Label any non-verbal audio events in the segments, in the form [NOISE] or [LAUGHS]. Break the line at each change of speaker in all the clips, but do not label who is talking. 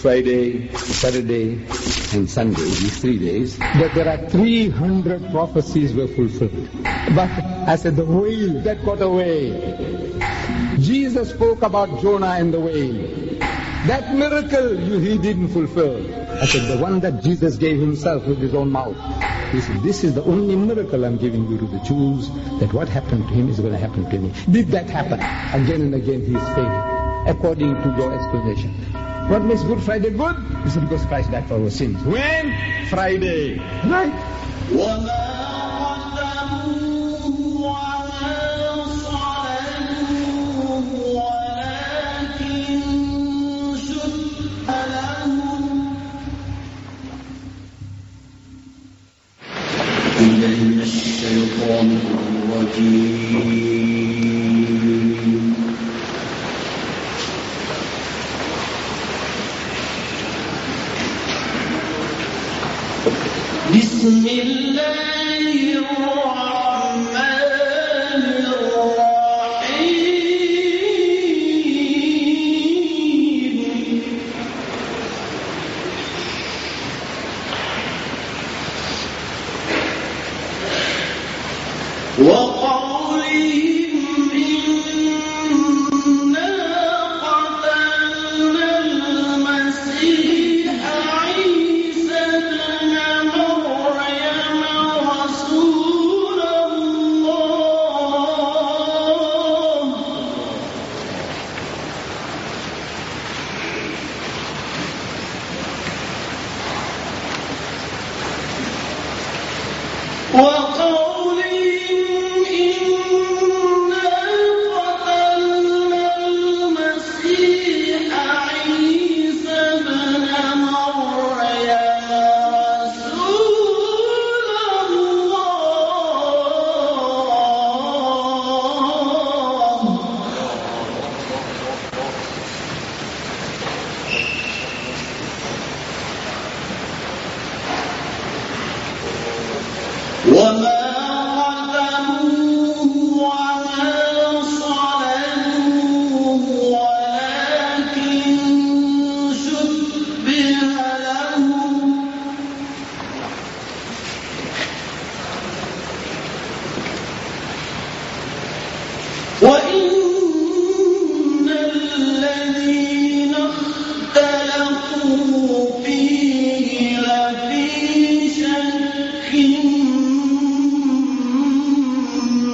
Friday, Saturday, and Sunday, these three days, that there are 300 prophecies were fulfilled. But I said the whale that got away. Jesus spoke about Jonah and the whale. That miracle he didn't fulfill. I said the one that Jesus gave himself with his own mouth. He said, this is the only miracle I'm giving you to the Jews, that what happened to him is going to happen to me. Did that happen? Again and again he is failing, according to your explanation. What makes Good Friday good? Is because Christ died for our sins. When? Friday. Right?
وما قدموه بسم الله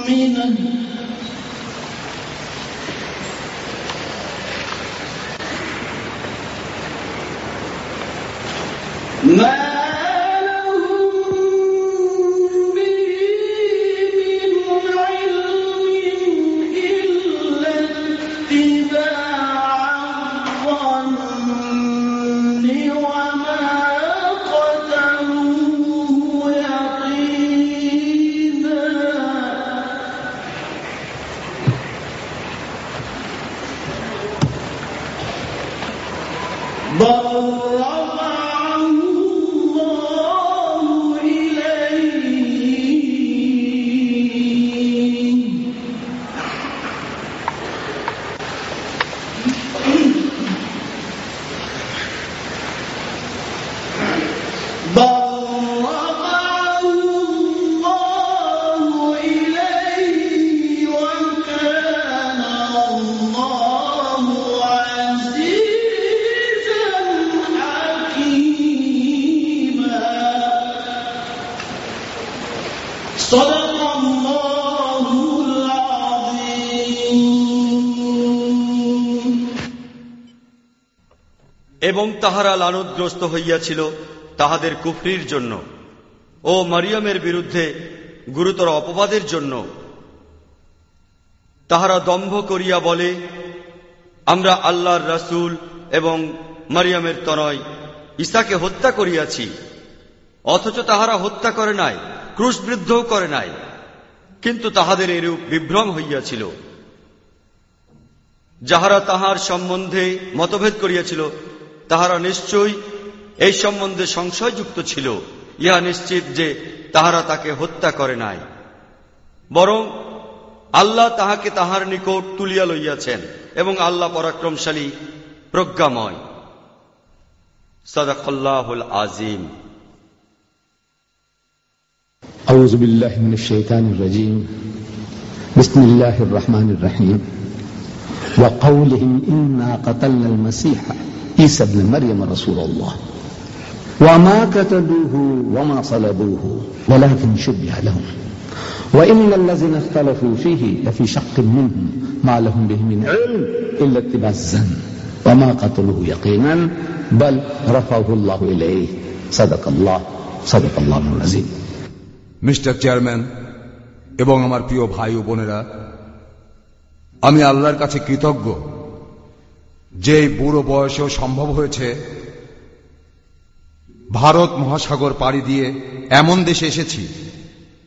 domina.
এবং তাহারা লানতগ্রস্ত হইয়াছিল তাহাদের কুফরির জন্য ও মারিয়ামের বিরুদ্ধে গুরুতর অপবাদের জন্য। তাহারা দম্ভ করিয়া বলে, আমরা আল্লাহর রাসূল এবং মারিয়ামের তনয় ঈসাকে হত্যা করিয়াছি। অথচ তাহারা হত্যা করে নাই, ক্রুশবৃদ্ধও করে নাই। কিন্তু তাহাদের এরূপ বিভ্রম হইয়াছিল। যাহারা তাহার সম্বন্ধে মতভেদ করিয়াছিল তাহারা নিশ্চয়ই এই সম্বন্ধে সংশয়যুক্ত ছিল ইহা নিশ্চিত যে তাহারা তাকে হত্যা করে নাই বরং আল্লাহ তাহাকে তাহার নিকট তুলিয়া লইয়াছেন এবং আল্লাহ পরাক্রমশালী প্রজ্ঞাময় সদাকল্লাহুল আজিম
أعوذ بالله من الشيطان الرجيم بسم الله الرحمن الرحيم وقولهم إنا قتلنا المسيح عيسى ابن مريم رسول الله وما قتلوه وما صلبوه ولكن شبه لهم وإن الذين اختلفوا فيه لفي شق منهم ما لهم به من علم إلا اتباع الزن وما قتلوه يقينا بل رفعه الله إليه صدق الله صدق الله العظيم
মিস্টার চেয়ারম্যান এবং আমার প্রিয় ভাই ও বোনেরা আমি আল্লাহর কাছে কৃতজ্ঞ যে বুড়ো বয়সেও সম্ভব হয়েছে, ভারত মহাসাগর পাড়ি দিয়ে এমন দেশে এসেছি,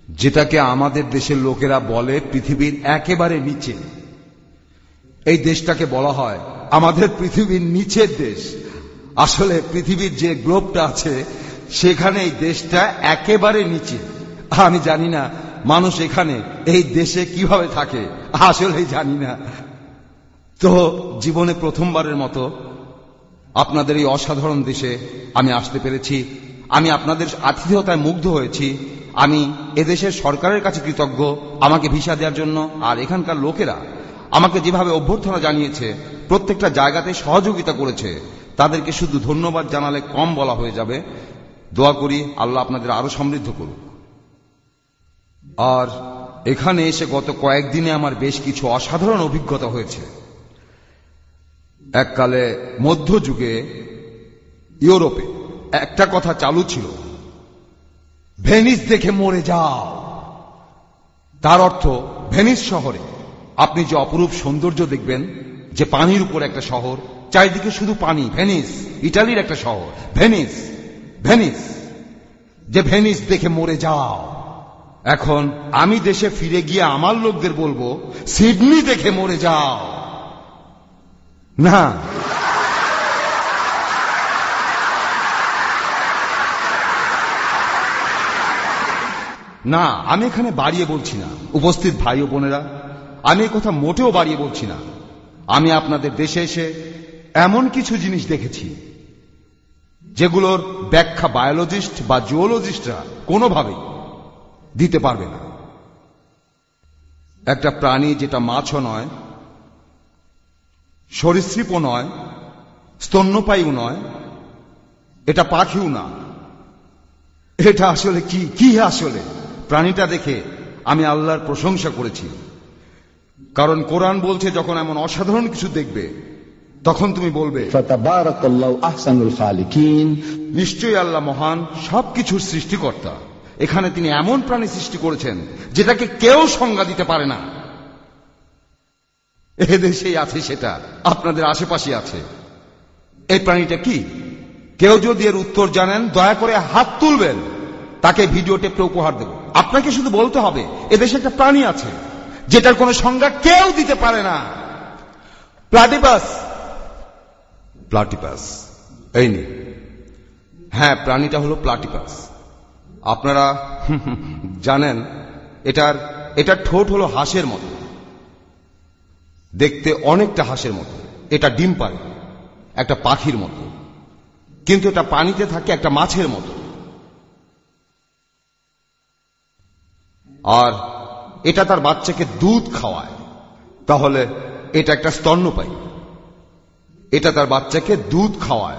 যেটাকে আমাদের দেশের লোকেরা বলে পৃথিবীর একেবারে নিচে। এই দেশটাকে বলা হয় আমাদের পৃথিবীর নিচের দেশ। আসলে পৃথিবীর যে গ্লোবটা আছে, সেখানে এই দেশটা একেবারে নিচে। আমি জানি না মানুষ এখানে এই দেশে কীভাবে থাকে আসলে জানি না। তো জীবনে প্রথমবারের মতো আপনাদের এই অসাধারণ দেশে আমি আসতে পেরেছি। আমি আপনাদের আতিথেয়তায় মুগ্ধ হয়েছি। আমি এদেশের সরকারের কাছে কৃতজ্ঞ, আমাকে ভিসা দেওয়ার জন্য, আর এখানকার লোকেরা আমাকে যেভাবে অভ্যর্থনা জানিয়েছে, প্রত্যেকটা জায়গাতে সহযোগিতা করেছে, তাদেরকে শুধু ধন্যবাদ জানালে কম বলা হয়ে যাবে। দোয়া করি আল্লাহ আপনাদের আরও সমৃদ্ধ করুক। আর এখানে এসে গত কয়েকদিনে আমার বেশ কিছু অসাধারণ অভিজ্ঞতা হয়েছে। এককালে মধ্যযুগে ইউরোপে একটা কথা চালু ছিল। ভেনিস দেখে মরে যাও। তার অর্থ, ভেনিস শহরে আপনি যে অপরূপ সৌন্দর্য দেখবেন, যে পানির উপর একটা শহর, চারিদিকে শুধু পানি, ভেনিস, ইটালির একটা শহর, ভেনিস ভেনিস, যে ভেনিস দেখে মরে যাও। এখন আমি দেশে ফিরে গিয়ে আমার লোকদের বলব, সিডনি দেখে মরে যাও। না। না, আমি এখানে বাড়িয়ে বলছি না। উপস্থিত ভাই ও বোনেরা, আমি কথা মোটেও বাড়িয়ে বলছি না। আমি আপনাদের দেশে এসে এমন কিছু জিনিস দেখেছি, যেগুলোর ব্যাখ্যা বায়োলজিস্ট বা জুওলজিস্টরা কোনোভাবেই দিতে পারবে না। একটা প্রাণী যেটা মাছও নয় সরীসৃপও নয় স্তন্যপায়ীও নয় এটা পাখিও না। এটা আসলে কি? কি আসলে? প্রাণীটা দেখে আমি আল্লাহর প্রশংসা করেছি। কারণ কোরআন বলছে যখন এমন অসাধারণ কিছু দেখবে তখন তুমি বলবে নিশ্চয়ই আল্লাহ মহান সবকিছুর সৃষ্টিকর্তা। এখানে তিনি এমন প্রাণী সৃষ্টি করেছেন যেটাকে কেউ সংজ্ঞা দিতে পারে না। এদেশেই আছে সেটা, আপনাদের আশেপাশে আছে। এই প্রাণীটা কি? কেউ যদি এর উত্তর জানেন, দয়া করে হাত তুলবেন। তাকে ভিডিও টেপটা উপহার দেব। আপনাকে শুধু বলতে হবে এদেশে একটা প্রাণী আছে, যেটার কোনো সংজ্ঞা কেউ দিতে পারে না। প্লাটিপাস। প্লাটিপাস। এই নে। হ্যাঁ প্রাণীটা হলো প্লাটিপাস। আপনারা জানেন, এটার এটার ঠোঁট হলো হাঁসের মতো। দেখতে অনেকটা হাঁসের মতো। এটা ডিম পারে একটা পাখির মতো। কিন্তু এটা পানিতে থাকে একটা মাছের মতো। আর এটা তার বাচ্চাকে দুধ খাওয়ায়। তাহলে এটা একটা স্তন্যপায়ী। এটা তার বাচ্চাকে দুধ খাওয়ায়।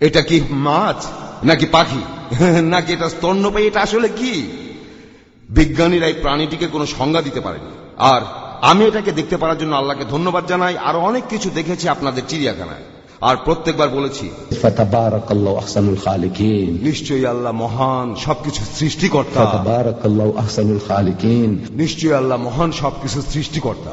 এটা কি মাছ নাকি পাখি? [LAUGHS] নাকি এটা স্তন্যপায়ী? এটা আসলে কি? বিজ্ঞানীরা এই প্রাণীটিকে কোনো সংজ্ঞা দিতে পারেনি। আর আমি এটাকে দেখতে পারার জন্য আল্লাহকে ধন্যবাদ জানাই। আর অনেক কিছু দেখেছি আপনাদের চিড়িয়াখানায়। আর প্রত্যেকবার বলেছি নিশ্চয়ই আল্লাহ মহান সবকিছু সৃষ্টিকর্তা। নিশ্চয়ই আল্লাহ মহান সবকিছু সৃষ্টিকর্তা।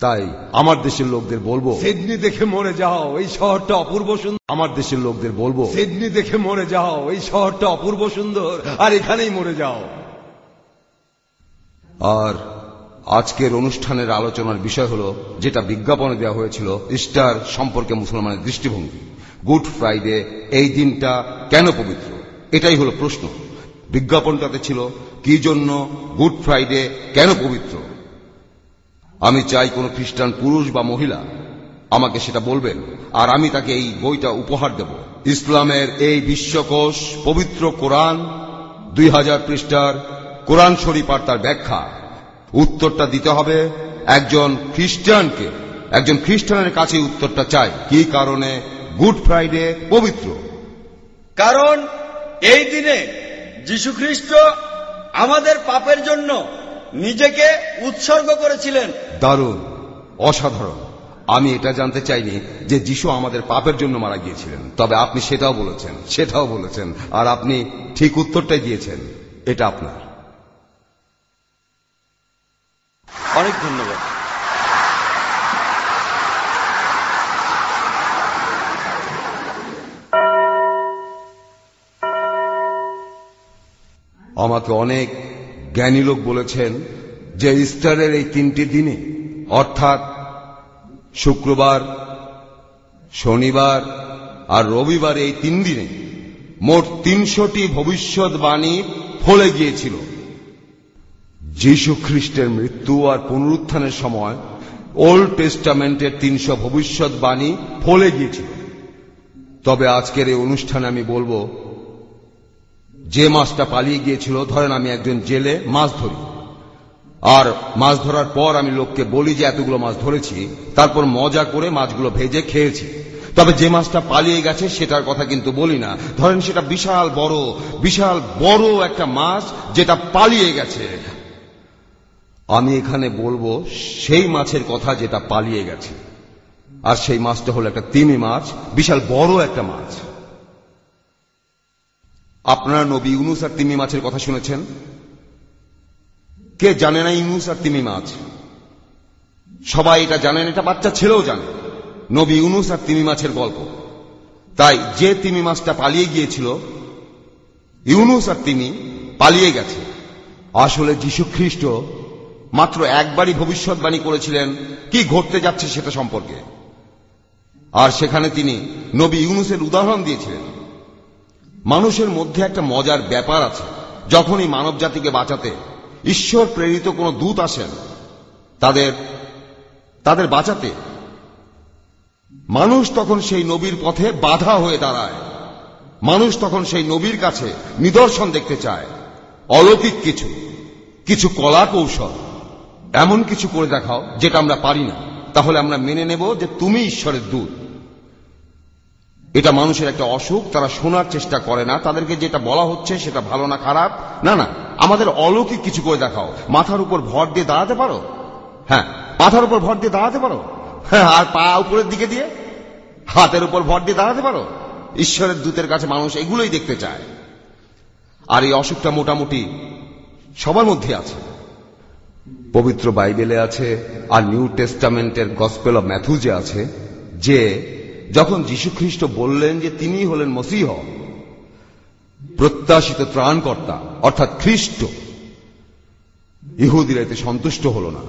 তাই আমার দেশের লোকদের বলব সিডনি দেখে মরে যাও এই শহরটা অপূর্ব সুন্দর। আমার দেশের লোকদের বলব সিডনি দেখে মরে যাও এই শহরটা অপূর্ব সুন্দর আর এখানেই মরে যাও। আর আজকের অনুষ্ঠানের আলোচনার বিষয় হলো, যেটা বিজ্ঞাপনে দেওয়া হয়েছিল, ইস্টার সম্পর্কে মুসলমানের দৃষ্টিভঙ্গি। গুড ফ্রাইডে এই দিনটা কেন পবিত্র? এটাই হলো প্রশ্ন। বিজ্ঞাপনটাতে ছিল, কি জন্য গুড ফ্রাইডে কেন পবিত্র? আমি চাই কোনো খ্রিস্টান পুরুষ বা মহিলা আমাকে সেটা বলবেন, আর আমি তাকে এই বইটা উপহার দেব। ইসলামের এই বিশ্বকোষ, পবিত্র কোরআন, দুই হাজার পৃষ্ঠার কোরআন শরীফ আর তার ব্যাখ্যা। উত্তরটা দিতে হবে একজন খ্রিস্টানকে। একজন খ্রিস্টানের কাছে উত্তরটা চাই। কি কারণে? গুড ফ্রাইডে পবিত্র।
কারণ এই দিনে যীশুখ্রিস্ট আমাদের পাপের জন্য নিজেকে উৎসর্গ করেছিলেন।
দারুণ। অসাধারণ। আমি এটা জানতে চাইনি যে যিশু আমাদের পাপের জন্য মারা গিয়েছিলেন। তবে আপনি সেটাও বলেছেন সেটাও বলেছেন। আর আপনি ঠিক উত্তরটাই দিয়েছেন। এটা আপনার।
অনেক ধন্যবাদ।
আমাকে অনেক জ্ঞানী লোক বলেছেন যে ইস্টারের এই তিনটি দিনে, অর্থাৎ শুক্রবার, শনিবার আর রবিবার এই তিন দিনে মোট তিনশোটি ভবিষ্যৎবাণী ফলে গিয়েছিল। যীশু খ্রিস্টের মৃত্যু আর পুনরুত্থানের সময় ওল্ড টেস্টামেন্টের তিনশো ভবিষ্যৎবাণী ফলে গিয়েছিল। তবে আজকের এই অনুষ্ঠানে আমি বলব, যে মাছটা পালিয়ে গিয়েছিল, ধরেন আমি একজন জেলে মাছ ধরি। আর মাছ ধরার পর আমি লোককে বলি যে, এতগুলো মাছ ধরেছি। তারপর মজা করে মাছগুলো ভেজে খেয়েছি। তবে যে মাছটা পালিয়ে গেছে, সেটার কথা কিন্তু বলি না। ধরেন সেটা বিশাল বড় বিশাল বড় একটা মাছ যেটা পালিয়ে গেছে। আমি এখানে বলব, সেই মাছের কথা যেটা পালিয়ে গেছে। আর সেই মাছটা হলো একটা তিমি মাছ, বিশাল বড় একটা মাছ। আপনারা নবী ইউনুস আর তিমি মাছের কথা শুনেছেন? কে জানে না ইউনুস আর তিমি মাছ? সবাই এটা জানেন, এটা বাচ্চা ছেলেও জানে। নবী ইউনুস আর তিমি মাছের গল্প। তাই যে তিমি মাছটা পালিয়ে গিয়েছিল, ইউনুস আর তিমি পালিয়ে গেছে। আসলে যীশু খ্রিস্ট মাত্র একবারই ভবিষ্যৎবাণী করেছিলেন, কি ঘটতে যাচ্ছে সেটা সম্পর্কে। আর সেখানে তিনি নবী ইউনুসের উদাহরণ দিয়েছিলেন। মানুষের মধ্যে একটা মজার ব্যাপার আছে, যখনই মানব জাতিকে বাঁচাতে ঈশ্বর প্রেরিত কোনো দূত আসেন, তাদের তাদের বাঁচাতে। মানুষ তখন সেই নবীর পথে বাধা হয়ে দাঁড়ায়। মানুষ তখন সেই নবীর কাছে নিদর্শন দেখতে চায়। অলৌকিক কিছু কিছু কলা কৌশল এমন কিছু করে দেখাও যেটা আমরা পারি না। তাহলে আমরা মেনে নেব যে তুমি ঈশ্বরের দূত। এটা মানুষের একটা অসুখ, তারা শোনার চেষ্টা করে না। তাদেরকে যেটা বলা হচ্ছে সেটা ভালো না খারাপ? না না। আমাদের অলৌকিক কিছু করে দেখাও। মাথার উপর ভর দিয়ে দাঁড়াতে পারো? হ্যাঁ। মাথার উপর ভর দিয়ে দাঁড়াতে পারো? হ্যাঁ আর পা উপরের দিকে দিয়ে? হাতের উপর ভর দিয়ে দাঁড়াতে পারো? ঈশ্বরের দূতের কাছে মানুষ এগুলোই দেখতে চায়। আর এই অসুখটা মোটামুটি সবার মধ্যে আছে। পবিত্র বাইবেলে আছে আর নিউ টেস্টামেন্টের গসপেল অব ম্যাথুজে আছে যে যখন যীশুখ্রিস্ট বললেন যে তিনি হলেন মসিহ, প্রত্যাশিত ত্রাণকর্তা, অর্থাৎ খ্রিস্ট, ইহুদিরা এতে সন্তুষ্ট হল না।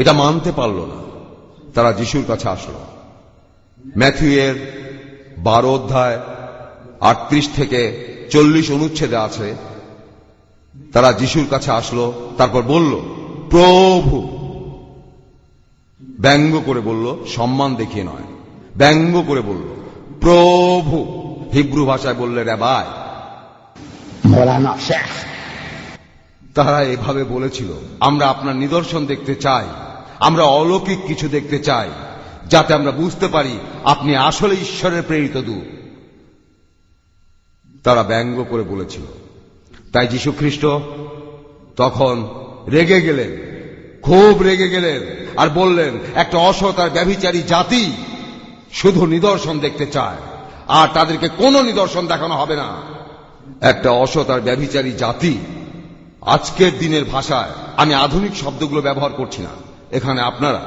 এটা মানতে পারল না। তারা যিশুর কাছে আসলো। ম্যাথিউয়ের বারো অধ্যায় আটত্রিশ থেকে চল্লিশ অনুচ্ছেদে আছে, তারা যিশুর কাছে আসলো, তারপর বলল প্রভু। ব্যঙ্গ করে বলল সম্মান দেখিয়ে নয়। ব্যঙ্গ করে বলল প্রভু। হিব্রু ভাষায় বললে
রে ভাই।
তারা এভাবে বলেছিল আমরা আপনার নিদর্শন দেখতে চাই। আমরা অলৌকিক কিছু দেখতে চাই যাতে আমরা বুঝতে পারি আপনি আসলে ঈশ্বরের প্রেরিত দু তারা ব্যঙ্গ করে বলেছিল তাই যীশুখ্রিস্ট তখন রেগে গেলেন, খুব রেগে গেলেন আর বললেন, একটা অসৎ আর ব্যভিচারী জাতি শুধু নিদর্শন দেখতে চায়, আর তাদেরকে কোনো নিদর্শন দেখানো হবে না। একটা অসৎ আর ব্যভিচারী জাতি, আজকের দিনের ভাষায় আমি আধুনিক শব্দগুলো ব্যবহার করছি না। এখানে আপনারা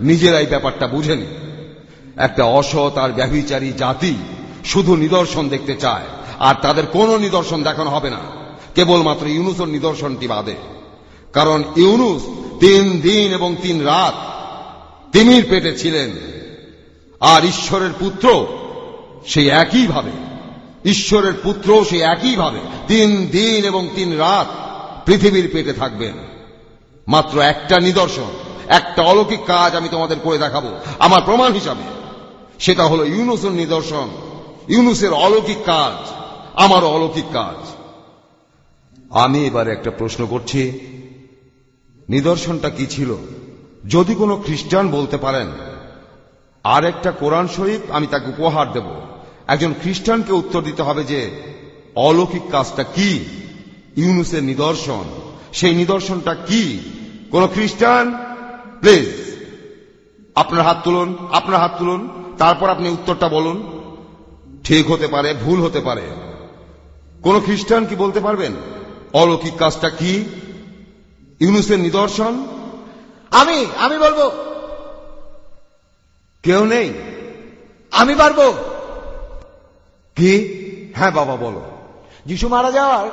নিজেরাই ব্যাপারটা বুঝেন। একটা অসৎ আর ব্যভিচারী জাতি শুধু নিদর্শন দেখতে চায়, আর তাদের কোনো নিদর্শন দেখানো হবে না। কেবলমাত্র ইউনুসের নিদর্শনটি বাদে। কারণ ইউনুস তিন দিন এবং তিন রাত তিমির পেটে ছিলেন। আর ঈশ্বরের পুত্র সেই একইভাবে ঈশ্বরের পুত্র সেই একইভাবে তিন দিন এবং তিন রাত পৃথিবীর পেটে থাকবেন। মাত্র একটা নিদর্শন, একটা অলৌকিক কাজ আমি তোমাদের করে দেখাবো। আমার প্রমাণ হিসাবে সেটা হলো ইউনুসের নিদর্শন, ইউনুসের অলৌকিক কাজ, আমারও অলৌকিক কাজ। আমি এবারে একটা প্রশ্ন করছি নিদর্শনটা কি ছিল? যদি কোনো খ্রিস্টান বলতে পারেন আর একটা কোরআন শরীফ আমি তাকে উপহার দেব। একজন খ্রিস্টানকে উত্তর দিতে হবে যে, অলৌকিক কাজটা কি? ইউনুসের নিদর্শন। সেই নিদর্শনটা কি? কোন খ্রিস্টান? প্লিজ, আপনার হাত তুলুন, আপনার হাত তুলুন, তারপর আপনি উত্তরটা বলুন। ঠিক হতে পারে, ভুল হতে পারে। কোন খ্রিস্টান কি বলতে পারবেন? অলৌকিক কাজটা কি? ইউনুসের নিদর্শন?
আমি আমি বলব।
কেউ নেই?
আমি পারব।
কি? হ্যাঁ বাবা বলো।
যিশু মারা যাওয়ার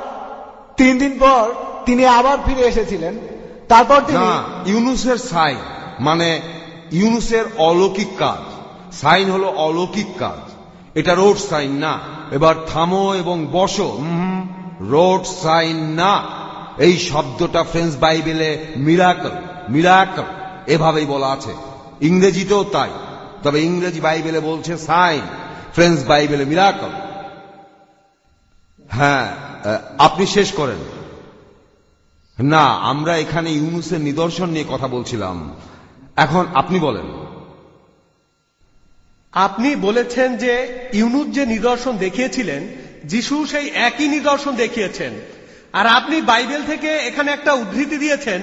তিন দিন পর তিনি আবার ফিরে এসেছিলেন। তারপর তিনি
ইউনুসের সাইন মানে ইউনুসের অলৌকিক কাজ। সাইন হলো অলৌকিক কাজ। এটা রোড সাইন না। এবার থামো এবং বসো। রোড সাইন না। এই শব্দটা ফ্রেঞ্চ বাইবেলে মিরাকল মিরাকল, এভাবেই বলা আছে। ইংরেজিতেও তাই, তবে ইংরেজি বাইবেলে বলছে সাইন ফ্রেঞ্চ বাইবেলে মিরাকল। হ্যাঁ আপনি শেষ করেন। না, আমরা এখানে ইউনুসের নিদর্শন নিয়ে কথা বলছিলাম। এখন আপনি বলেন।
আপনি বলেছেন যে ইউনুস যে নিদর্শন দেখিয়েছিলেন, যিশু সেই একই নিদর্শন দেখিয়েছেন। আর আপনি বাইবেল থেকে এখানে একটা উদ্ধৃতি দিয়েছেন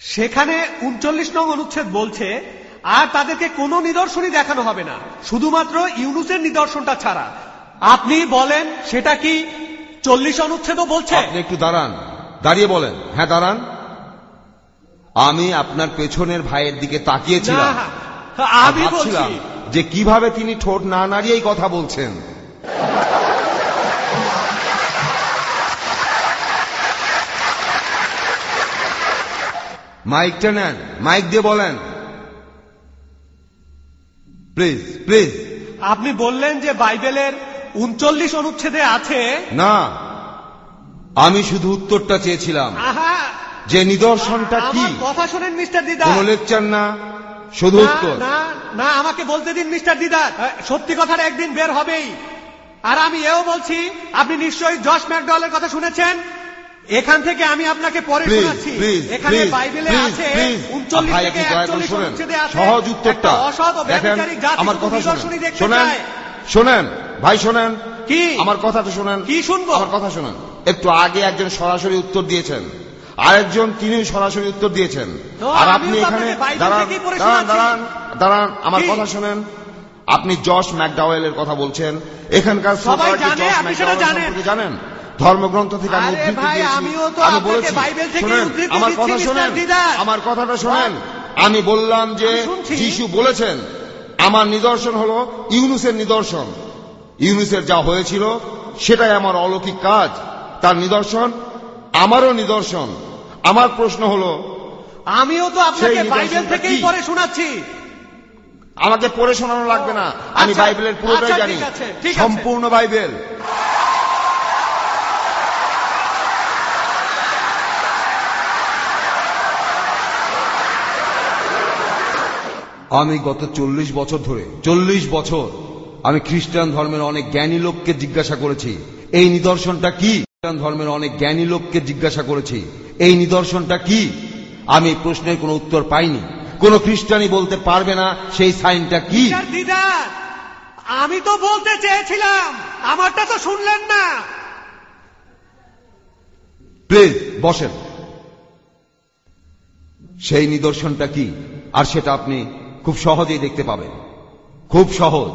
সেখানে উনচল্লিশ নং অনুচ্ছেদ বলছে আর তাদেরকে কোনো নিদর্শনই দেখানো হবে না শুধুমাত্র ইউনুসের নিদর্শনটা ছাড়া। আপনি বলেন সেটা কি চল্লিশ অনুচ্ছেদও বলছে?
আপনি একটু দাঁড়ান। দাঁড়িয়ে বলেন। হ্যাঁ দাঁড়ান। আমি আপনার পেছনের ভাইয়ের দিকে তাকিয়েছিলাম।
আমি
যে কীভাবে তিনি ঠোঁট না নাড়িয়েই কথা বলছেন। মাইকটা নেন মাইক দিয়ে বলেন। Please please.
আপনি বললেন যে বাইবেলের উনচল্লিশ অনুচ্ছেদে আছে
না আমি শুধু উত্তরটা চেয়েছিলাম।
আহা!
যে নিদর্শনটা কি?
কথা শোনেন মিস্টার দিদা
কোন লেকচার না শুধু
না,
উত্তর।
না আমাকে বলতে দিন মিস্টার দিদার। আহ, সত্যি কথাটা একদিন বের হবেই। আর আমি এও বলছি আপনি নিশ্চয়ই জশ ম্যাকডলের কথা শুনেছেন? এখান থেকে আমি আপনাকে পরে শোনাচ্ছি। এখানে বাইবেলে আছে উনচল্লিশ
ভাই
থেকে
একটু দয়া করে
একচল্লিশ
শোনেন।
অনুচ্ছেদে আছে।
সহজ উত্তরটা।
অসৎ ও
দেখেন
জাতি
আমার কথা শোনেন। শোনেন ভাই শোনেন।
কি?
আমার কথাটা শোনেন।
কি শুনব?
আমার কথা শোনেন। একটু আগে একজন সরাসরি উত্তর দিয়েছেন। আরেকজন তিনি সরাসরি উত্তর দিয়েছেন। আর আপনি এখানে দাঁড়ান দাঁড়ান দাঁড়ান আমার কথা শোনেন। আপনি জশ ম্যাকডাওয়েলের কথা বলছেন। এখানকার
জানেন।
ধর্মগ্রন্থ থেকে আমি উদ্ধৃতি দিয়েছি। আমি বলেছি শোনেন আমার কথা শোনেন। আমার কথাটা শোনেন। আমি বললাম যে যিশু বলেছেন আমার নিদর্শন হলো ইউনুসের নিদর্শন। ইউনুসের যা হয়েছিল সেটাই আমার অলৌকিক কাজ। তার নিদর্শন আমারও নিদর্শন। আমার প্রশ্ন হলো
আমিও তো আপনাকে বাইবেল থেকেই? পড়ে শোনাচ্ছি।
আমাকে পড়ে শোনানো লাগবে না। আমি
আচ্ছা,
বাইবেলের পুরোটাই
আচ্ছা,
জানি। সম্পূর্ণ বাইবেল। আমি গত চল্লিশ বছর ধরে চল্লিশ বছর আমি খ্রিস্টান ধর্মের অনেক জ্ঞানী লোককে জিজ্ঞাসা করেছি। এই নিদর্শনটা কি? খ্রিস্টান ধর্মের অনেক জ্ঞানী লোককে জিজ্ঞাসা করেছি। এই নিদর্শনটা কি? আমি প্রশ্নের কোনো উত্তর পাইনি। কোন খ্রিস্টানই বলতে পারবে না সেই সাইনটা কি?
আমি তো বলতে চেয়েছিলাম আমারটা তো শুনলেন না।
প্লিজ বসেন। সেই নিদর্শনটা কি? আর সেটা আপনি খুব সহজেই দেখতে পাবেন। খুব সহজ।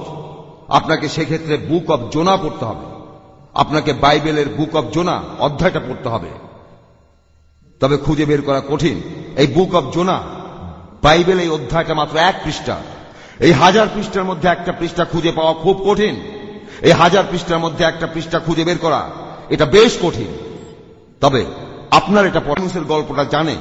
আপনাকে সেক্ষেত্রে বুক অব জোনা পড়তে হবে। আপনাকে বাইবেলের বুক অব জোনা অধ্যায়টা পড়তে হবে। তবে খুঁজে বের করা কঠিন। এই বুক অব জোনা বাইবেল এই অধ্যায়টা মাত্র এক পৃষ্ঠা। এই হাজার পৃষ্ঠার মধ্যে একটা পৃষ্ঠা খুঁজে পাওয়া খুব কঠিন। এই হাজার পৃষ্ঠার মধ্যে একটা পৃষ্ঠা খুঁজে বের করা, এটা বেশ কঠিন। তবে আপনার এটা ইউনুসের গল্পটা জানে।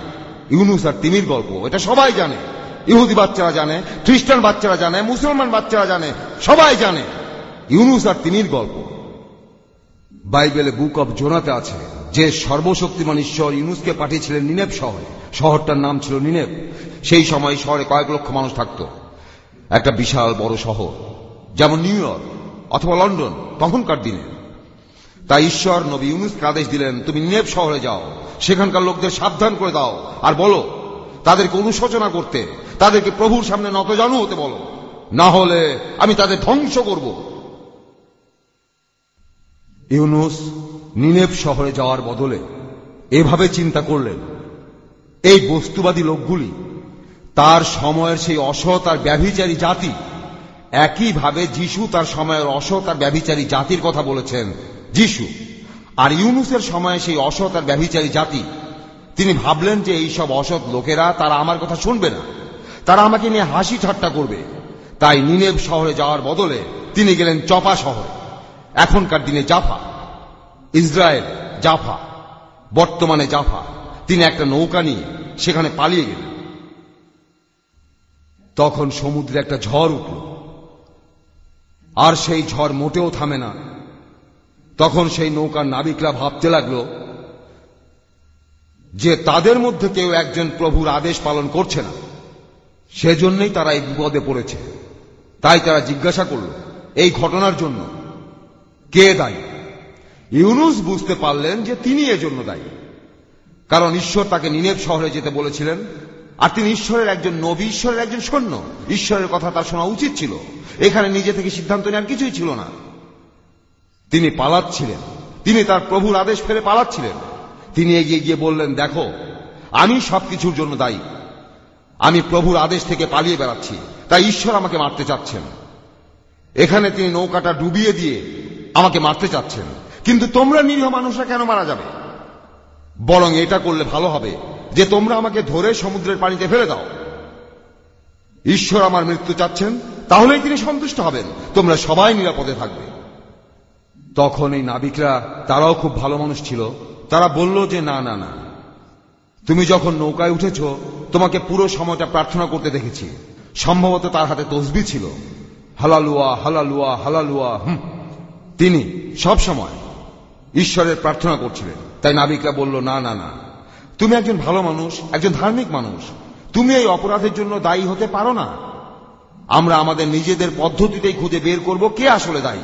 ইউনুস আর তিমির গল্প, এটা সবাই জানে। ইহুদি বাচ্চারা জানে, খ্রিস্টান বাচ্চারা জানে, মুসলমান বাচ্চারা জানে, সবাই জানে। ইউনুস আর তিমির গল্প। বাইবেলে বুক অব জোনাতে আছে যে সর্বশক্তিমান ঈশ্বর ইউনুসকে পাঠিয়েছিলেন নিনেব শহরে। শহরটার নাম ছিল নিনেব। সেই সময় শহরে কয়েক লক্ষ মানুষ থাকত। একটা বিশাল বড় শহর, যেমন নিউ ইয়র্ক অথবা লন্ডন তখনকার দিনে। তাই ঈশ্বর নবী ইউনুসকে আদেশ দিলেন, তুমি নিনেপ শহরে যাও। সেখানকার লোকদের সাবধান করে দাও আর বলো, তাদেরকে অনুশোচনা করতে তাদেরকে প্রভুর সামনে নতজানু হতে বলো। না হলে আমি তাদের ধ্বংস করব। ইউনুস নিনেপ শহরে যাওয়ার বদলে এভাবে চিন্তা করলেন। এই বস্তুবাদী লোকগুলি, তার সময়ের সেই অসৎ আর ব্যভিচারী জাতি, একইভাবে যিশু তার সময়ের অসৎ আর ব্যভিচারী জাতির কথা বলেছেন। যিশু, আর ইউনুসের সময়ে সেই অসৎ আর ব্যভিচারী জাতি, তিনি ভাবলেন যে এই সব অসৎ লোকেরা তারা আমার কথা শুনবে না। তারা আমাকে নিয়ে হাসি ঠাট্টা করবে। তাই নিনেব শহরে যাওয়ার বদলে তিনি গেলেন চপা শহরে। এখনকার দিনে জাফা। ইসরায়েল জাফা। বর্তমানে জাফা। তিনি একটা নৌকা নিয়ে সেখানে পালিয়ে গেলেন। তখন সমুদ্রে একটা ঝড় উঠল। আর সেই ঝড় মোটেও থামে না। তখন সেই নৌকার নাবিকরা ভাবতে লাগল যে তাদের মধ্যে কেউ একজন প্রভুর আদেশ পালন করছে না। সেজন্যই তারা এই বিপদে পড়েছে। তাই তারা জিজ্ঞাসা করল, এই ঘটনার জন্য কে দায়ী? ইউনুস বুঝতে পারলেন যে তিনি এজন্য দায়ী। কারণ ঈশ্বর তাকে নিনেব শহরে যেতে বলেছিলেন, আর তিনি ঈশ্বরের একজন নবী, ঈশ্বরের একজন সৈন্য। ঈশ্বরের কথা তার শোনা উচিত ছিল। এখানে নিজে থেকে সিদ্ধান্ত নেওয়ার কিছুই ছিল না। তিনি পালাচ্ছিলেন। তিনি তার প্রভুর আদেশ ফেলে পালাচ্ছিলেন। তিনি এগিয়ে গিয়ে বললেন, দেখো, আমি সবকিছুর জন্য দায়ী। আমি প্রভুর আদেশ থেকে পালিয়ে বেড়াচ্ছি। তাই ঈশ্বর আমাকে মারতে চাচ্ছেন। এখানে তিনি নৌকাটা ডুবিয়ে দিয়ে আমাকে মারতে চাচ্ছেন। কিন্তু তোমরা নিরীহ মানুষরা কেন মারা যাবে? বরং এটা করলে ভালো হবে যে তোমরা আমাকে ধরে সমুদ্রের পানিতে ফেলে দাও। ঈশ্বর আমার মৃত্যু চাচ্ছেন, তাহলেই তিনি সন্তুষ্ট হবেন। তোমরা সবাই নিরাপদে থাকবে। তখন এই নাবিকরা, তারাও খুব ভালো মানুষ ছিল। তারা বলল যে, না না না। তুমি যখন নৌকায় উঠেছ, তোমাকে পুরো সময়টা প্রার্থনা করতে দেখেছি। সম্ভবত তার হাতে তসবি ছিল। হালালুয়া হালালুয়া হালালুয়া, হুম। তিনি সব সময় ঈশ্বরের প্রার্থনা করছিলেন। তাই নাবিকরা বলল, না না না। তুমি একজন ভালো মানুষ, একজন ধার্মিক মানুষ। তুমি এই অপরাধের জন্য দায়ী হতে পারো না। আমরা আমাদের নিজেদের পদ্ধতিতেই খুঁজে বের করব কে আসলে দায়ী?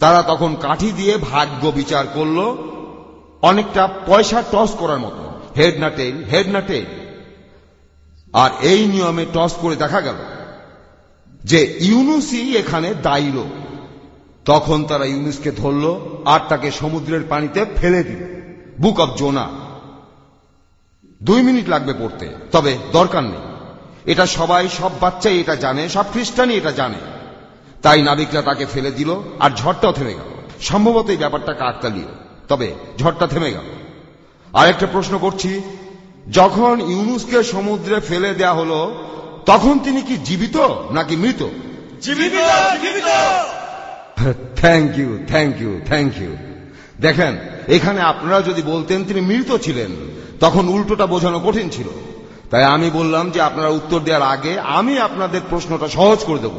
তারা তখন কাঠি দিয়ে ভাগ্য বিচার করল, অনেকটা পয়সা টস করার মতো। হেড না টেল হেড না টেল আর এই নিয়মে টস করে দেখা গেল যে ইউনুসই এখানে দায়ী তখন তারা ইউনুসকে ধরল আর তাকে সমুদ্রের পানিতে ফেলে দিল। Book of Jonah. দুই মিনিট লাগবে পড়তে, তবে দরকার নেই। এটা সবাই, সব বাচ্চাই এটা জানে, সব খ্রিস্টানই এটা জানে। তাই নাবিকরা তাকে ফেলে দিল আর ঝড়টাও থেমে গেল। সম্ভবত এই ব্যাপারটা কাকতালীয় তবে ঝড়টা থেমে গেল। আর একটা প্রশ্ন করছি। যখন ইউনুসকে সমুদ্রে ফেলে দেয়া হলো তখন তিনি কি জীবিত নাকি মৃত?
জীবিত জীবিত!
Thank you thank you thank you দেখেন এখানে আপনারা যদি বলতেন তিনি মৃত ছিলেন তখন উল্টোটা বোঝানো কঠিন ছিল। তাই আমি বললাম যে আপনারা উত্তর দেওয়ার আগে আমি আপনাদের প্রশ্নটা সহজ করে দেব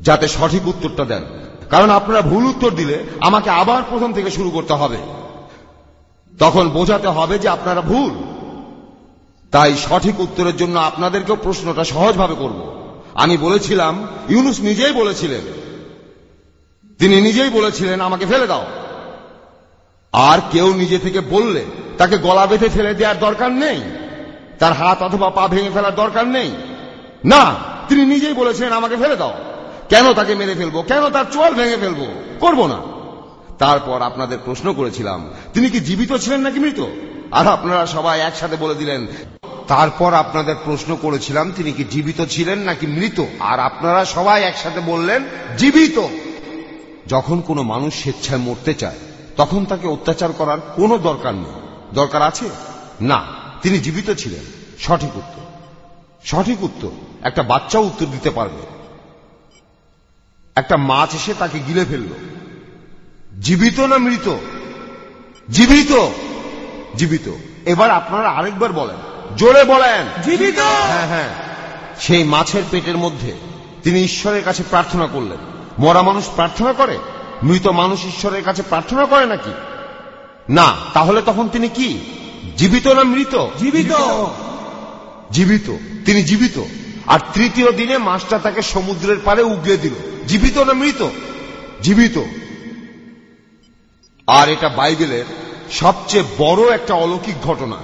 যাতে সঠিক উত্তরটা দেন। কারণ আপনারা ভুল উত্তর দিলে আমাকে আবার প্রথম থেকে শুরু করতে হবে। তখন বোঝাতে হবে যে আপনারা ভুল। তাই সঠিক উত্তরের জন্য আপনাদেরকেও প্রশ্নটা সহজভাবে করব। আমি বলেছিলাম, ইউনুস নিজেই বলেছিলেন। তিনি নিজেই বলেছিলেন, আমাকে ফেলে দাও। আর কেউ নিজে থেকে বললে, তাকে গলা বেঁধে ফেলে দেওয়ার দরকার নেই। তার হাত অথবা পা ভেঙে ফেলার দরকার নেই। না, তিনি নিজেই বলেছিলেন, আমাকে ফেলে দাও। কেন তাকে মেরে ফেলব? কেন তার চোয়াল ভেঙে ফেলব? করব না। তারপর আপনাদের প্রশ্ন করেছিলাম, তিনি কি জীবিত ছিলেন নাকি মৃত? আর আপনারা সবাই একসাথে বলে দিলেন, তারপর আপনাদের প্রশ্ন করেছিলাম, তিনি কি জীবিত ছিলেন নাকি মৃত? আর আপনারা সবাই একসাথে বললেন, জীবিত। যখন কোনো মানুষ স্বেচ্ছায় মরতে চায়, তখন তাকে অত্যাচার করার কোনো দরকার নেই। দরকার আছে? না, তিনি জীবিত ছিলেন। সঠিক উত্তর। সঠিক উত্তর, একটা বাচ্চাও উত্তর দিতে পারবে। একটা মাছ এসে তাকে গিলে ফেলল। জীবিত না মৃত? জীবিত। জীবিত। এবার আপনারা আরেকবার বলেন। জোরে বলেন।
জীবিত।
হ্যাঁ হ্যাঁ। সেই মাছের পেটের মধ্যে তিনি ঈশ্বরের কাছে প্রার্থনা করলেন। মরা মানুষ প্রার্থনা করে? মৃত মানুষ ঈশ্বরের কাছে প্রার্থনা করে নাকি? না তাহলে তখন তিনি কি? জীবিত না মৃত?
জীবিত।
জীবিত। তিনি জীবিত। আর তৃতীয় দিনে মাছটা তাকে সমুদ্রের পারে উগলে দিল। জীবিত না মৃত? জীবিত। আর এটা বাইবেলের সবচেয়ে বড় একটা অলৌকিক ঘটনা।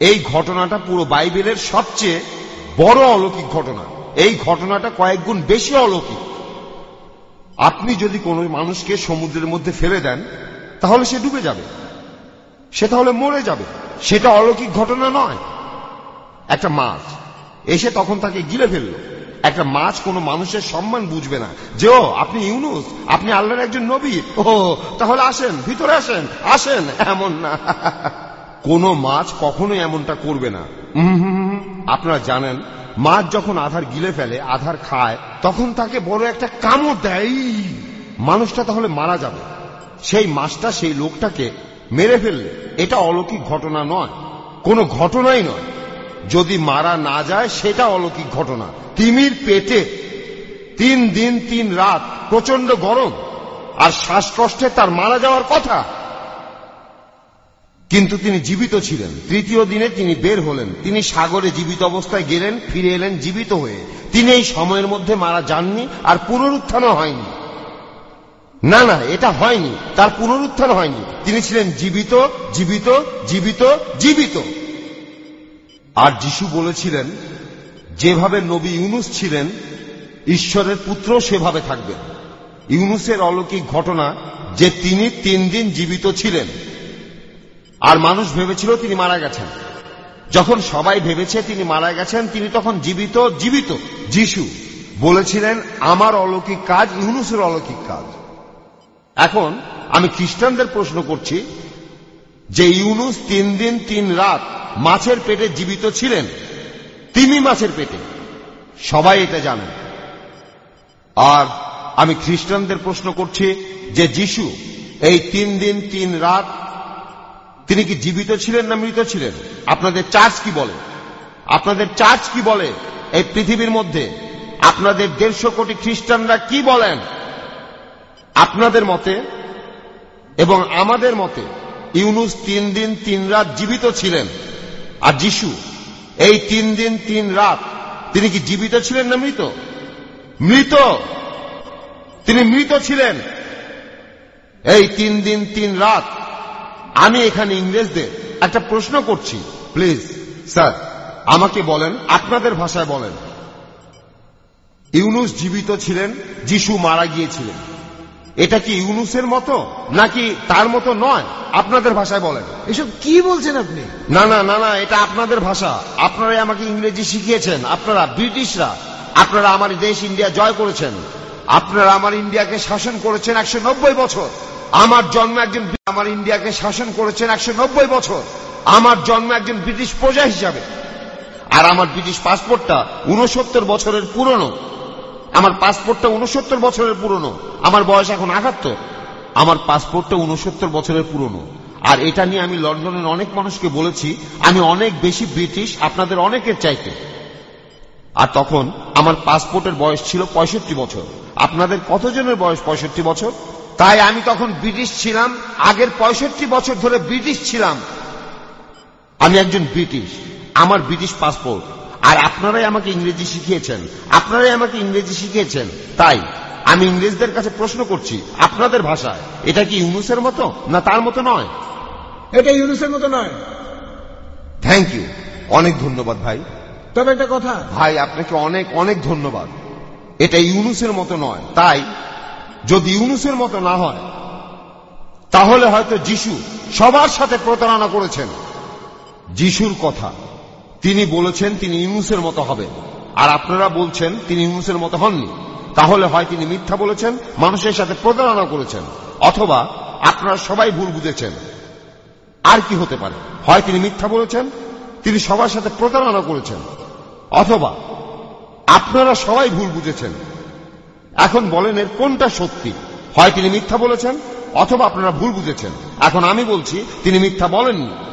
এই ঘটনাটা পুরো বাইবেলের সবচেয়ে বড় অলৌকিক ঘটনা। এই ঘটনাটা কয়েক গুণ বেশি অলৌকিক। আপনি যদি কোনো মানুষকে সমুদ্রের মধ্যে ফেলে দেন, তাহলে সে ডুবে যাবে। সে তাহলে মরে যাবে। সেটা অলৌকিক ঘটনা নয়। একটা মাছ এসে তখন তাকে গিলে ফেলল। একটা মাছ কোনো মানুষের সম্মান বুঝবে না। যে ও আপনি ইউনুস, আপনি আল্লাহর একজন নবী। ও তাহলে আসেন, ভিতরে আসেন আসেন, এমন না। কোনো মাছ কখনোই এমনটা করবে না। আপনারা জানেন, মাছ যখন আধার গিলে ফেলে, আধার খায়, তখন তাকে বড় একটা কামড় দেয়। মানুষটা তাহলে মারা যাবে। সেই মাছটা, সেই লোকটাকে মেরে ফেললে। এটা অলৌকিক ঘটনা নয়। কোনো ঘটনাই নয়। যদি মারা না যায়, সেটা অলৌকিক ঘটনা। তিমির পেটে তিন দিন, তিন রাত প্রচণ্ড গরম। আর শ্বাসকষ্টে তার মারা যাওয়ার কথা। কিন্তু তিনি জীবিত ছিলেন। তৃতীয় দিনে তিনি বের হলেন। তিনি সাগরে জীবিত অবস্থায় গেলেন, ফিরে এলেন, জীবিত হয়ে। তিনি এই সময়ের মধ্যে মারা যাননি আর পুনরুত্থানও হয়নি। না না, এটা হয়নি। তার পুনরুত্থান হয়নি। তিনি ছিলেন জীবিত জীবিত জীবিত জীবিত। আর যিশু বলেছিলেন, যেভাবে নবী ইউনুস ছিলেন, ঈশ্বরের পুত্র সেভাবে থাকবেন। ইউনুসের অলৌকিক ঘটনা যে তিনি তিন দিন জীবিত ছিলেন। আর মানুষ ভেবেছিল তিনি মারা গেছেন। যখন সবাই ভেবেছে তিনি মারা গেছেন, তিনি তখন জীবিত জীবিত। যিশু বলেছিলেন, আমার অলৌকিক কাজ ইউনুসের অলৌকিক কাজ। এখন আমি খ্রিস্টানদের প্রশ্ন করছি যে ইউনুস তিন দিন, তিন রাত মাছের পেটে জীবিত ছিলেন। তিনি মাছের পেটে। সবাই এটা জানেন। আর আমি খ্রিস্টানদের প্রশ্ন করছি যে যিশু এই তিন দিন, তিন রাত তিনি কি জীবিত ছিলেন না মৃত ছিলেন? আপনাদের চার্চ কি বলে? আপনাদের চার্চ কি বলে এই পৃথিবীর মধ্যে? আপনাদের দেড়শো কোটি খ্রিস্টানরা কি বলেন? আপনাদের মতে এবং আমাদের মতে ইউনুস তিন দিন, তিন রাত জীবিত ছিলেন। আর যিশু, এই তিন দিন, তিন রাত, তিনি কি জীবিত ছিলেন না মৃত? মৃত! তিনি মৃত ছিলেন। এই তিন দিন, তিন রাত, আমি এখানে ইংরেজদের একটা প্রশ্ন করছি। প্লিজ, স্যার, আমাকে বলেন, আপনাদের ভাষায় বলেন। ইউনুস জীবিত ছিলেন, যিশু মারা গিয়েছিলেন। এটা কি ইউনুসের মতো? নাকি তার মতো নয়? আপনাদের ভাষায় বলেন।
এসব কি বলছেন আপনি?
না না না না এটা আপনাদের ভাষা। আপনারাই আমাকে ইংরেজি শিখিয়েছেন। আপনারা ব্রিটিশরা। আপনারা আমার দেশ ইন্ডিয়া জয় করেছেন। আপনারা আমার ইন্ডিয়াকে শাসন করেছেন একশো নব্বই বছর। আমার জন্ম একজন আমার ইন্ডিয়াকে শাসন করেছেন একশো নব্বই বছর। আমার জন্ম একজন ব্রিটিশ প্রজা হিসাবে। আর আমার ব্রিটিশ পাসপোর্টটা উনসত্তর বছরের পুরনো। আমার পাসপোর্টটা উনসত্তর বছরের পুরনো। আমার বয়স এখন আটাত্তর। আমার পাসপোর্টটা উনসত্তর বছরের পুরনো। আর এটা নিয়ে আমি লন্ডনের অনেক মানুষকে বলেছি, আমি অনেক বেশি ব্রিটিশ, আপনাদের অনেকের চাইতে। আর তখন আমার পাসপোর্টের বয়স ছিল পঁয়ষট্টি বছর। আপনাদের কতজনের বয়স পঁয়ষট্টি বছর? তাই আমি তখন ব্রিটিশ ছিলাম, আগের পঁয়ষট্টি বছর ধরে ব্রিটিশ ছিলাম। আমি একজন ব্রিটিশ, আমার ব্রিটিশ পাসপোর্ট। আর আপনারাই আমাকে ইংরেজি শিখিয়েছেন। আপনারাই আমাকে ইংরেজি শিখিয়েছেন। তাই আমি ইংরেজদের কাছে প্রশ্ন করছি আপনাদের ভাষায়। এটা কি ইউনুসের মতো না তার মতো নয়?
এটা ইউনুসের মতো নয়।
থ্যাংক ইউ অনেক ধন্যবাদ ভাই।
তবে একটা কথা।
ভাই আপনাকে অনেক অনেক ধন্যবাদ। এটা ইউনুসের মতো নয়। তাই যদি ইউনুসের মতো না হয় তাহলে হয়তো যিশু সবার সাথে প্রতারণা করেছেন। যিশুর কথা। তিনি বলেছেন তিনি ইউনুসের মতো হবেন আর আপনারা বলছেন তিনি ইউনুসের মতো হননি। তাহলে হয় তিনি মিথ্যা বলেছেন, মানুষের সাথে প্রতারণা করেছেন। অথবা আপনারা সবাই ভুল বুঝেছেন। আর কি হতে পারে? হয় তিনি মিথ্যা বলেছেন, তিনি সবার সাথে প্রতারণা করেছেন। অথবা আপনারা সবাই ভুল বুঝেছেন। এখন বলেন এর কোনটা সত্যি? হয় তিনি মিথ্যা বলেছেন, অথবা আপনারা ভুল বুঝেছেন। এখন আমি বলছি, তিনি মিথ্যা বলেননি।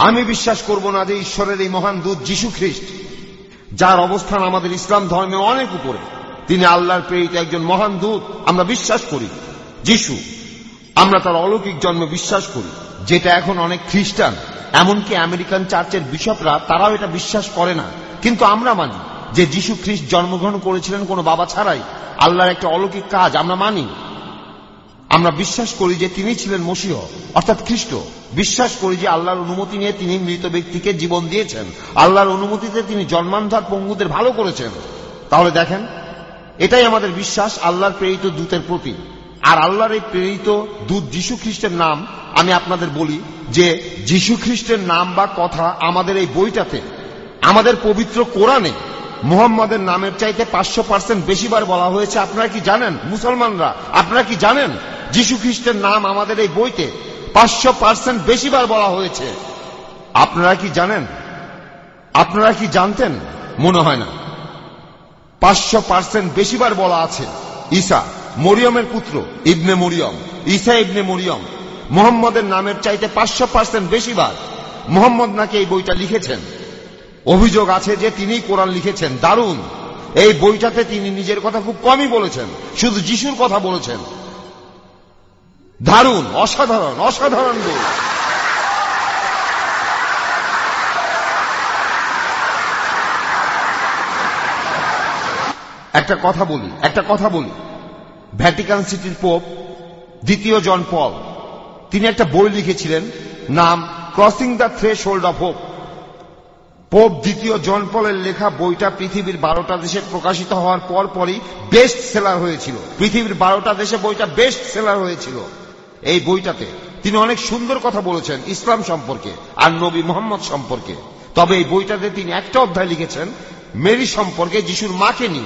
আমি বিশ্বাস করব না যে ঈশ্বরের এই মহান দূত যীশু খ্রিস্ট, যার অবস্থান আমাদের ইসলাম ধর্মে অনেক উপরে। তিনি আল্লাহর প্রেরিত একজন মহান দূত, আমরা বিশ্বাস করি। যিশু, আমরা তার অলৌকিক জন্ম বিশ্বাস করি, যেটা এখন অনেক খ্রিস্টান, এমনকি আমেরিকান চার্চের বিশপরা, তারাও এটা বিশ্বাস করে না। কিন্তু আমরা মানি যে যিশু খ্রিস্ট জন্মগ্রহণ করেছিলেন কোনো বাবা ছাড়াই। আল্লাহর একটা অলৌকিক কাজ, আমরা মানি। আমরা বিশ্বাস করি যে তিনি ছিলেন মসিহ, অর্থাৎ খ্রিস্ট। বিশ্বাস করি যে আল্লাহর অনুমতি নিয়ে তিনি মৃত ব্যক্তিকে জীবন দিয়েছেন। আল্লাহর অনুমতিতে তিনি জন্মান্ধার পঙ্গুদের ভালো করেছেন। তাহলে দেখেন, এটাই আমাদের বিশ্বাস, আল্লাহর প্রেরিত দূতের প্রতি। আর আল্লাহর এই প্রেরিত দূত যীশু খ্রিস্টের নাম, আমি আপনাদের বলি যে যীশু খ্রিস্টের নাম বা কথা আমাদের এই বইটাতে, আমাদের পবিত্র কোরআনে মুহাম্মদের নামের চাইতে পাঁচশো পার্সেন্ট বেশিবার বলা হয়েছে। আপনারা কি জানেন, মুসলমানরা, আপনারা কি জানেন? যীশু খ্রিস্টের নাম আমাদের এই বইতে পাঁচশো পার্সেন্ট বেশিবার বলা হয়েছে। আপনারা কি জানেন? আপনারা কি জানতেন? মনে হয় না। পাঁচশো পার্সেন্ট বেশিবার বলা আছে। ঈসা, মরিয়মের পুত্র, ইবনে মরিয়ম। ঈসা ইবনে মরিয়ম। মোহাম্মদের নামের চাইতে পাঁচশো পার্সেন্ট বেশিবার মোহাম্মদ নাকি এই বইটা লিখেছেন। অভিযোগ আছে যে তিনি কোরআন লিখেছেন। দারুণ। এই বইটাতে তিনি নিজের কথা খুব কমই বলেছেন। শুধু যিশুর কথা বলেছেন। দারুণ, অসাধারণ অসাধারণ বই। একটা কথা বলি, একটা কথা বলি। ভ্যাটিকান সিটির পোপ দ্বিতীয় জন পল তিনি একটা বই লিখেছিলেন, নাম crossing the threshold of hope Pope দ্বিতীয় জন পলের লেখা বইটা পৃথিবীর বারোটা দেশে প্রকাশিত হওয়ার পর পরই বেস্ট সেলার হয়েছিল। পৃথিবীর বারোটা দেশে বইটা বেস্ট সেলার হয়েছিল। এই বইটাতে তিনি অনেক সুন্দর কথা বলেছেন ইসলাম সম্পর্কে আর নবী মোহাম্মদ সম্পর্কে। তবে এই বইটাতে তিনি একটা অধ্যায় লিখেছেন, মেরি সম্পর্কে, যিশুর মাকে নিয়ে।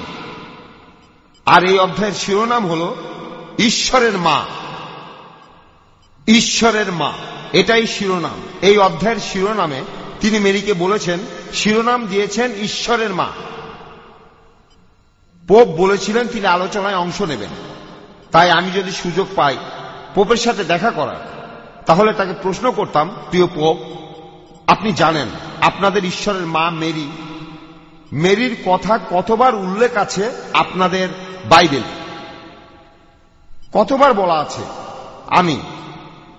আর এই অধ্যায়ের শিরোনাম হল, ঈশ্বরের মা। ঈশ্বরের মা, এটাই শিরোনাম। এই অধ্যায়ের শিরোনামে তিনি মেরিকে বলেছেন, শিরোনাম দিয়েছেন ঈশ্বরের মা। পোপ বলেছিলেন তিনি আলোচনায় অংশ নেবেন। তাই আমি যদি সুযোগ পাই পোপের সাথে দেখা করার। তাহলে তাকে প্রশ্ন করতাম, প্রিয় পোপ, আপনি জানেন, আপনাদের ঈশ্বরের মা মেরি। মেরির কথা কতবার উল্লেখ আছে আপনাদের বাইবেল? কতবার বলা আছে? আমি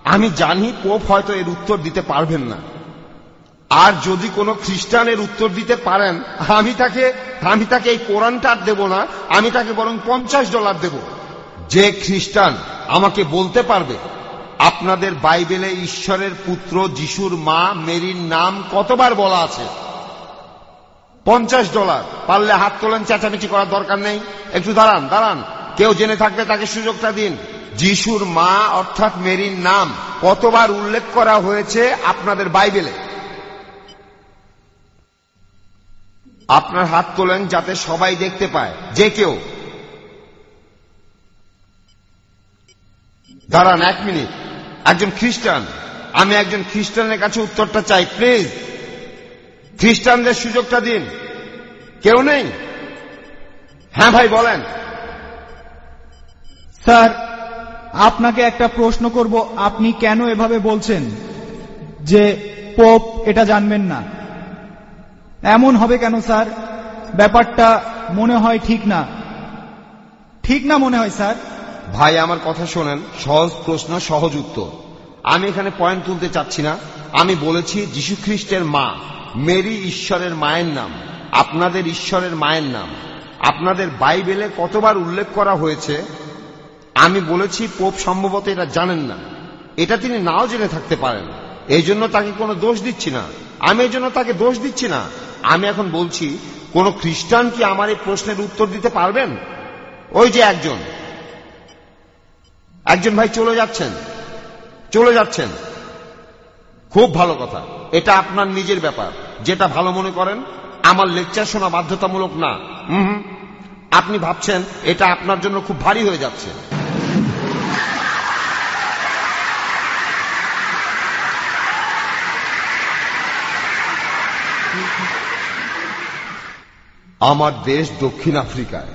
আমি জানি পোপ হয়তো এর উত্তর দিতে পারবেন না। আর যদি কোনো খ্রিস্টানের উত্তর দিতে পারেন, আমি তাকে আমি তাকে এই কোরআনটা দেব না, আমি তাকে বরং পঞ্চাশ ডলার দেব। যে খ্রিস্টান আমাকে বলতে পারবে, আপনাদের বাইবেলে ঈশ্বরের পুত্র যিশুর মা মেরির নাম কতবার বলা আছে? পঞ্চাশ ডলার। পারলে হাত তোলেন, চেঁচামেচি করার দরকার নেই। একটু দাঁড়ান দাঁড়ান। কেউ জেনে থাকলে তাকে সুযোগটা দিন। যিশুর মা, অর্থাৎ মেরির নাম, কতবার উল্লেখ করা হয়েছে আপনাদের বাইবেলে? আপনার হাত তোলেন যাতে সবাই দেখতে পায়। যে কেউ দাঁড়ান এক মিনিট। একজন খ্রিস্টান। আমি একজন খ্রিস্টানের কাছে উত্তরটা চাই, প্লিজ। খ্রিস্টানদের সুযোগটা দিন। কেউ নেই? হ্যাঁ ভাই, বলেন।
স্যার, আপনাকে একটা প্রশ্ন করব, আপনি কেন এভাবে বলছেন যে পোপ এটা জানবেন না? এমন হবে কেন, স্যার? ব্যাপারটা মনে হয় ঠিক না। ঠিক না মনে হয়, স্যার।
ভাই, আমার কথা শোনেন। সহজ প্রশ্ন, সহজ উত্তর। আমি এখানে পয়েন্ট তুলতে চাচ্ছি না। আমি বলেছি, যীশু খ্রিস্টের মা, মেরি ঈশ্বরের মায়ের নাম, আপনাদের ঈশ্বরের মায়ের নাম। আপনাদের বাইবেলে কতবার উল্লেখ করা হয়েছে? আমি বলেছি, পোপ সম্ভবত এটা জানেন না। এটা তিনি নাও জেনে থাকতে পারেন। এই জন্য তাকে কোনো দোষ দিচ্ছি না। আমি এই জন্য তাকে দোষ দিচ্ছি না। আমি এখন বলছি, কোন খ্রিস্টান কি আমার এই প্রশ্নের উত্তর দিতে পারবেন? ওই যে একজন। একজন ভাই চলে যাচ্ছেন। চলে যাচ্ছেন। খুব ভালো কথা। এটা আপনার নিজের ব্যাপার। যেটা ভালো মনে করেন আমার লেকচার শোনা বাধ্যতামূলক না। হুম আপনি ভাবছেন এটা আপনার জন্য খুব ভারী হয়ে যাচ্ছে। আমার দেশ দক্ষিণ আফ্রিকায়।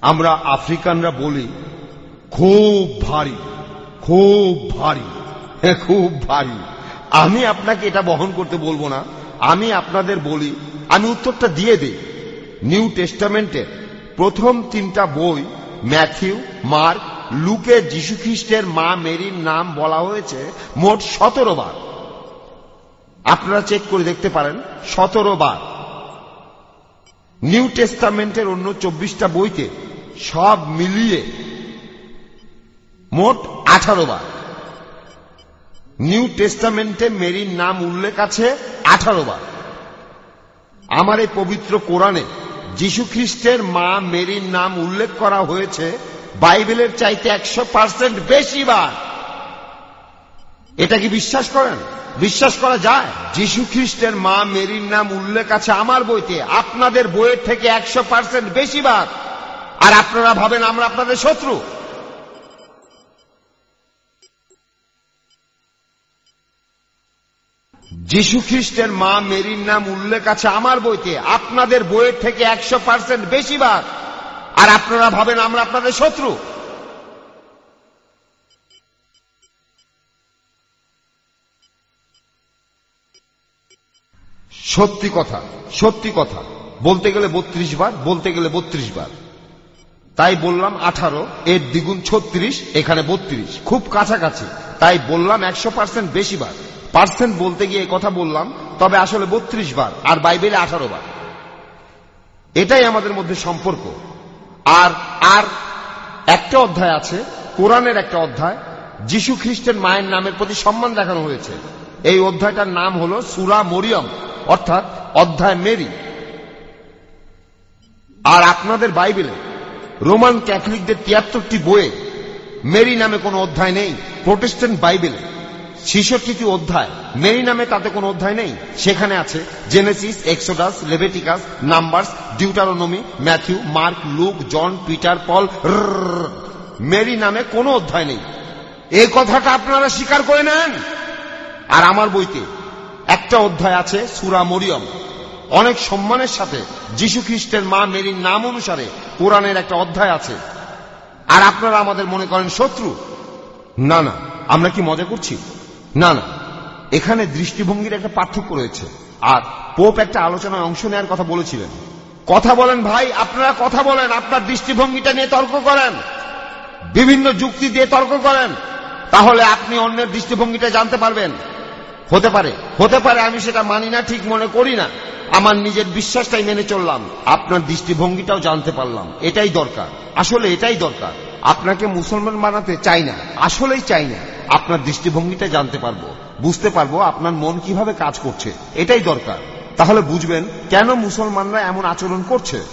আমরা আফ্রিকানরা বলি খুব ভারী খুব ভারী হ্যাঁ, খুব ভারী। আমি আপনাকে এটা বহন করতে বলব না আমি আপনাদের বলি আমি উত্তরটা দিয়ে দিই। নিউ টেস্টামেন্টের প্রথম তিনটা বই ম্যাথিউ মার্ক লুকে যীশু খ্রিস্টের মা মেরির নাম বলা হয়েছে মোট সতেরো বার। আপনারা চেক করে দেখতে পারেন সতেরো বার। নিউ টেস্টামেন্টের অন্য চব্বিশটা বইতে সব মিলিয়ে মোট আঠারো বার। নিউ টেস্টামেন্টে মেরির নাম উল্লেখ আছে আঠারো বার। আমার এই পবিত্র কোরআনে যীশু খ্রিস্টের মা মেরির নাম উল্লেখ করা হয়েছে বাইবেলের চাইতে একশো পার্সেন্ট বেশি বার। এটা কি বিশ্বাস করেন? বিশ্বাস করা যায়? যীশু খ্রিস্টের মা মেরির নাম উল্লেখ আছে আমার বইতে। আপনাদের বইয়ের থেকে একশো পার্সেন্ট বেশি বার। আর আপনারা ভাবেন আমরা আপনাদের শত্রু? যীশু খ্রিস্টের মা মেরির নাম উল্লেখ আছে আমার বইতে। আপনাদের বইয়ের থেকে একশো পার্সেন্ট বেশি আর আপনারা ভাবেন আমরা আপনাদের শত্রু। সত্যি কথা সত্যি কথা। বলতে গেলে বত্রিশ বার, বলতে গেলে বত্রিশ বার। তাই বললাম আঠারো, এর দ্বিগুণ ছত্রিশ, এখানে বত্রিশ। খুব কাছাকাছি। তাই বললাম একশো পার্সেন্ট বেশি বার। পার্সেন্ট বলতে গিয়ে কথা বললাম, তবে আসলে বত্রিশ বার, আর বাইবেলে আঠারো বার। এটাই আমাদের মধ্যে সম্পর্ক। আর আর একটা অধ্যায় আছে, কোরআনের একটা অধ্যায়, যিশু খ্রিস্টের মায়ের নামের প্রতি সম্মান দেখানো হয়েছে। এই অধ্যায়টার নাম হল সুরা মরিয়ম, অর্থাৎ অধ্যায় মেরি। আর আপনাদের বাইবেলে, রোমান ক্যাথলিকদের তিয়াত্তরটি বইয়ে, মেরি নামে কোনো অধ্যায় নেই, প্রোটেস্ট্যান্ট বাইবেলে। ছিষট্টিটি অধ্যায়। মেরি নামে তাতে কোনো অধ্যায় নেই। সেখানে আছে Genesis, Exodus, Leviticus, Numbers, Deuteronomy, Matthew, Mark, Luke, John, Peter, Paul. Mary নামে কোনো অধ্যায় নেই। এই কথাটা আপনারা স্বীকার করে নেন। আর আমার বইতে একটা অধ্যায় আছে, সুরা মরিয়ম। অনেক সম্মানের সাথে যীশু খ্রিস্টের মা মেরির নাম অনুসারে কোরআনের একটা অধ্যায় আছে। আর আপনারা আমাদের মনে করেন শত্রু? না না, আমরা কি মজা করছি? না না। এখানে দৃষ্টিভঙ্গির একটা পার্থক্য রয়েছে। আর পোপ একটা আলোচনায় অংশ নেওয়ার কথা বলেছিলেন। কথা বলেন ভাই, আপনারা কথা বলেন, আপনার দৃষ্টিভঙ্গিটা নিয়ে তর্ক করেন। বিভিন্ন যুক্তি দিয়ে তর্ক করেন। তাহলে আপনি অন্যের দৃষ্টিভঙ্গিটা জানতে পারবেন। হতে পারে হতে পারে আমি সেটা মানি না, ঠিক মনে করি না। আমার নিজের বিশ্বাসটাই মেনে চললাম, আপনার দৃষ্টিভঙ্গিটাও জানতে পারলাম। এটাই দরকার। আসলে এটাই দরকার। আপনাকে মুসলমান বানাতে চাই না। আসলেই চাই না। আপনার দৃষ্টিভঙ্গিটা জানতে পারব, বুঝতে পারব আপনার মন কীভাবে কাজ করছে। এটাই দরকার। তাহলে বুঝবেন কেন মুসলমানরা এমন আচরণ করছে?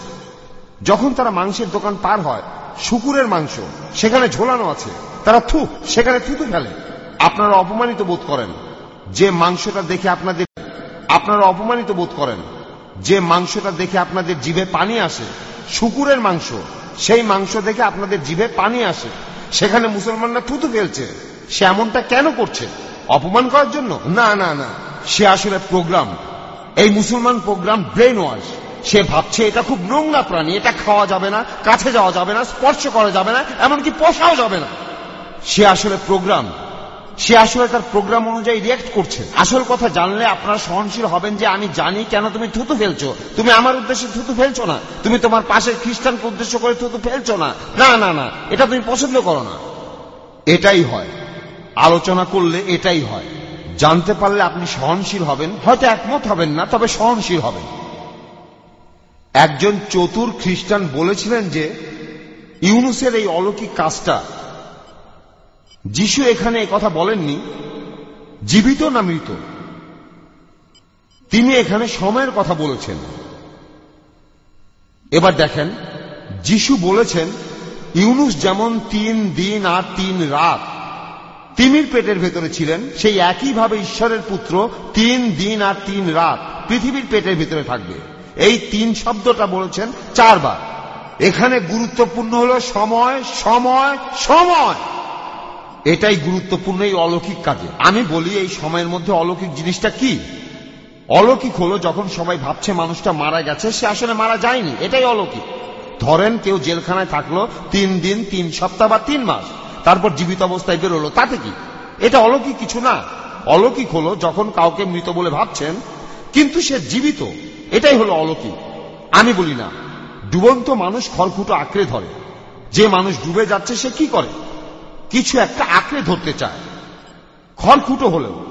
যখন তারা মাংসের দোকান পার হয়, শুকুরের মাংস, সেখানে ঝোলানো আছে, তারা থু, সেখানে থুতু ফেলে। আপনারা অপমানিত বোধ করেন। যে মাংসটা দেখে আপনাদের, আপনারা অপমানিত বোধ করেন। যে মাংসটা দেখে আপনাদের জিভে পানি আসে, শুকুরের মাংস, সেই মাংস দেখে আপনাদের জিভে পানি আসে। সেখানে মুসলমানরা থুতু ফেলছে। সে এমনটা কেন করছে? অপমান করার জন্য? না না না। সে আসলে প্রোগ্রাম। এই মুসলমান প্রোগ্রাম ব্রেন ওয়াশ সে ভাবছে এটা খুব নোংরা প্রাণী, এটা খাওয়া যাবে না, কাছে যাওয়া যাবে না, স্পর্শ করা যাবে না, এমনকি পোষাও যাবে না। সে আসলে প্রোগ্রাম। সে আসলে তার প্রোগ্রাম অনুযায়ী রিয়াক্ট করছে। আসল কথা জানলে আপনারা সহনশীল হবেন যে, আমি জানি কেন তুমি থুতু ফেলছো। তুমি আমার উদ্দেশ্যে থুতু ফেলছো না। তুমি তোমার পাশের খ্রিস্টানকে উদ্দেশ্য করে থুতু ফেলছো না। না না না। এটা তুমি পছন্দ করো না। এটাই হয়। আলোচনা করলে এটাই হয়। জানতে পারলে আপনি সহনশীল হবেন। হয়তো একমত হবেন না, তবে সহনশীল হবেন। একজন চতুর খ্রিস্টান বলেছিলেন যে, ইউনুসের এই অলৌকিক কাজটা যিশু এখানে কথা বলেননি, জীবিত না মৃত? তিনি এখানে সময়ের কথা বলেছেন। এবার দেখেন, যিশু বলেছেন, ইউনুস যেমন তিন দিন আর তিন রাত তিমির পেটের ভেতরে ছিলেন, সেই একইভাবে ঈশ্বরের পুত্র তিন দিন আর তিন রাত পৃথিবীর পেটের ভেতরে থাকবে। এই তিন শব্দটা বলেছেন চারবার। এখানে গুরুত্বপূর্ণ হল সময় সময় সময়। এটাই গুরুত্বপূর্ণ এই অলৌকিক কাজে। আমি বলি এই সময়ের মধ্যে অলৌকিক জিনিসটা কি? অলৌকিক হলো যখন সবাই ভাবছে মানুষটা মারা গেছে, সে আসলে মারা যায়নি। এটাই অলৌকিক। ধরেন কেউ জেলখানায় থাকল, তিন দিন, তিন সপ্তাহ বা তিন মাস, তারপর জীবিত অবস্থায় বেরোলো, তাতে কি? এটা অলৌকিক কিছু না। অলৌকিক হলো যখন কাউকে মৃত বলে ভাবছেন, কিন্তু সে জীবিত। এটাই হলো অলৌকিক। আমি বলি না, ডুবন্ত মানুষ খড়কুটো আঁকড়ে ধরে। যে মানুষ ডুবে যাচ্ছে, সে কি করে? কিছু একটা আঁকড়ে ধরতে চায়। খড়কুটো হলেও।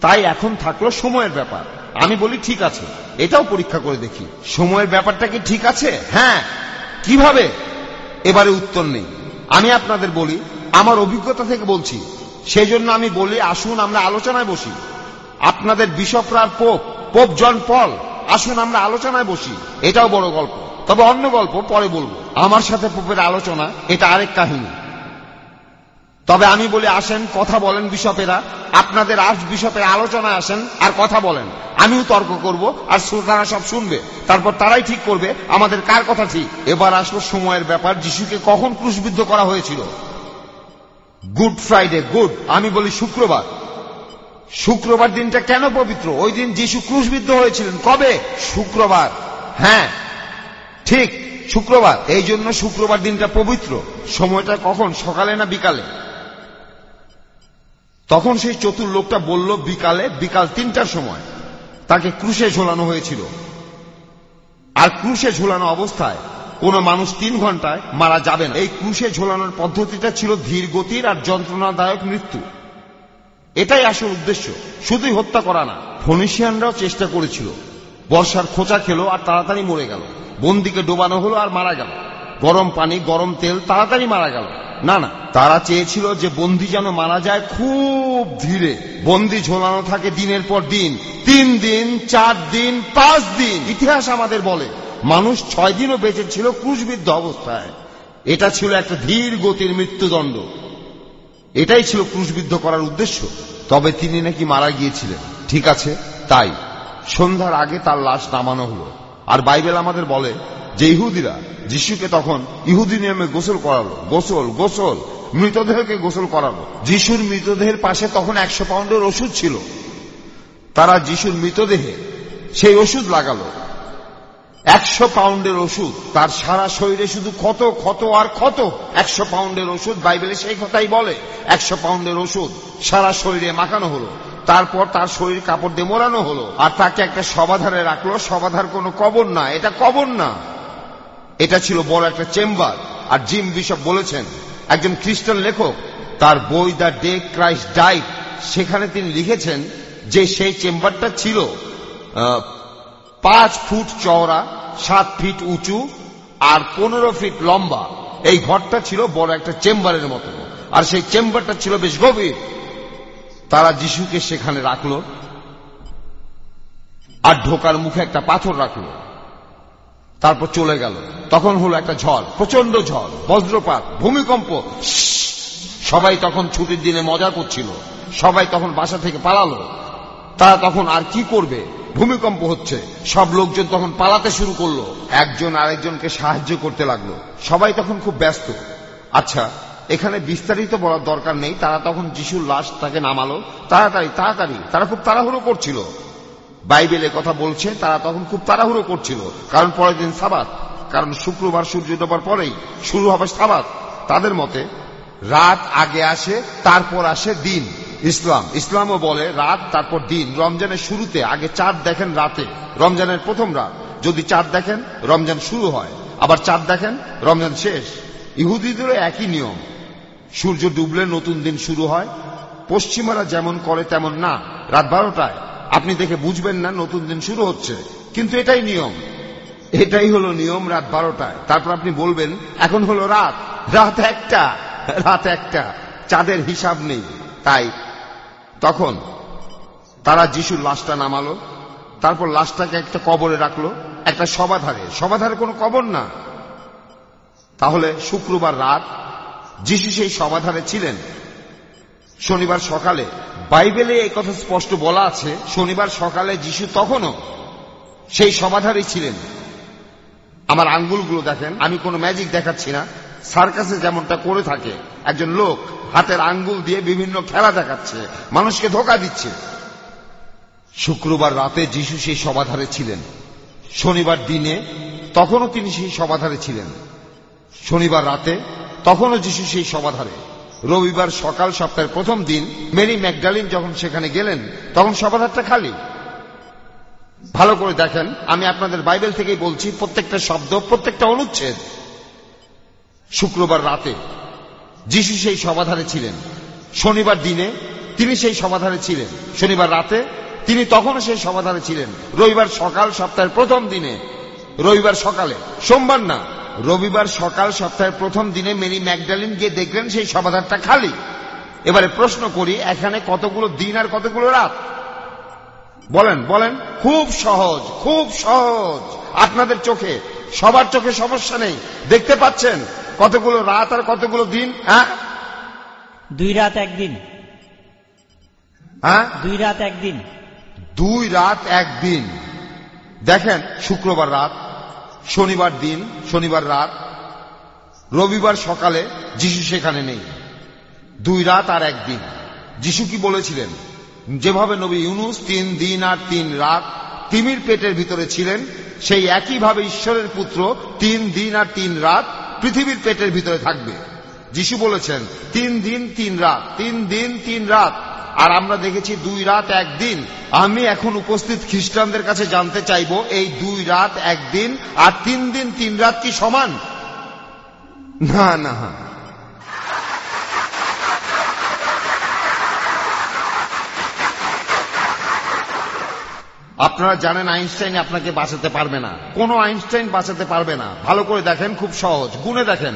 তাই এখন থাকল সময়ের ব্যাপার। আমি বলি, ঠিক আছে, এটাও পরীক্ষা করে দেখি। সময়ের ব্যাপারটা কি ঠিক আছে? হ্যাঁ। কীভাবে? এবারে উত্তর নেই। আমি আপনাদের বলি, আমার অভিজ্ঞতা থেকে বলছি। সেই জন্য আমি বলি, আসুন আমরা আলোচনায় বসি। আপনাদের বিশপরার পোপ পোপ জন পল, আসুন আমরা আলোচনায় বসি। এটাও বড় গল্প। তবে অন্য গল্প পরে বলব। আমার সাথে পোপের আলোচনা, এটা আরেক কাহিনী। তবে আমি বলি, আসেন, কথা বলেন বিশপেরা। আপনাদের আর্চ বিশপের আলোচনায় আসেন আর কথা বলেন। আমিও তর্ক করব আর শ্রোতারা সব শুনবে। তারপর তারাই ঠিক করবে, আমাদের কার কথা ঠিক। এবার আসলো সময়ের ব্যাপার, যিশুকে কখন ক্রুশবিদ্ধ করা হয়েছিল? Good Friday, good. আমি বলি, শুক্রবার। শুক্রবার দিনটা কেন পবিত্র? ওই দিন যিশু ক্রুশবিদ্ধ হয়েছিলেন। কবে? শুক্রবার। হ্যাঁ ঠিক, শুক্রবার। এই জন্য শুক্রবার দিনটা পবিত্র। সময়টা কখন? সকালে না বিকালে? তখন সেই চতুর লোকটা বলল, বিকালে, বিকাল তিনটার সময়। তাকে ক্রুশে ঝোলানো হয়েছিল। আর ক্রুশে ঝোলানো অবস্থায় কোন মানুষ তিন ঘন্টায় মারা যাবে না। এই ক্রুশে ঝোলানোর পদ্ধতিটা ছিল ধীর গতির আর যন্ত্রণাদায়ক মৃত্যু। এটাই আসল উদ্দেশ্য। শুধুই হত্যা করা না, ফনিশিয়ানরাও চেষ্টা করেছিল। বর্ষার খোঁচা খেলো আর তাড়াতাড়ি মরে গেল। বন্দিকে ডোবানো হলো আর মারা গেল। গরম পানি, গরম তেল, তাড়াতাড়ি মারা গেল। না না, তারা চেয়েছিল যে বন্দি যেন মারা যায় খুব ধীরে। বন্দি ঝোলানো থাকে দিনের পর দিন। তিন দিন, চার দিন, পাঁচ দিন। ইতিহাস আমাদের বলে, মানুষ ছয় দিনও বেঁচে ছিল ক্রুশবিদ্ধ অবস্থায়। এটা ছিল একটা ধীর গতির মৃত্যুদণ্ড। এটাই ছিল ক্রুশবিদ্ধ করার উদ্দেশ্য। তবে তিনি নাকি মারা গিয়েছিলেন। ঠিক আছে, তাই। সন্ধ্যার আগে তার লাশ নামানো হলো। আর বাইবেল আমাদের বলে যে ইহুদিরা যিশুকে তখন ইহুদি নিয়মে গোসল করালো, গোসল গোসল, মৃতদেহকে গোসল করালো। যিশুর মৃতদেহের পাশে তখন একশো পাউন্ডের ওষুধ ছিল। তারা যিশুর মৃতদেহে সেই ওষুধ লাগালো। একশো পাউন্ডের ওষুধ, তার সারা শরীরে শুধু ক্ষত ক্ষত আর ক্ষত। একশো পাউন্ডের ওষুধ, বাইবেলে সেই কথাই বলে, একশো পাউন্ডের ওষুধ সারা শরীরে মাখানো হলো। তারপর তার শরীর কাপড় দিয়ে মোড়ানো হলো। আর তাকে একটা সমাধারে রাখল। সমাধার কোনো কবর না, এটা কবর না। এটা ছিল বড় একটা চেম্বার। আর জিম বিশপ বলেছেন, একজন খ্রিস্টান লেখক, তার বই দ্য ডে ক্রাইস্ট ডাইট সেখানে তিনি লিখেছেন যে সেই চেম্বারটা ছিল পাঁচ ফুট চওড়া, সাত ফিট উঁচু, আর পনেরো ফিট লম্বা। এই ঘরটা ছিল বড় একটা চেম্বারের মতো। আর সেই চেম্বারটা ছিল বেশ গভীর। তারা যিশুকে সেখানে রাখল, আর ঢোকার মুখে একটা পাথর রাখল। তারপর চলে গেল। তখন হলো একটা ঝড় প্রচণ্ড ঝড়, বজ্রপাত, ভূমিকম্প। সবাই তখন ছুটির দিনে মজা করছিল সবাই তখন বাসা থেকে পালালো তারা তখন আর কি করবে ভূমিকম্প হচ্ছে সব লোকজন তখন পালাতে শুরু করল একজন আরেকজনকে সাহায্য করতে লাগল সবাই তখন খুব ব্যস্ত আচ্ছা এখানে বিস্তারিত বলার দরকার নেই তারা তখন যিশুর লাশ তাকে নামালো তাড়াতাড়ি তাড়াতাড়ি তারা খুব তাড়াহুড়ো করছিল বাইবেলে কথা বলছে, তারা তখন খুব তাড়াহুড়ো করছিল। কারণ পরের দিন সাবাত। কারণ শুক্রবার সূর্য ডোবার পরেই শুরু হবে সাবাত। তাদের মতে, রাত আগে আসে, তারপর আসে দিন, ইসলাম। ইসলামও বলে, রাত, তারপর দিন। রমজানের শুরুতে, আগে চাঁদ দেখেন রাতে। রমজানের প্রথম রাত। যদি চাঁদ দেখেন, রমজান শুরু হয়। আবার চাঁদ দেখেন, রমজান শেষ। ইহুদিদেরও একই নিয়ম। সূর্য ডুবলে নতুন দিন শুরু হয়। পশ্চিমারা যেমন করে, তেমন না। রাত বারোটায়। আপনি দেখে বুঝবেন না, নতুন দিন শুরু হচ্ছে। কিন্তু এটাই নিয়ম। এটাই হলো নিয়ম রাত বারোটায়। তারপর আপনি বলবেন, এখন হলো রাত। রাত একটা রাত একটা। চাঁদের হিসাব নেই। তাই তখন তারা যিশুর লাশটা নামালো, তারপর লাশটাকে একটা কবরে রাখল, একটা সবাধারে সবাধারে কোনো কবর না। তাহলে শুক্রবার রাত যিশু সেই সমাধানে ছিলেন। শনিবার সকালে বাইবেলে এই কথা স্পষ্ট বলা আছে, শনিবার সকালে যিশু তখনও সেই সমাধারে ছিলেন। আমার আঙ্গুলগুলো দেখেন, আমি কোনো ম্যাজিক দেখাচ্ছি না, সার্কাসে যেমনটা করে থাকে, একজন লোক হাতের আঙ্গুল দিয়ে বিভিন্ন খেলা দেখাচ্ছে, মানুষকে ধোকা দিচ্ছে। শুক্রবার রাতে যিশু সেই সমাধারে ছিলেন। শনিবার দিনে তখনও তিনি সেই সমাধারে ছিলেন। শনিবার রাতে তখনও যিশু সেই সমাধারে রবিবার সকাল সপ্তাহের প্রথম দিন মেরি ম্যাকডালিন যখন সেখানে গেলেন, তখন সমাধারটা খালি। ভালো করে দেখেন, আমি আপনাদের বাইবেল থেকেই বলছি, প্রত্যেকটা শব্দ, প্রত্যেকটা অনুচ্ছেদ শুক্রবার রাতে যিশু সেই সমাধানে ছিলেন। শনিবার দিনে তিনি সেই সমাধানে ছিলেন। শনিবার রাতে তিনি তখনও সেই সমাধানে ছিলেন। রবিবার সকাল সপ্তাহের প্রথম দিনে, রবিবার সকালে, সোমবার না রবিবার সকাল সপ্তাহের প্রথম দিনে মেরি ম্যাকডালিন গিয়ে দেখলেন সেই সমাধানটা খালি। এবারে প্রশ্ন করি এখানে কতগুলো দিন আর কতগুলো রাত? বলেন বলেন। খুব সহজ খুব সহজ। আপনাদের চোখে সবার চোখে সমস্যা নেই। দেখতে পাচ্ছেন? কতগুলো রাত আর কতগুলো দিন? হ্যাঁ?
দুই রাত একদিন।
হ্যাঁ?
দুই রাত একদিন।
দুই রাত একদিন। দেখেন শুক্রবার রাত। শনিবার দিন, শনিবার রাত, রবিবার সকালে যিশু সেখানে নেই। দুই রাত আর একদিন যিশু কি বলেছিলেন? যেভাবে নবী ইউনুস তিন দিন আর তিন রাত তিমির পেটের ভিতরে ছিলেন, সেই একইভাবে ঈশ্বরের পুত্র তিন দিন আর তিন রাত পৃথিবীর পেটের ভিতরে থাকবে। যিশু বলেছেন, তিন দিন, তিন রাত, তিন দিন, তিন রাত। আর আমরা দেখেছি দুই রাত একদিন। আমি এখন উপস্থিত খ্রিস্টানদের কাছে জানতে চাইব, এই দুই রাত একদিন আর তিন দিন তিন রাত কি সমান? না না। আপনারা জানেন আইনস্টাইন আপনাকে বাঁচাতে পারবে না। কোন আইনস্টাইন বাঁচাতে পারবে না। ভালো করে দেখেন, খুব সহজ। গুনে দেখেন।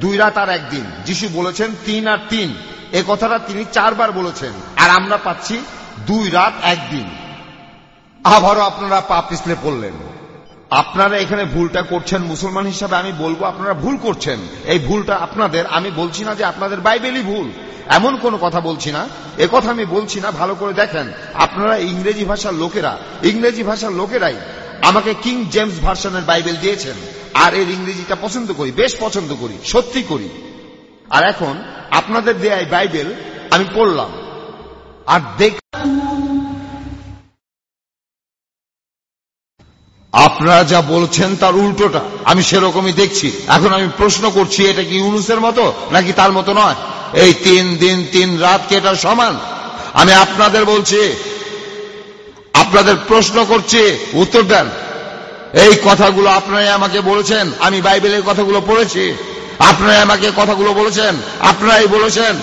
দুই রাত আর একদিন। যিশু বলেছেন, তিন আর তিন। এ কথাটা তিনি চারবার বলেছেন। আর আমরা পাচ্ছি দুই রাত একদিন। আবারও আপনারা পা পিছলে পড়লেন। আপনারা এখানে ভুলটা করছেন, মুসলমান হিসাবে আমি বলব আপনারা ভুল করছেন। এই ভুলটা আপনাদের, আমি বলছি না যে আপনাদের বাইবেলই ভুল। এমন কোন কথা বলছি না। কথা আমি বলছি না, ভালো করে দেখেন। আপনারা ইংরেজি ভাষার লোকেরা, ইংরেজি ভাষার লোকেরাই আমাকে কিং জেমস ভার্সনের বাইবেল দিয়েছেন। আর এর ইংরেজিটা পছন্দ করি, বেশ পছন্দ করি, সত্যি করি। আর এখন আপনাদের দেয়া বাইবেল, আমি পড়লাম। আর দেখ আপনারা যা বলছেন তার উল্টোটা, আমি সেরকমই দেখছি। এখন আমি প্রশ্ন করছি, এটা কি ইউনুসের মতো, নাকি তার মতো নয়? এই তিন দিন, তিন রাত কি এটা সমান? আমি আপনাদের বলছি, আপনাদের প্রশ্ন করছি, উত্তর দেন। এই কথাগুলো আপনারাই আমাকে বলেছেন, আমি বাইবেলের কথাগুলো পড়েছি। আপনারাই আমাকে কথাগুলো বলেছেন, আপনারাই বলেছেন।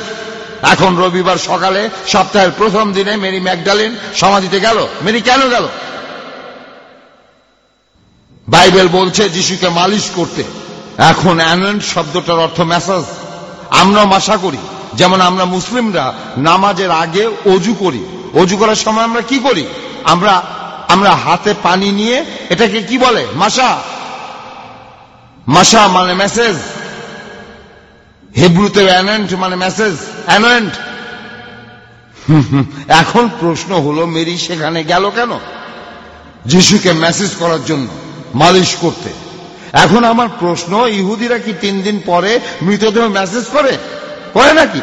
এখন রবিবার সকালে, সপ্তাহের প্রথম দিনে মেরি ম্যাকডালিন সমাধিতে গেল। মেরি কেন গেল? বাইবেল বলছে যিশুকে মালিশ করতে। এখন অ্যানন্ট শব্দটার অর্থ মেসাজ। আমরা মাসা করি। যেমন আমরা মুসলিমরা নামাজের আগে অজু করি। অজু করার সময় আমরা কি করি? আমরা আমরা হাতে পানি নিয়ে এটাকে কি বলে? মাসা মাসা মানে মেসেজ। হেব্রুতে অ্যানেন্ট মানে মেসেজ অ্যানোয়েন্ট [LAUGHS] এখন প্রশ্ন হলো, মেরি সেখানে গেল কেন? যিশুকে মেসেজ করার জন্য, মালিশ করতে। এখন আমার প্রশ্ন, ইহুদিরা কি তিন দিন পরে মৃতদেহ মেসেজ করে? করে নাকি?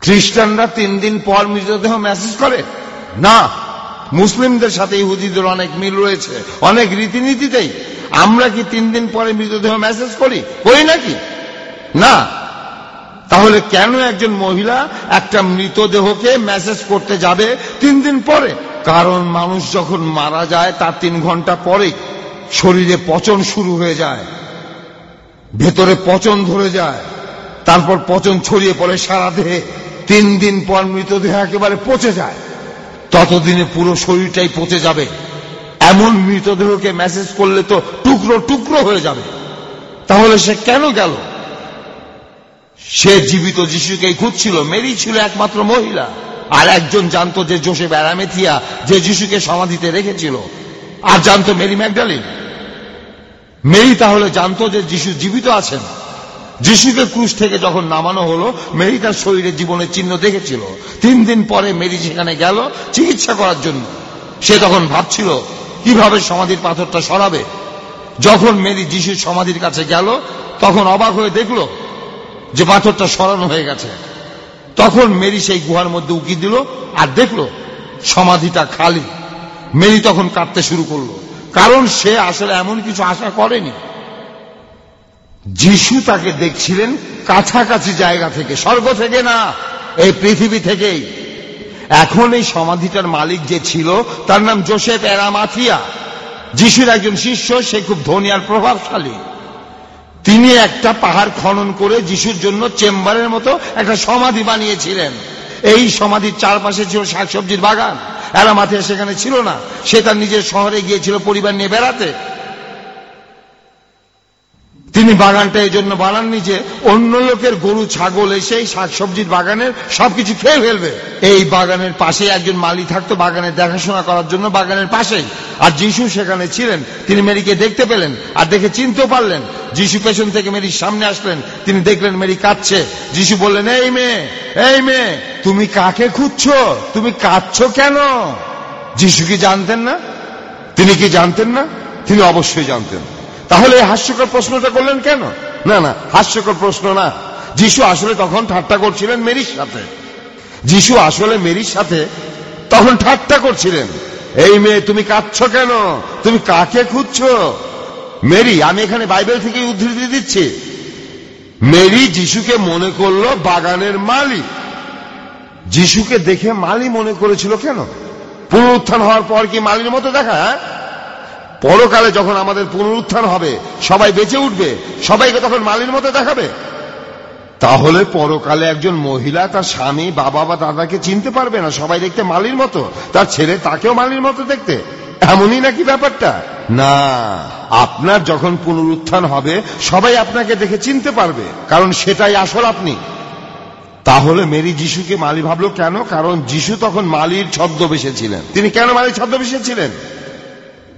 খ্রিস্টানরা তিন দিন পর মৃতদেহ মেসেজ করে? না। মুসলিমদের সাথে ইহুদিদের অনেক মিল রয়েছে, অনেক রীতিনীতিতেই। আমরা কি তিন দিন পরে মৃতদেহ মেসেজ করি? করি নাকি? না। তাহলে কেন একজন মহিলা একটা মৃতদেহকে মেসেজ করতে যাবে তিন দিন পরে? কারণ মানুষ যখন মারা যায়, তার তিন ঘণ্টা পরে শরীরে পচন শুরু হয়ে যায়, ভেতরে পচন ধরে যায়, তারপর পচন ছড়িয়ে পড়ে সারা দেহে। তিন দিন পর মৃতদেহ একেবারে পচে যায়। ততদিনে পুরো শরীরটাই পচে যাবে। এমন মৃতদেহকে মেসেজ করলে তো টুকরো টুকরো হয়ে যাবে। তাহলে সে কেন গেল? সে জীবিত যিশুকেই খুঁজছিল, মেরি ছিল একমাত্র মহিলা। আর একজন জানতো যে জোসেফ অ্যারামেথিয়া যে যিশুকে সমাধিতে রেখেছিল। আর জানতো মেরি ম্যাকডালিন মেরি তাহলে জানতো যে যিশু জীবিত আছেন। যিশুকে ক্রুশ থেকে যখন নামানো হলো, মেরি তার শরীরে জীবনের চিহ্ন দেখেছিল। তিন দিন পরে মেরি সেখানে গেল চিকিৎসা করার জন্য। সে তখন ভাবছিল, কীভাবে সমাধির পাথরটা সরাবে? যখন মেরি যিশুর সমাধির কাছে গেল, তখন অবাক হয়ে দেখল যে পাথরটা সরানো হয়ে গেছে। তখন মেরি সেই গুহার মধ্যে উকি দিল আর দেখল সমাধিটা খালি। মেরি তখন কাঁদতে শুরু করল, কারণ সে আসলে এমন কিছু আশা করেনি। যিশু তাকে দেখছিলেন কাছাকাছি জায়গা থেকে, স্বর্গ থেকে না, এই পৃথিবী থেকেই। এখন এই সমাধিটার মালিক যে ছিল, তার নাম জোসেফ এরামাথিয়া। যিশুর একজন শিষ্য, সে খুব ধনী আর প্রভাবশালী। তিনি একটা পাহাড় খনন করে যিশুর জন্য চেম্বারের মতো একটা সমাধি বানিয়েছিলেন। এই সমাধির চারপাশে ছিল শাকসবজির বাগান। এরা মাথায় সেখানে ছিল না। সে তার নিজের শহরে গিয়েছিল পরিবার নিয়ে বেড়াতে। তিনি বাগানটা এই জন্য বানাননি যে অন্য লোকের গরু, ছাগল এসে শাকসবজির বাগানের সবকিছু খেয়ে ফেলবে। এই বাগানের পাশে একজন মালি থাকতো বাগানের দেখাশোনা করার জন্য বাগানের পাশেই। আর যিশু সেখানে ছিলেন, তিনি মেরিকে দেখতে পেলেন আর দেখে চিনতেও পারলেন। যিশু পেছন থেকে মেরির সামনে আসলেন, তিনি দেখলেন মেরি কাঁদছে। যিশু বললেন, এই মেয়ে এই মেয়ে, তুমি কাকে খুঁজছো? তুমি কাঁদছো কেন? যিশু কি জানতেন না? তিনি কি জানতেন না? তিনি অবশ্যই জানতেন। তাহলে হাস্যকর প্রশ্নটা করলেন কেন? না না, হাস্যকর প্রশ্ন না। যিশু আসলে তখন ঠাট্টা করছিলেন মেরির সাথে। যিশু আসলে মেরির সাথে তখন ঠাট্টা করছিলেন। এই মেয়ে, তুমি কাঁদছ কেন? তুমি কাকে খুঁজছো? মেরি, আমি এখানে বাইবেল থেকে উদ্ধৃতি দিচ্ছি। মেরি যিশুকে মনে করল বাগানের মালিক। যিশুকে দেখে মালি মনে করেছিল কেন? পুনরুত্থান হওয়ার পর কি মালির মতো দেখা হ্যাঁ? পরকালে যখন আমাদের পুনরুত্থান হবে, সবাই বেঁচে উঠবে, সবাইকে তখন মালির মতো দেখাবে। তাহলে পরকালে একজন মহিলা তার স্বামী, বাবা বা দাদাকে চিনতে পারবে না, সবাই দেখতে মালির মতো, তার ছেলে তাকেও মালির মতো দেখতে। এমনই নাকি ব্যাপারটা? না, আপনার যখন পুনরুত্থান হবে, সবাই আপনাকে দেখে চিনতে পারবে, কারণ সেটাই আসল আপনি। তাহলে মেরি যিশুকে মালি ভাবলো কেন? কারণ যিশু তখন মালির ছদ্মবেশে ছিলেন। তিনি কেন মালির ছদ্মবেশে ছিলেন?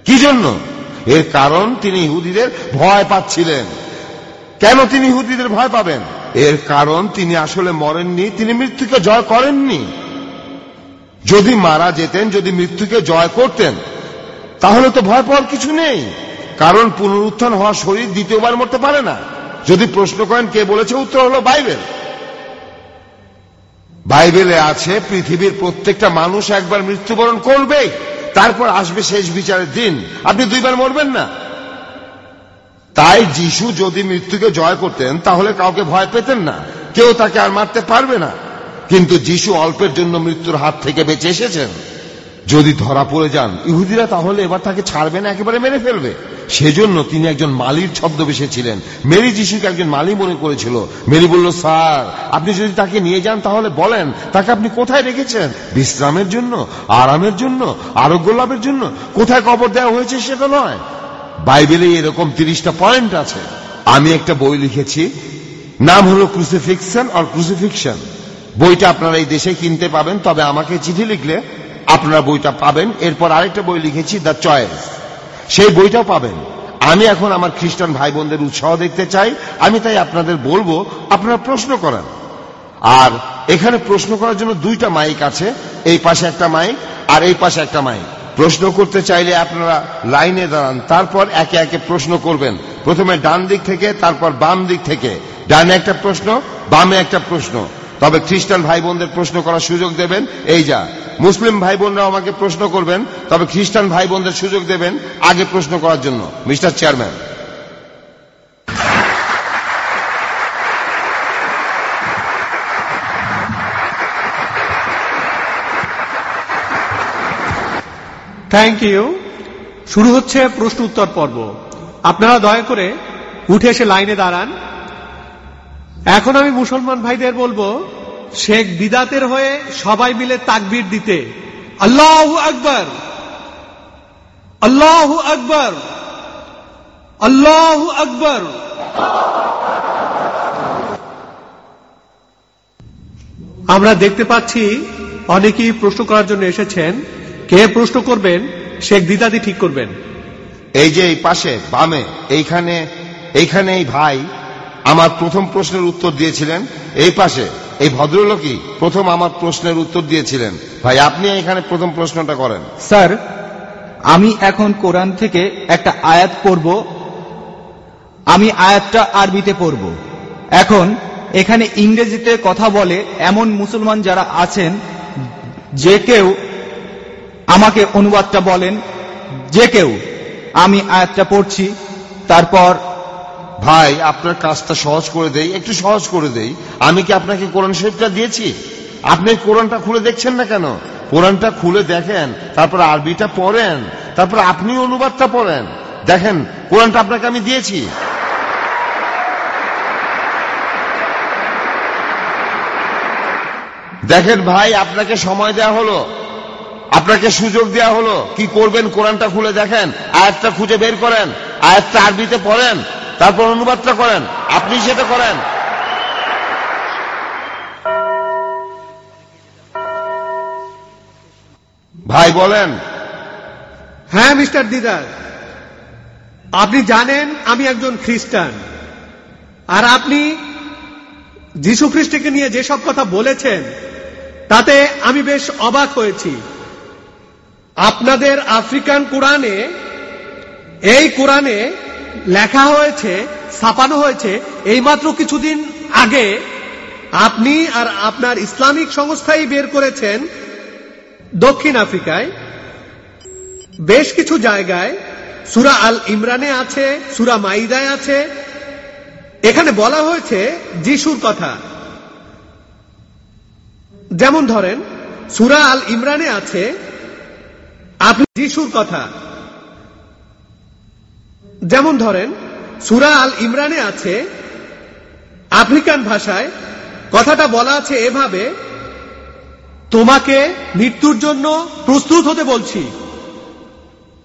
কি জন্য? এর কারণ তিনি ইহুদিদের ভয় পাচ্ছিলেন। কেন তিনি ইহুদিদের ভয় পাবেন? এর কারণ তিনি আসলে মরেননি, তিনি মৃত্যুকে জয় করেননি। যদি মারা যেতেন, যদি মৃত্যুকে জয় করতেন, তাহলে তো ভয় পাওয়ার কিছু নেই। কারণ পুনরুত্থান হওয়া শরীর দ্বিতীয়বার মরতে পারে না। যদি প্রশ্ন করেন, কে বলেছে? উত্তর হলো বাইবেল। বাইবেলে আছে, পৃথিবীর প্রত্যেকটা মানুষ একবার মৃত্যুবরণ করবেই। তারপর আসবে শেষ বিচারের দিন। আপনি দুইবার মরবেন না। তাই যিশু যদি মৃত্যুকে জয় করতেন, তাহলে কাউকে ভয় পেতেন না। কেউ তাকে আর মারতে পারবে না। কিন্তু যিশু অল্পের জন্য মৃত্যুর হাত থেকে বেঁচে এসেছেন। যদি ধরা পড়ে যান, ইহুদিরা তাহলে এবার তাকে ছাড়বে না, একেবারে মেরে ফেলবে। সেজন্য তিনি একজন মালির ছদ্মবেশে ছিলেন মেরি যিশুকে একজন মালি মনে করেছিল। মেরি বলল, স্যার, আপনি যদি তাকে নিয়ে যান তাহলে বলেন, তাকে আপনি কোথায় রেখেছেন? বিশ্রামের জন্য, আরামের জন্য, আরোগ্য লাভের জন্য? কোথায় কবর দেওয়া হয়েছে সেটা নয়? বাইবেলে এরকম তিরিশটা পয়েন্ট আছে। আমি একটা বই লিখেছি, নাম হলো ক্রুসিফিকশন আর ক্রুসিফিকশন বইটা আপনারা এই দেশে কিনতে পাবেন, তবে আমাকে চিঠি লিখলে আপনারা বইটা পাবেন। এরপর আরেকটা বই লিখেছি, দ্য চয়েস। সেই বইটাও পাবেন। আমি এখন আমার খ্রিস্টান ভাই বোনদের উৎসাহ দেখতে চাই। আমি তাই আপনাদের বলব, আপনারা প্রশ্ন করেন। আর এখানে প্রশ্ন করার জন্য দুইটা মাইক আছে। এই পাশে একটা মাইক আর এই পাশে একটা মাইক। প্রশ্ন করতে চাইলে আপনারা লাইনে দাঁড়ান। তারপর একে একে প্রশ্ন করবেন। প্রথমে ডান দিক থেকে, তারপর বাম দিক থেকে। ডানে একটা প্রশ্ন, বামে একটা প্রশ্ন। তবে খ্রিস্টান ভাই বোনদের প্রশ্ন করার সুযোগ দেবেন। এই যা মুসলিম ভাই বোনরা আমাকে প্রশ্ন করবেন, তবে খ্রিস্টান ভাই বোনদের সুযোগ দেবেন আগে প্রশ্ন করার জন্য। Mister chairman.
থ্যাংক ইউ শুরু হচ্ছে প্রশ্ন উত্তর পর্ব। আপনারা দয়া করে উঠে এসে লাইনে দাঁড়ান। এখন আমি মুসলমান ভাইদের বলব শেখ বিদাতের হয়ে সবাই মিলে তাকবির দিতে। আল্লাহ আকবর। আল্লাহ আকবর। আল্লাহ আকবর। আমরা দেখতে পাচ্ছি অনেকেই প্রশ্ন করার জন্য এসেছেন, কে প্রশ্ন করবেন, শেখ দিদাদি ঠিক করবেন।
এই যে এই পাশে, বামে, এইখানে এইখানে এই ভাই, আমার প্রথম প্রশ্নের উত্তর দিয়েছিলেন, এই পাশে। এই ভদ্রলোকই প্রথম আমার প্রশ্নের উত্তর দিয়েছিলেন। ভাই, আপনি এখানে প্রথম প্রশ্নটা করেন।
স্যার, আমি এখন কোরআন থেকে একটা আয়াত পড়ব। আমি আয়াতটা আরবিতে পড়ব। এখন এখানে ইংরেজিতে কথা বলে এমন মুসলমান যারা আছেন, যে কেউ আমাকে অনুবাদটা বলেন, যে কেউ আমি আয়াতটা পড়ছি, তারপর
ভাই, আপনার কাজটা সহজ করে দেই, একটু সহজ করে দেই। আমি কি আপনাকে কোরআন শরীফটা দিয়েছি? আপনি কোরআনটা খুলে দেখছেন না কেন? কোরআনটা খুলে দেখেন, তারপর আরবিটা পড়েন, তারপর আপনি অনুবাদটা পড়েন। দেখেন, কোরআনটা আপনাকে আমি দিয়েছি। দেখেন ভাই, আপনাকে সময় দেয়া হলো। আপনাকে সুযোগ দেয়া হলো। কি করবেন? কোরআনটা খুলে দেখেন, আয়াতটা খুঁজে বের করেন, আয়াতটা আরবিতে পড়েন। তারপর অনুবাদটা করেন। আপনি সেটা করেন। ভাই, বলেন।
হ্যাঁ মিস্টার দিদার। আপনি জানেন আমি একজন খ্রিস্টান। আর আপনি যীশু খ্রিস্টকে নিয়ে যেসব কথা বলেছেন, তাতে আমি বেশ অবাক হয়েছি। আপনাদের আফ্রিকান কোরআনে, এই কোরআনে লেখা হয়েছে, ছাপানো হয়েছে এইমাত্র কিছুদিন আগে। আপনি আর আপনার ইসলামিক সংস্থাই বের করেছেন দক্ষিণ আফ্রিকায়। বেশ কিছু জায়গায় সুরা আল ইমরানে আছে, সুরা মাইদায় আছে। এখানে বলা হয়েছে যিশুর কথা। যেমন ধরেন, সুরা আল ইমরানে আছে, আপনি যিশুর কথা। যেমন ধরেন, সুরা আল ইমরানে আছে, আফ্রিকান ভাষায়, কথাটা বলা আছে এভাবে, তোমাকে মৃত্যুর জন্য প্রস্তুত হতে বলছি।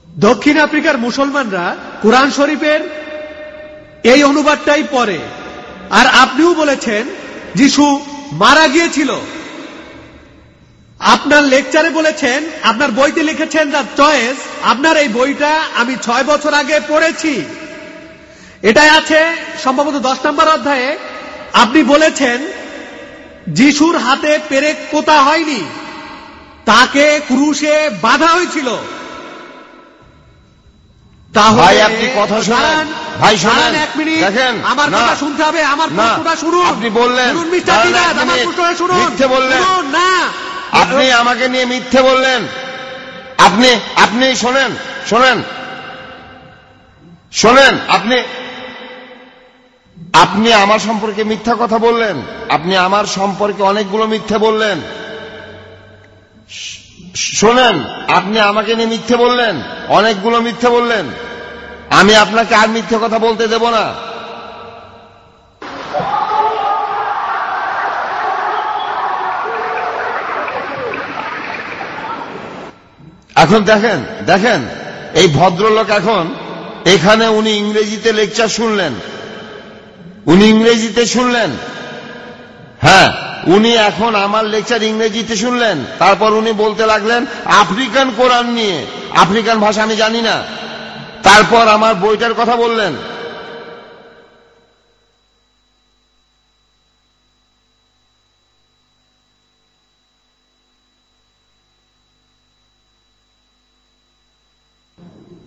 দক্ষিণ আফ্রিকার মুসলমানরা কোরআন শরীফের এই অনুবাদটাই পরে আর আপনিও বলেছেন, যিশু মারা গিয়েছিল আপনার লেকচারে বলেছেন আপনার বইতে লিখেছেন দ্য চয়েস আপনার এই বইটা আমি ছয় বছর আগে পড়েছি এটাই আছে সম্ভবত দশ নম্বর অধ্যায়ে আপনি বলেছেন যিশুর হাতে পেরেক পোতা হয়নি তাকে ক্রুশে বাধা হয়েছিল তাহলে
ভাই, আপনি কথা শোনেন। ভাই, শোনেন।
এক মিনিট
দেখেন,
আমার। কথা শুনতে হবে আমার
না,
প্রশ্নটা শুনুন
আপনি বললেন।
শুনুন মিস্টার দিনাজ আমার প্রশ্নটা শুনুন
বললেন।
শুনুন, না
আপনি আমাকে নিয়ে মিথ্যে বললেন। আপনি আপনি শোনেন শোনেন। শোনেন, আপনি আপনি আমার সম্পর্কে মিথ্যা কথা বললেন। আপনি আমার সম্পর্কে অনেকগুলো মিথ্যে বললেন। শোনেন, আপনি আমাকে নিয়ে মিথ্যে বললেন, অনেকগুলো মিথ্যে বললেন। আমি আপনাকে আর মিথ্যে কথা বলতে দেব না। এখন দেখেন দেখেন, এই ভদ্রলোক এখন, এখানে উনি ইংরেজিতে লেকচার শুনলেন। উনি ইংরেজিতে শুনলেন। হ্যাঁ উনি এখন আমার লেকচার ইংরেজিতে শুনলেন। তারপর উনি বলতে লাগলেন, আফ্রিকান কোরআন নিয়ে। আফ্রিকান ভাষা আমি জানি না। তারপর আমার বইটার কথা বললেন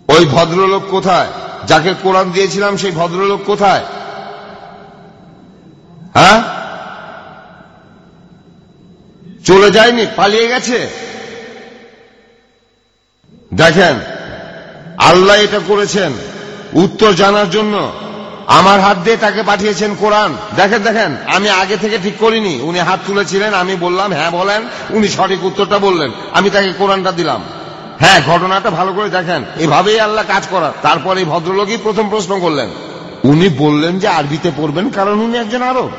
ওই ভদ্রলোক কোথায়? যাকে কোরআন দিয়েছিলাম সেই ভদ্রলোক কোথায়? হ্যাঁ? চলে যায়নি? পালিয়ে গেছে? দেখেন, আল্লাহ এটা করেছেন। উত্তর জানার জন্য। আমার হাত দিয়ে তাকে পাঠিয়েছেন কোরআন। দেখেন দেখেন, আমি আগে থেকে ঠিক করিনি। উনি হাত তুলেছিলেন, আমি বললাম হ্যাঁ বলেন, উনি সঠিক উত্তরটা বললেন। আমি তাকে কোরআনটা দিলাম। হ্যাঁ। ঘটনাটা ভালো করে দেখেন। এভাবেই আল্লাহ কাজ করার তারপর এই ভদ্রলোকই প্রথম প্রশ্ন করলেন। উনি বললেন যে আরবিতে পড়বেন, কারণ উনি একজন আরব।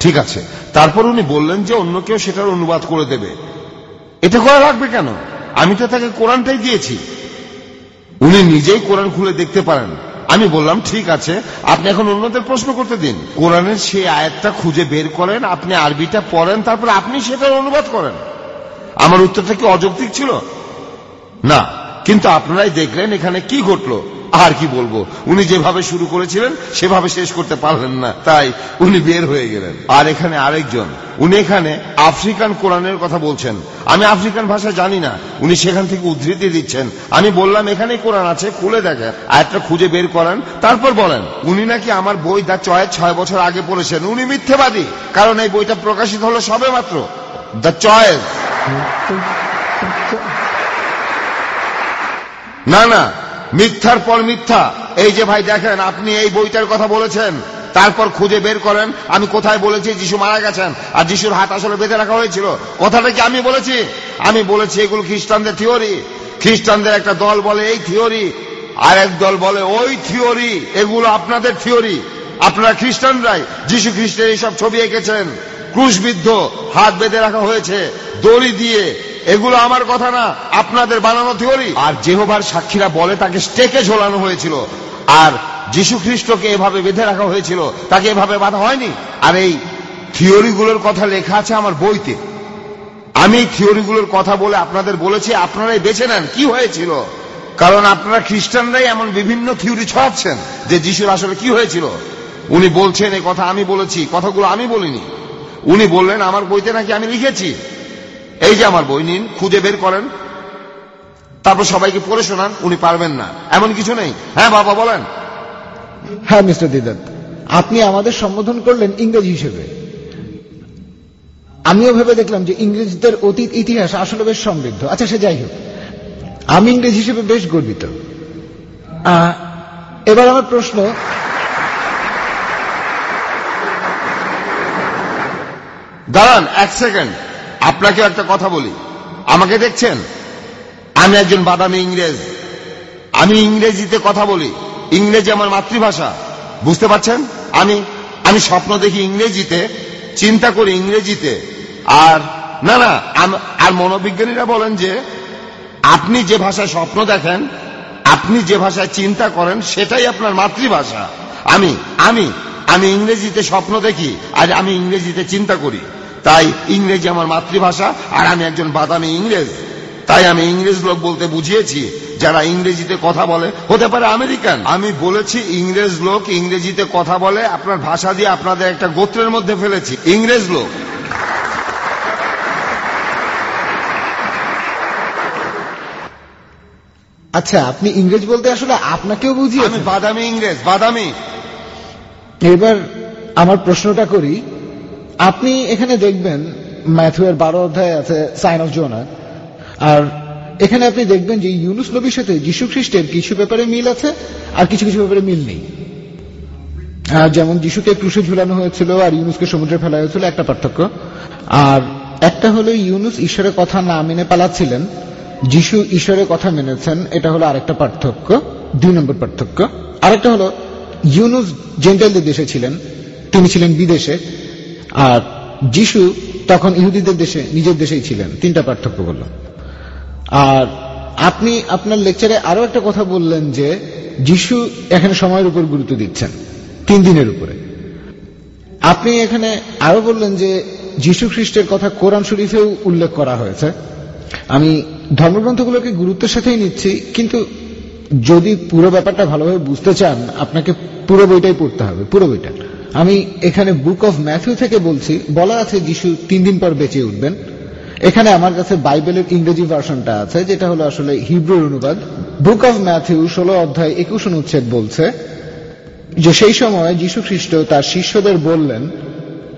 ঠিক আছে। তারপর উনি বললেন যে অন্য কেউ সেটার অনুবাদ করে দেবে। এটা করা লাগবে কেন? আমি তো তাকে কোরআনটাই দিয়েছি। উনি নিজেই কোরআন খুলে দেখতে পারেন। আমি বললাম, ঠিক আছে, আপনি এখন অন্যদের প্রশ্ন করতে দিন। কোরআনের সেই আয়াতটা খুঁজে বের করেন, আপনি আরবিটা পড়েন, তারপর আপনি সেটার অনুবাদ করেন। আমার উত্তরটা কি অযৌক্তিক ছিল? না, কিন্তু আপনারাই দেখলেন এখানে কি ঘটলো। আর কি বলব? উনি যেভাবে শুরু করেছিলেন, সেভাবে শেষ করতে পারলেন না। তাই উনি বের হয়ে গেলেন। আর এখানে আরেকজন, উনি এখানে আফ্রিকান কোরআনের কথা বলছেন। আমি আফ্রিকান ভাষা জানি না। উনি সেখান থেকে উদ্ধৃতি দিচ্ছেন। আমি বললাম এখানে কোরআন আছে, খুলে দেখেন আয়াতটা খুঁজে বের করেন। তারপর বলেন, উনি নাকি আমার বই দা চয়েস ছয় বছর আগে পড়েছেন। উনি মিথ্যেবাদী, কারণ এই বইটা প্রকাশিত হলো সবে মাত্র দ্য চয়েস। না না, মিথ্যার পর মিথ্যা। এই যে ভাই দেখেন, আপনি এই বইটার কথা বলেছেন, তারপর খুঁজে বের করেন, আমি কোথায় বলেছি, যিশু মারা গেছেন, আর যিশুর হাত আসলে বেঁধে রাখা হয়েছিল। কথাটা কি আমি বলেছি? আমি বলেছি, এগুলো খ্রিস্টানদের থিওরি খ্রিস্টানদের একটা দল বলে এই থিওরি আর এক দল বলে ওই থিওরি এগুলো আপনাদের থিওরি আপনারা খ্রিস্টানরাই, যিশু খ্রিস্টের এইসব ছবি এঁকেছেন। ক্রুশবিদ্ধ, হাত বেঁধে রাখা হয়েছে, দড়ি দিয়ে এগুলো আমার কথা না, আপনাদের বানানো থিওরি। আর জেহোবার সাক্ষীরা বলে, তাকে স্টেকে ঝোলানো হয়েছিল। আর যীশু খ্রিস্টকে এভাবে বেঁধে রাখা হয়েছিল, তাকে এভাবে বাঁধা হয়নি। আর এই থিওরিগুলোর কথা লেখা আছে আমার বইতে। আমি থিওরিগুলোর কথা বলে আপনাদের বলেছি, আপনারাই বেছে নেন কি হয়েছিল। কারণ আপনারা খ্রিস্টানরাই এমন বিভিন্ন থিওরি ছড়াচ্ছেন যে যিশুর আসলে কি হয়েছিল। উনি বলছেন এই কথা আমি বলেছি, কথাগুলো আমি বলিনি। উনি বললেন, আমার বইতে নাকি আমি লিখেছি। এই যে আমার বই নিন খুঁজে বের করেন। তারপর সবাইকে পড়ে শোনান উনি পারবেন না। এমন কিছু নেই। হ্যাঁ বাবা বলেন।
হ্যাঁ মিস্টার দিদাত আপনি আমাদের সম্বোধন করলেন ইংরেজি হিসেবে। আমিও ভেবে দেখলাম যে ইংরেজদের অতীত ইতিহাস আসলে বেশ সমৃদ্ধ। আচ্ছা সে যাই হোক। আমি ইংরেজ হিসেবে বেশ গর্বিত। আহ, এবার আমার প্রশ্ন।
দাঁড়ান এক সেকেন্ড। আপনাকে একটা কথা বলি। আমাকে দেখছেন? আমি একজন বাদামি ইংরেজ। আমি ইংরেজিতে কথা বলি। ইংরেজি আমার মাতৃভাষা। বুঝতে পারছেন? আমি আমি স্বপ্ন দেখি ইংরেজিতে, চিন্তা করি ইংরেজিতে। আর, না না আর মনোবিজ্ঞানীরা বলেন যে, আপনি যে ভাষায় স্বপ্ন দেখেন, আপনি যে ভাষায় চিন্তা করেন, সেটাই আপনার মাতৃভাষা। আমি আমি আমি ইংরেজিতে স্বপ্ন দেখি, আর আমি ইংরেজিতে চিন্তা করি। তাই ইংরেজি আমার মাতৃভাষা আর আমি একজন বাদামি ইংরেজ। তাই আমি ইংরেজ লোক বলতে বুঝিয়েছি যারা ইংরেজিতে কথা বলে। হতে পারে আমেরিকান। আমি বলেছি ইংরেজ লোক ইংরেজিতে কথা বলে আপনার ভাষা দিয়ে আপনাদের একটা গোত্রের মধ্যে ফেলেছি। ইংরেজ লোক।
আচ্ছা আপনি ইংরেজ বলতে আসলে আপনাকেও
আমি বাদামি ইংরেজ বাদামি।
এবার আমার প্রশ্নটা করি আপনি এখানে দেখবেন ম্যাথুয়ের বারো অধ্যায় আছে সাইন অফ জোনা আর এখানে আপনি দেখবেন যে ইউনুস নবীর সাথে যীশু খ্রিস্টের কিছু ব্যাপারে মিল আছে আর কিছু কিছু ব্যাপারে মিল নেই। আহ, যেমন যিশুকে ক্রুশে ঝুলানো হয়েছিল আর ইউনুসকে সমুদ্রে ফেলা হয়েছিল একটা পার্থক্য। আর একটা হলো ইউনুস ঈশ্বরের কথা না মেনে পালাচ্ছিলেন যিশু ঈশ্বরের কথা মেনেছেন এটা হলো আরেকটা পার্থক্য দুই নম্বর পার্থক্য। আরেকটা হলো ইউনুস জেন্টাইলদের দেশে ছিলেন তিনি ছিলেন বিদেশে। আর যিশু তখন ইহুদিদের দেশে, নিজের দেশেই ছিলেন। তিনটা পার্থক্য বললাম আর আপনি আপনার লেকচারে আরও একটা কথা বললেন যে, যিশু এখানে সময়ের উপর গুরুত্ব দিচ্ছেন, তিন দিনের উপরে। আপনি এখানে আরও বললেন যে, যিশু খ্রিস্টের কথা কোরআন শরীফেও উল্লেখ করা হয়েছে। আমি ধর্মগ্রন্থগুলোকে গুরুত্বের সাথেই নিচ্ছি, কিন্তু যদি পুরো ব্যাপারটা ভালোভাবে বুঝতে চান, আপনাকে পুরো বইটাই পড়তে হবে, পুরো বইটা। আমি এখানে বুক অফ ম্যাথিউ থেকে বলছি, বলা আছে যিশু তিন দিন পর বেঁচে উঠবেন। এখানে আমার কাছে বাইবেলের ইংরেজি ভার্সনটা আছে, যেটা হলো আসলে হিব্রুর অনুবাদ। বুক অফ ম্যাথিউ ষোলো অধ্যায় একুশ অনুচ্ছেদ বলছে, যে সেই সময় যীশু খ্রিস্ট তার শিষ্যদের বললেন,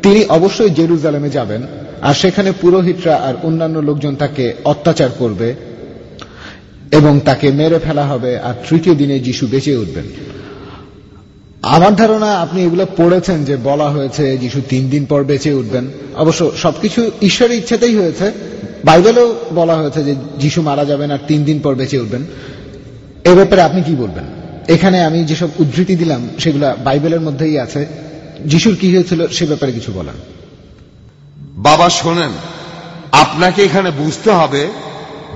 তিনি অবশ্যই জেরুজালেমে যাবেন, আর সেখানে পুরোহিতরা আর অন্যান্য লোকজন তাকে অত্যাচার করবে এবং তাকে মেরে ফেলা হবে, আর তৃতীয় দিনে যিশু বেঁচে উঠবেন। আমার ধারণা আপনি এগুলো পড়েছেন যে বলা হয়েছে যিশু তিন দিন পর বেঁচে উঠবেন। অবশ্য সবকিছু ঈশ্বরের ইচ্ছাতেই হয়েছে। বাইবেলেও বলা হয়েছে যে যিশু মারা যাবেন আর তিন দিন পর বেঁচে উঠবেন। এ ব্যাপারে আপনি কি বলবেন? এখানে আমি যেসব উদ্ধৃতি দিলাম, সেগুলা বাইবেলের মধ্যেই আছে। যিশুর কি হয়েছিল সে ব্যাপারে কিছু বলেন
বাবা, শোনেন, আপনাকে এখানে বুঝতে হবে,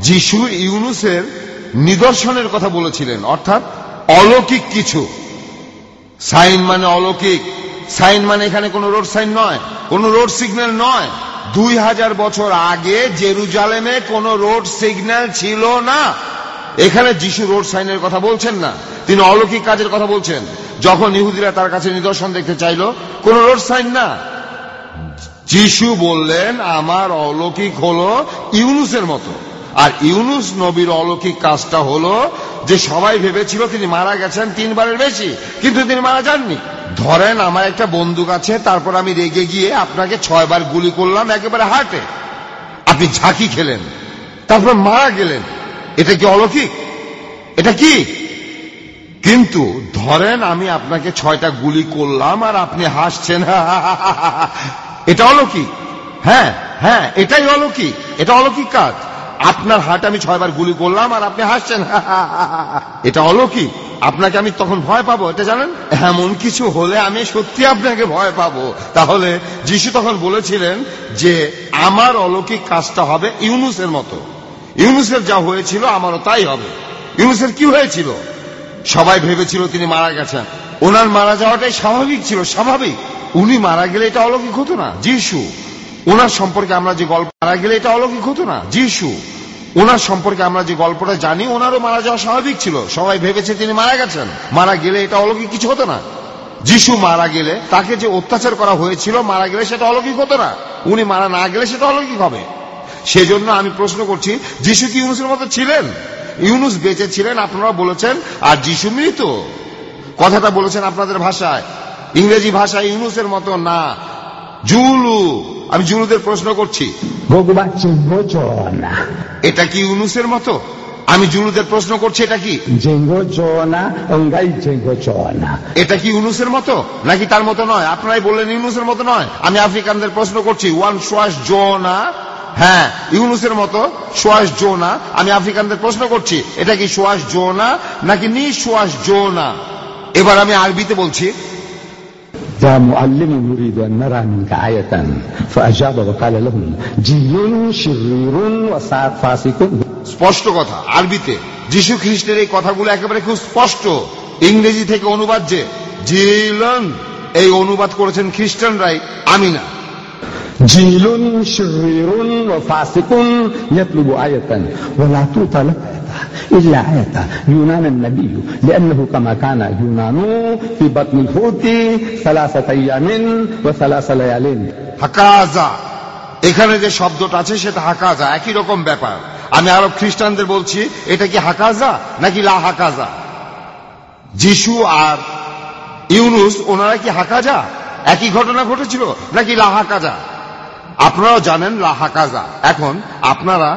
যিশু ইউনুসের নিদর্শনের কথা বলেছিলেন, অর্থাৎ অলৌকিক কিছু। সাইন মানে অলৌকিক। সাইন মানে এখানে কোনো রোড সাইন নয়, কোনো রোড সিগন্যাল নয়। দুই হাজার বছর আগে জেরুজালেমে কোনো রোড সিগন্যাল ছিল না। এখানে যিশু রোড সাইনের কথা বলছেন না, তিনি অলৌকিক কাজের কথা বলছেন। যখন ইহুদিরা তার কাছে নিদর্শন দেখতে চাইল, কোন রোড সাইন না। যিশু বললেন, আমার অলৌকিক হলো ইউনুসের মতো। আর ইউনুস নবীর অলৌকিক কাজটা হলো যে সবাই ভেবেছিল তিনি মারা গেছেন তিনবারের বেশি, কিন্তু তিনি মারা যাননি। ধরেন আমার একটা বন্দুক আছে, তারপর আমি রেগে গিয়ে আপনাকে ছয়বার গুলি করলাম একেবারে হার্টে। আপনি ঝাঁকি খেলেন, তারপর মারা গেলেন। এটা কি অলৌকিক? এটা কি? কিন্তু ধরেন আমি আপনাকে ছয়টা গুলি করলাম আর আপনি হাসছেন এটা অলৌকিক। হ্যাঁ হ্যাঁ এটাই অলৌকিক। এটা অলৌকিক কাজ। আপনার হাট আমি ছয়বার গুলি করলাম আর আপনি হাসছেন। [LAUGHS] এটা অলৌকিক। আপনাকে আমি তখন ভয় পাবো, এটা জানেন? এমন কিছু হলে আমি সত্যি আপনাকে ভয় পাবো। তাহলে যিশু তখন বলেছিলেন যে, আমার অলৌকিক কাজটা হবে ইউনুসের মতো। ইউনুসের যা হয়েছিল, আমারও তাই হবে। ইউনুসের কি হয়েছিল? সবাই ভেবেছিল তিনি মারা গেছেন। ওনার মারা যাওয়াটাই স্বাভাবিক ছিল, স্বাভাবিক। উনি মারা গেলে এটা অলৌকিক হতো না। যিশু ওনার সম্পর্কে আমরা যে গল্প মারা গেলে এটা অলৌকিক হতো না। যিশু, ওনার সম্পর্কে আমরা যে গল্পটা জানি, ওনারও মারা যাওয়া স্বাভাবিক ছিল। সবাই ভেবেছে তিনি মারা গেছেন। মারা গেলে এটা অলৌকিক কিছু হতো না। যিশু মারা গেলে, তাকে যে অত্যাচার করা হয়েছিল, মারা গেলে সেটা অলৌকিক হতো না। উনি মারা না গেলে সেটা অলৌকিক হবে। সেজন্য আমি প্রশ্ন করছি, যিশু কি ইউনুসের মতো ছিলেন? ইউনুস বেঁচে ছিলেন, আপনারা বলেছেন, আর যিশু মৃত। কথাটা বলেছেন আপনাদের ভাষায়। ইংরেজি ভাষায় ইউনুসের মতো না। জুলু আমি জুলুদের প্রশ্ন করছি। এটা কি ইউনুসের মতো? আমি জুলুদের প্রশ্ন করছি এটা কি? এটা কি ইউনুসের মতো? নাকি তার মতো নয়? আপনারাই বললেন ইউনুসের মতো নয়। আমি আফ্রিকানদের প্রশ্ন করছি ওয়ান সোয়াস জোনা? হ্যাঁ ইউনুসের মতো সোয়াস জোনা। আমি আফ্রিকানদের প্রশ্ন করছি এটা কি সোয়াস জোনা? নাকি নি সোয়াস জোনা? এবার আমি আরবিতে বলছি।
يا معلم نريد أن نرى منك آية فأجاب وقال لهم جيل شرير وساعة فاسق
স্পষ্ট কথা আরবিতে যিশু খ্রিস্টের এই কথাগুলো একেবারে খুব স্পষ্ট ইংরেজি থেকে অনুবাদ যে জিলন এই অনুবাদ করেছেন খ্রিস্টানরাই আমি না
جيل شرير وفاسق يطلب آية ولا توطى له آية إلا آية يونان النبي لأنه كما كان يونان في بطن الحوت ثلاثة أيام وثلاث ليال
হাকাজা এখানে যে শব্দটা আছে সেটা হাকাজা একই রকম ব্যাপার আমি আরব খ্রিস্টানদের বলছি এটা কি হাকাজা নাকি লা হাকাজা যিশু আর ইউনুস ওনারা কি হাকাজা একই ঘটনা ঘটেছিল নাকি লা হাকাজা আপনারাও জানেন লা হাকাজা এখন আপনারা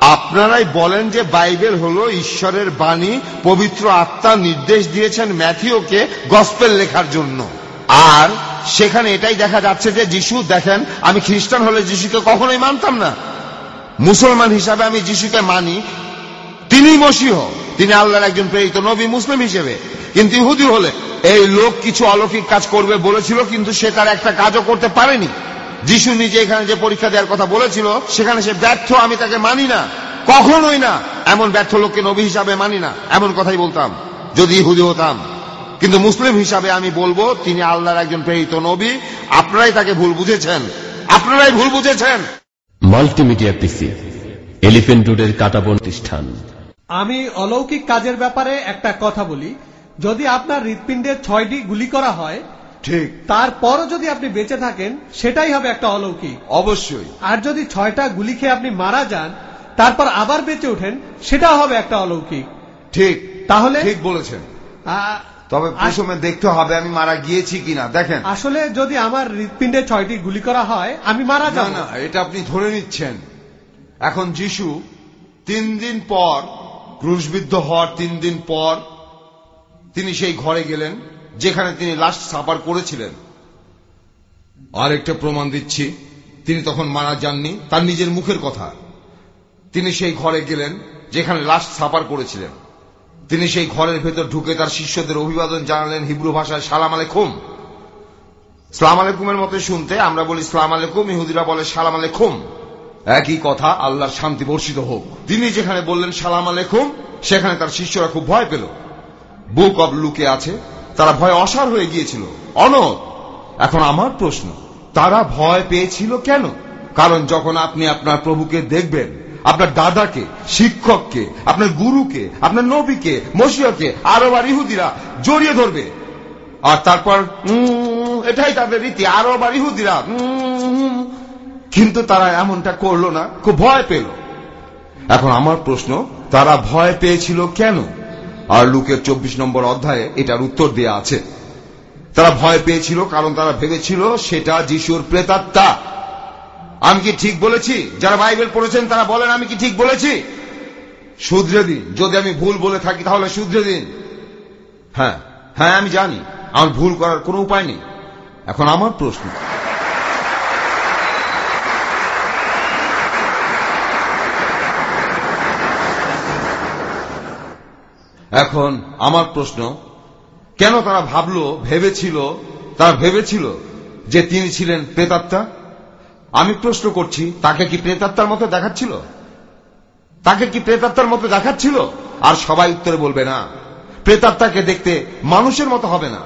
আপনারাই বলেন যে বাইবেল হলো ঈশ্বরের বাণী, পবিত্র আত্মা নির্দেশ দিয়েছেন ম্যাথিওকে গসপেল লেখার জন্য। আর সেখানে এটাই দেখা যাচ্ছে যে যিশু, দেখেন, আমি খ্রিস্টান হলে যিশুকে কখনোই মানতাম না। মুসলমান হিসাবে আমি যিশুকে মানি তিনি মসিহ। তিনি আল্লাহর একজন প্রেরিত নবী, মুসলিম হিসেবে। কিন্তু ইহুদি হলে এই লোক কিছু অলৌকিক কাজ করবে বলেছিল, কিন্তু সে তার একটা কাজও করতে পারেনি। যিশু নিজে এখানে যে পরীক্ষা দেওয়ার কথা বলেছিল সেখানে সে ব্যর্থ আমি তাকে মানি না। কখনোই না। এমন ব্যর্থ লোককে নবী হিসাবে মানি না। এমন কথাই বলতাম যদি ইহুদি হতাম। কিন্তু মুসলিম হিসাবে আমি বলব তিনি আল্লাহর একজন প্রেরিত নবী আপনারাই তাকে ভুল বুঝেছেন। আপনারাই ভুল বুঝেছেন।
মাল্টিমিডিয়া পিসি এলিফেন্ট রোডের কাটাবন প্রতিষ্ঠান।
আমি অলৌকিক কাজের ব্যাপারে একটা কথা বলি। যদি আপনার হৃৎপিণ্ডে ছয়টি গুলি করা হয়
ঠিক।
তারপরও যদি আপনি বেঁচে থাকেন সেটাই হবে একটা অলৌকিক।
অবশ্যই।
আর যদি ছয়টা গুলি খেয়ে আপনি মারা যান তারপর আবার বেঁচে ওঠেন সেটাও হবে একটা অলৌকিক।
ঠিক।
তাহলে?
ঠিক বলেছেন। তবে প্রথমে দেখতে হবে আমি মারা গিয়েছি কিনা দেখেন।
আসলে যদি আমার হৃৎপিণ্ডে ছয়টি গুলি করা হয় আমি মারা যাব।
না এটা আপনি ধরে নিচ্ছেন। এখন যিশু তিন দিন পর ক্রুশবিদ্ধ হওয়ার তিন দিন পর তিনি সেই ঘরে গেলেন। যেখানে তিনি লাস্ট সাপার করেছিলেন। আরেকটা প্রমাণ দিচ্ছি। তিনি তখন মারা যাননি, তার নিজের মুখের কথা। তিনি সেই ঘরে গেলেন, যেখানে লাস্ট সাপার করেছিলেন। তিনি সেই ঘরের ভেতর ঢুকে তার শিষ্যদের অভিবাদন জানালেন হিব্রু ভাষায়, সালাম আলাইকুম। সালাম আলেকুমের মতো শুনতে, আমরা বলি, সালাম আলাইকুম। ইহুদিরা বলে, সালাম আলাইকুম। একই কথা, আল্লাহর শান্তি বর্ষিত হোক। তিনি যেখানে বললেন, সালাম আলাইকুম, সেখানে তার শিষ্যরা খুব ভয় পেল। বুক অব লুকে আছে তারা ভয় অসার হয়ে গিয়েছিল। অনর, এখন আমার প্রশ্ন, তারা ভয় পেয়েছিল কেন? কারণ যখন আপনি আপনার প্রভুকে দেখবেন, আপনার দাদাকে, শিক্ষককে, আপনার গুরুকে, আপনার নবীকে মসিয়কে আরব আর ইহুদিরা জড়িয়ে ধরবে। আর তারপর এটাই তাদের রীতি আরব আর ইহুদিরা কিন্তু তারা এমনটা করল না, খুব ভয় পেল। এখন আমার প্রশ্ন, তারা ভয় পেয়েছিল কেন? আর লুকের চব্বিশ নম্বর অধ্যায়ে এটার উত্তর দেয়া আছে। তারা ভয় পেয়েছিল, কারণ তারা ভেবেছিল সেটা যিশুর প্রেতাত্মা। আমি কি ঠিক বলেছি? যারা বাইবেল পড়েছেন তারা বলেন, আমি কি ঠিক বলেছি? শুধরে দিন। যদি আমি ভুল বলে থাকি, তাহলে শুধরে দিন। হ্যাঁ হ্যাঁ আমি জানি। আমার ভুল করার কোনো উপায় নেই। এখন আমার প্রশ্ন। এখন আমার প্রশ্ন, কেন তারা ভাবলো, ভেবেছিল, তারা ভেবেছিল যে তিনি ছিলেন প্রেতাত্মা? আমি প্রশ্ন করছি, তাকে কি প্রেতাত্মার মতো দেখাচ্ছিল? তাকে কি প্রেতাত্মার মতো দেখাচ্ছিল? আর সবাই উত্তরে বলবে না। প্রেতাত্মাকে দেখতে মানুষের মতো হবে না।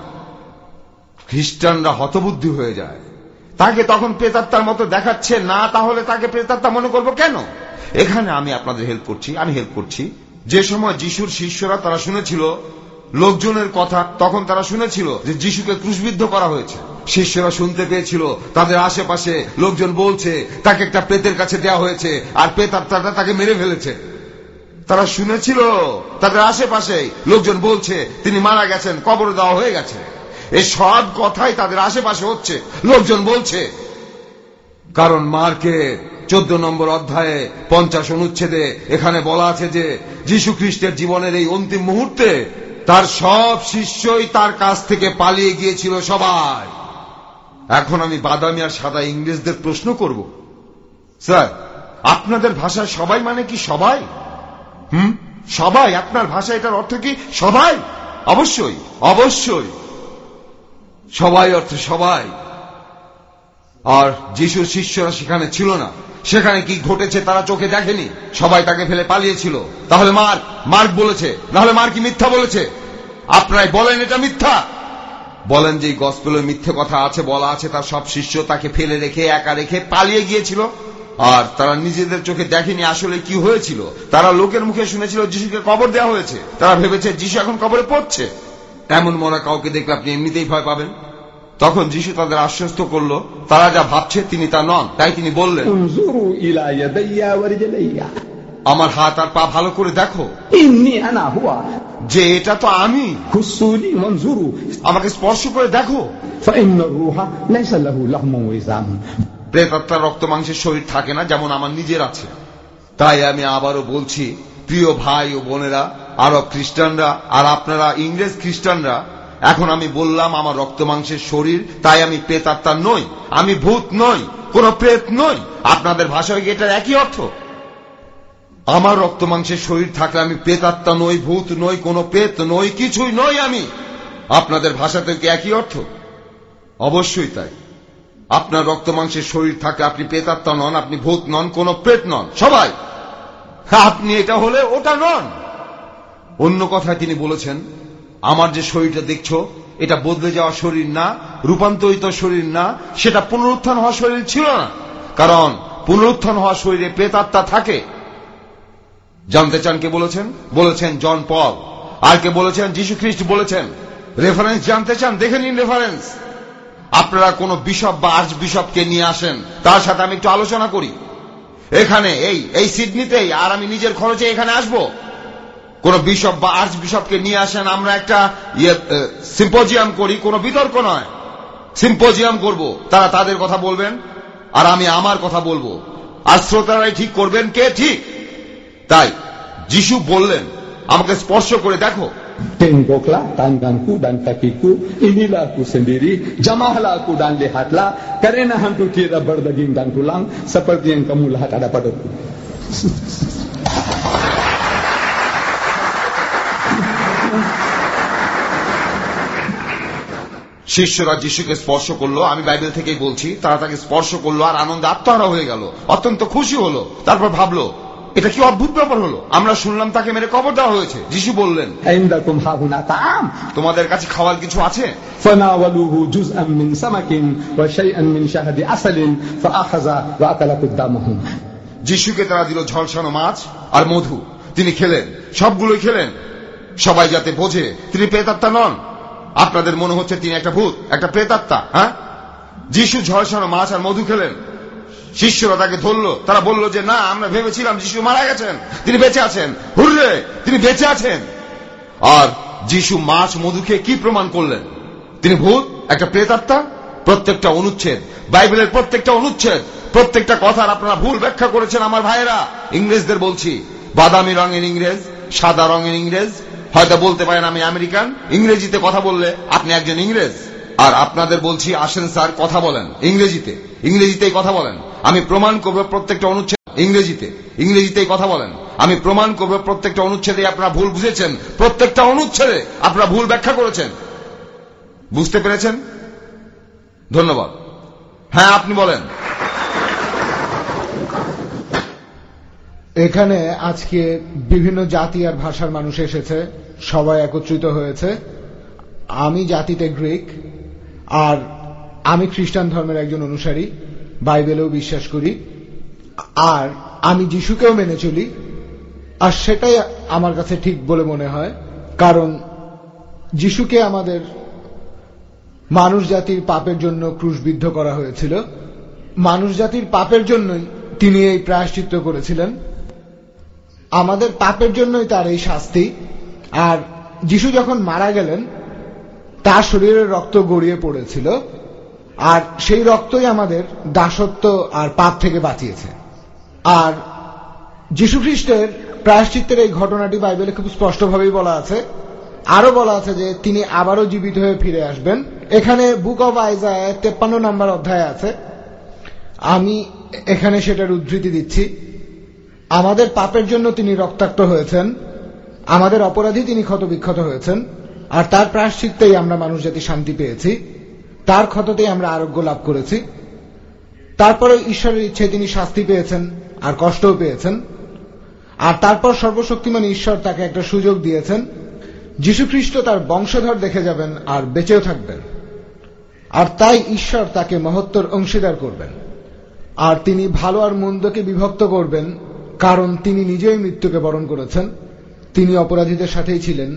খ্রিস্টানরা হতবুদ্ধি হয়ে যায়। তাকে তখন প্রেতাত্মার মতো দেখাচ্ছে না, তাহলে তাকে প্রেতাত্মা মনে করব কেন? এখানে আমি আপনাদের হেল্প করছি, আমি হেল্প করছি। যে সময় যিশুর শিষ্যরা তারা শুনেছিল, লোকজনের কথা তখন তারা শুনেছিল যে যিশুকে ক্রুশবিদ্ধ করা হয়েছে। শিষ্যরা শুনতে পেয়েছিল, তাদের আশেপাশে লোকজন বলছে, তাকে একটা প্রেতের কাছে দেওয়া হয়েছে, আর প্রেতাত্মাটা তাকে মেরে ফেলেছে। তারা শুনেছিল, তাদের আশেপাশে লোকজন বলছে, তিনি মারা গেছেন, কবর দেওয়া হয়ে গেছে। এই সব কথাই তাদের আশেপাশে হচ্ছে। লোকজন বলছে, কারণ মার্কে চোদ্দ নম্বর অধ্যায়ে পঞ্চাশ অনুচ্ছেদে এখানে বলা আছে যে, যীশু খ্রিস্টের জীবনের এই অন্তিম মুহূর্তে তার সব শিষ্যই তার কাছ থেকে পালিয়ে গিয়েছিল সবাই। এখন আমি বাদামি আর সাদা ইংরেজদের প্রশ্ন করব। স্যার, আপনাদের ভাষায় সবাই মানে কি সবাই? হুম? সবাই? আপনার ভাষা এটার অর্থ কি সবাই? অবশ্যই অবশ্যই। সবাই অর্থ সবাই। আর যিশুর শিষ্যরা সেখানে ছিল না। সেখানে কি ঘটেছে তারা চোখে দেখেনি? সবাই তাকে ফেলে পালিয়েছিল। তাহলে মার্ক মার্ক বলেছে, নাহলে মার্ক মিথ্যা বলেছে? আপনারাই বলেন এটা মিথ্যা। বলেন যে গসপেলে মিথ্যে কথা আছে, বলা আছে, তার সব শিষ্য তাকে ফেলে রেখে, একা রেখে পালিয়ে গিয়েছিল। আর তারা নিজেদের চোখে দেখেনি আসলে কি হয়েছিল। তারা লোকের মুখে শুনেছিল যিশুকে কবর দেওয়া হয়েছে। তারা ভেবেছে, যিশু এখন কবরে পড়ছে। এমন মরা কাউকে দেখলে আপনি এমনিতেই ভয় পাবেন। তখন যিশু তাদের আশ্বস্ত করল তারা যা ভাবছে তিনি তা নন। তাই তিনি বললেন আমার হাত আর পা ভালো করে দেখো। যে এটা তো আমি। আমাকে স্পর্শ করে দেখো। প্রেতাত্মার রক্ত মাংসের শরীর থাকে না যেমন আমার নিজের আছে। তাই আমি আবারও বলছি প্রিয় ভাই ও বোনেরা আরব খ্রিস্টানরা আর আপনারা ইংরেজ খ্রিস্টানরা এখন আমি বললাম, আমার রক্ত শরীর, তাই আমি প্রেতাত্মা নই, আমি ভূত নই, কোন প্রেত নই। আপনাদের ভাষায় এটার একই অর্থ? আমার রক্ত মাংসের শরীর থাকলে আমি প্রেতাত্মা নই, ভূত নই, কোন প্রেত নই, কিছুই নই আমি। আপনাদের ভাষাতে কি একই অর্থ? অবশ্যই তাই। আপনার রক্ত মাংসের শরীর থাকে আপনি প্রেতাত্মা নন, আপনি ভূত নন, কোন প্রেত নন, সবাই। আপনি এটা হলে ওটা নন। অন্য কথায় তিনি বলেছেন আমার যে শরীরটা দেখছ, এটা বদলে যাওয়া শরীর না, রূপান্তরিত শরীর না, সেটা পুনরুত্থান হওয়া শরীর ছিল না। কারণ পুনরুত্থান হওয়া শরীরে প্রেতাত্মা থাকে। জানতে চান কে বলেছেন? বলেছেন জন পল। আর কে বলেছেন? যীশু খ্রিস্ট বলেছেন। রেফারেন্স জানতে চান? দেখে নিন রেফারেন্স। আপনারা কোন বিশপ বা আর্চ বিশপকে নিয়ে আসেন, তার সাথে আমি একটু আলোচনা করি। এখানে, এই এই সিডনিতেই, আর আমি নিজের খরচে এখানে আসব। কোন বিশপ বা আর্চ বিশপকে নিয়ে আসেন, আমরা একটা ইয়ে, সিম্পোজিয়াম করি, কোন বিতর্ক নয়। সিম্পোজিয়াম করব, তারা তাদের কথা বলবেন, আর আমি আমার কথা বলব। আর শ্রোতারাই ঠিক করবেন কে ঠিক? তাই, যিশু বললেন, আমাকে স্পর্শ করে দেখো।
কমুল হাটা
শিষ্যরা যিশুকে স্পর্শ করল আমি বাইবেল থেকেই বলছি তারা তাকে স্পর্শ করল আর আনন্দে আত্মহারা হয়ে গেল অত্যন্ত খুশি হলো তারপর ভাবলো এটা কি অদ্ভুত ব্যাপার হলো? আমরা শুনলাম তাকে মেরে কবর দেওয়া হয়েছে যিশু বললেন তোমাদের কাছে খাওয়ার কিছু আছে? যিশুকে তারা দিল ঝলসানো মাছ আর মধু তিনি খেলেন সবগুলোই খেলেন সবাই যাতে বোঝে তিনি পেতাত্তা নন। আপনাদের মনে হচ্ছে তিনি একটা ভূত, একটা প্রেতাত্মা হ্যাঁ? যিশু ঝলসানো মাছ আর মধু খেলেন। শিষ্যরা তাকে ধরলো, তারা বলল যে, না, আমরা ভেবেছিলাম যিশু মারা গেছেন, তিনি বেঁচে আছেন। হুররে, তিনি বেঁচে আছেন। আর যিশু মাছ, মধু খেয়ে কি প্রমাণ করলেন? তিনি ভূত, একটা প্রেতাত্মা, প্রত্যেকটা অনুচ্ছেদ, বাইবেলের প্রত্যেকটা অনুচ্ছেদ, প্রত্যেকটা কথার আপনারা ভুল ব্যাখ্যা করেছেন আমার ভাইয়েরা। ইংরেজদের বলছি, বাদামি রঙের ইংরেজ, সাদা রঙের ইংরেজ হয়তো বলতে পারেন আমি আমেরিকান, ইংরেজিতে কথা বললে আপনি একজন ইংরেজ। আর আপনাদের বলছি, আসেন স্যার, কথা বলেন, ইংরেজিতে। ইংরেজিতেই কথা বলেন। আমি প্রমাণ করব প্রত্যেকটা অনুচ্ছেদ, ইংরেজিতে। ইংরেজিতেই কথা বলেন। আমি প্রমাণ করব প্রত্যেকটা অনুচ্ছেদে আপনারা ভুল বুঝেছেন। প্রত্যেকটা অনুচ্ছেদে আপনারা ভুল ব্যাখ্যা করেছেন। বুঝতে পেরেছেন? ধন্যবাদ। হ্যাঁ আপনি বলেন।
এখানে আজকে বিভিন্ন জাতি আর ভাষার মানুষ এসেছে, সবাই একত্রিত হয়েছে। আমি জাতিতে গ্রিক, আর আমি খ্রিস্টান ধর্মের একজন অনুসারী, বাইবেলেও বিশ্বাস করি। আর আমি যিশুকেও মেনে চলি, আর সেটাই আমার কাছে ঠিক বলে মনে হয়, কারণ যিশুকে আমাদের মানুষ জাতির পাপের জন্য ক্রুশবিদ্ধ করা হয়েছিল। মানুষ জাতির পাপের জন্যই তিনি এই প্রায়শ্চিত্ত করেছিলেন। আমাদের পাপের জন্যই তার এই শাস্তি। আর যিশু যখন মারা গেলেন, তার শরীরের রক্ত গড়িয়ে পড়েছিল। আর সেই রক্তই আমাদের দাসত্ব আর পাপ থেকে বাঁচিয়েছে। আর যীশু খ্রিস্টের প্রায়শ্চিত্তের এই ঘটনাটি বাইবেলে খুব স্পষ্টভাবেই বলা আছে। আরও বলা আছে যে তিনি আবারও জীবিত হয়ে ফিরে আসবেন। এখানে বুক অব আইজায় তেপ্পান্ন নম্বর অধ্যায় আছে। আমি এখানে সেটার উদ্ধৃতি দিচ্ছি। আমাদের পাপের জন্য তিনি রক্তাক্ত হয়েছেন, আমাদের অপরাধী তিনি ক্ষতবিক্ষত হয়েছেন, আর তার প্রায়শ্চিত্তেই আমরা মানুষ জাতি শান্তি পেয়েছি, তার ক্ষততেই আমরা আরোগ্য লাভ করেছি তারপরে ঈশ্বরের ইচ্ছে তিনি শাস্তি পেয়েছেন আর কষ্টও পেয়েছেন, আর তারপর সর্বশক্তিমান ঈশ্বর তাকে একটা সুযোগ দিয়েছেন, যীশুখ্রিস্ট তার বংশধর দেখে যাবেন আর বেঁচেও থাকবেন। আর তাই ঈশ্বর তাকে মহত্তর অংশীদার করবেন। আর তিনি ভালো আর মন্দকে বিভক্ত করবেন কারণ তিনি নিজেই মৃত্যুকে বরণ করেছেন। তিনি অপরাধীদের সাথেই ছিলেন,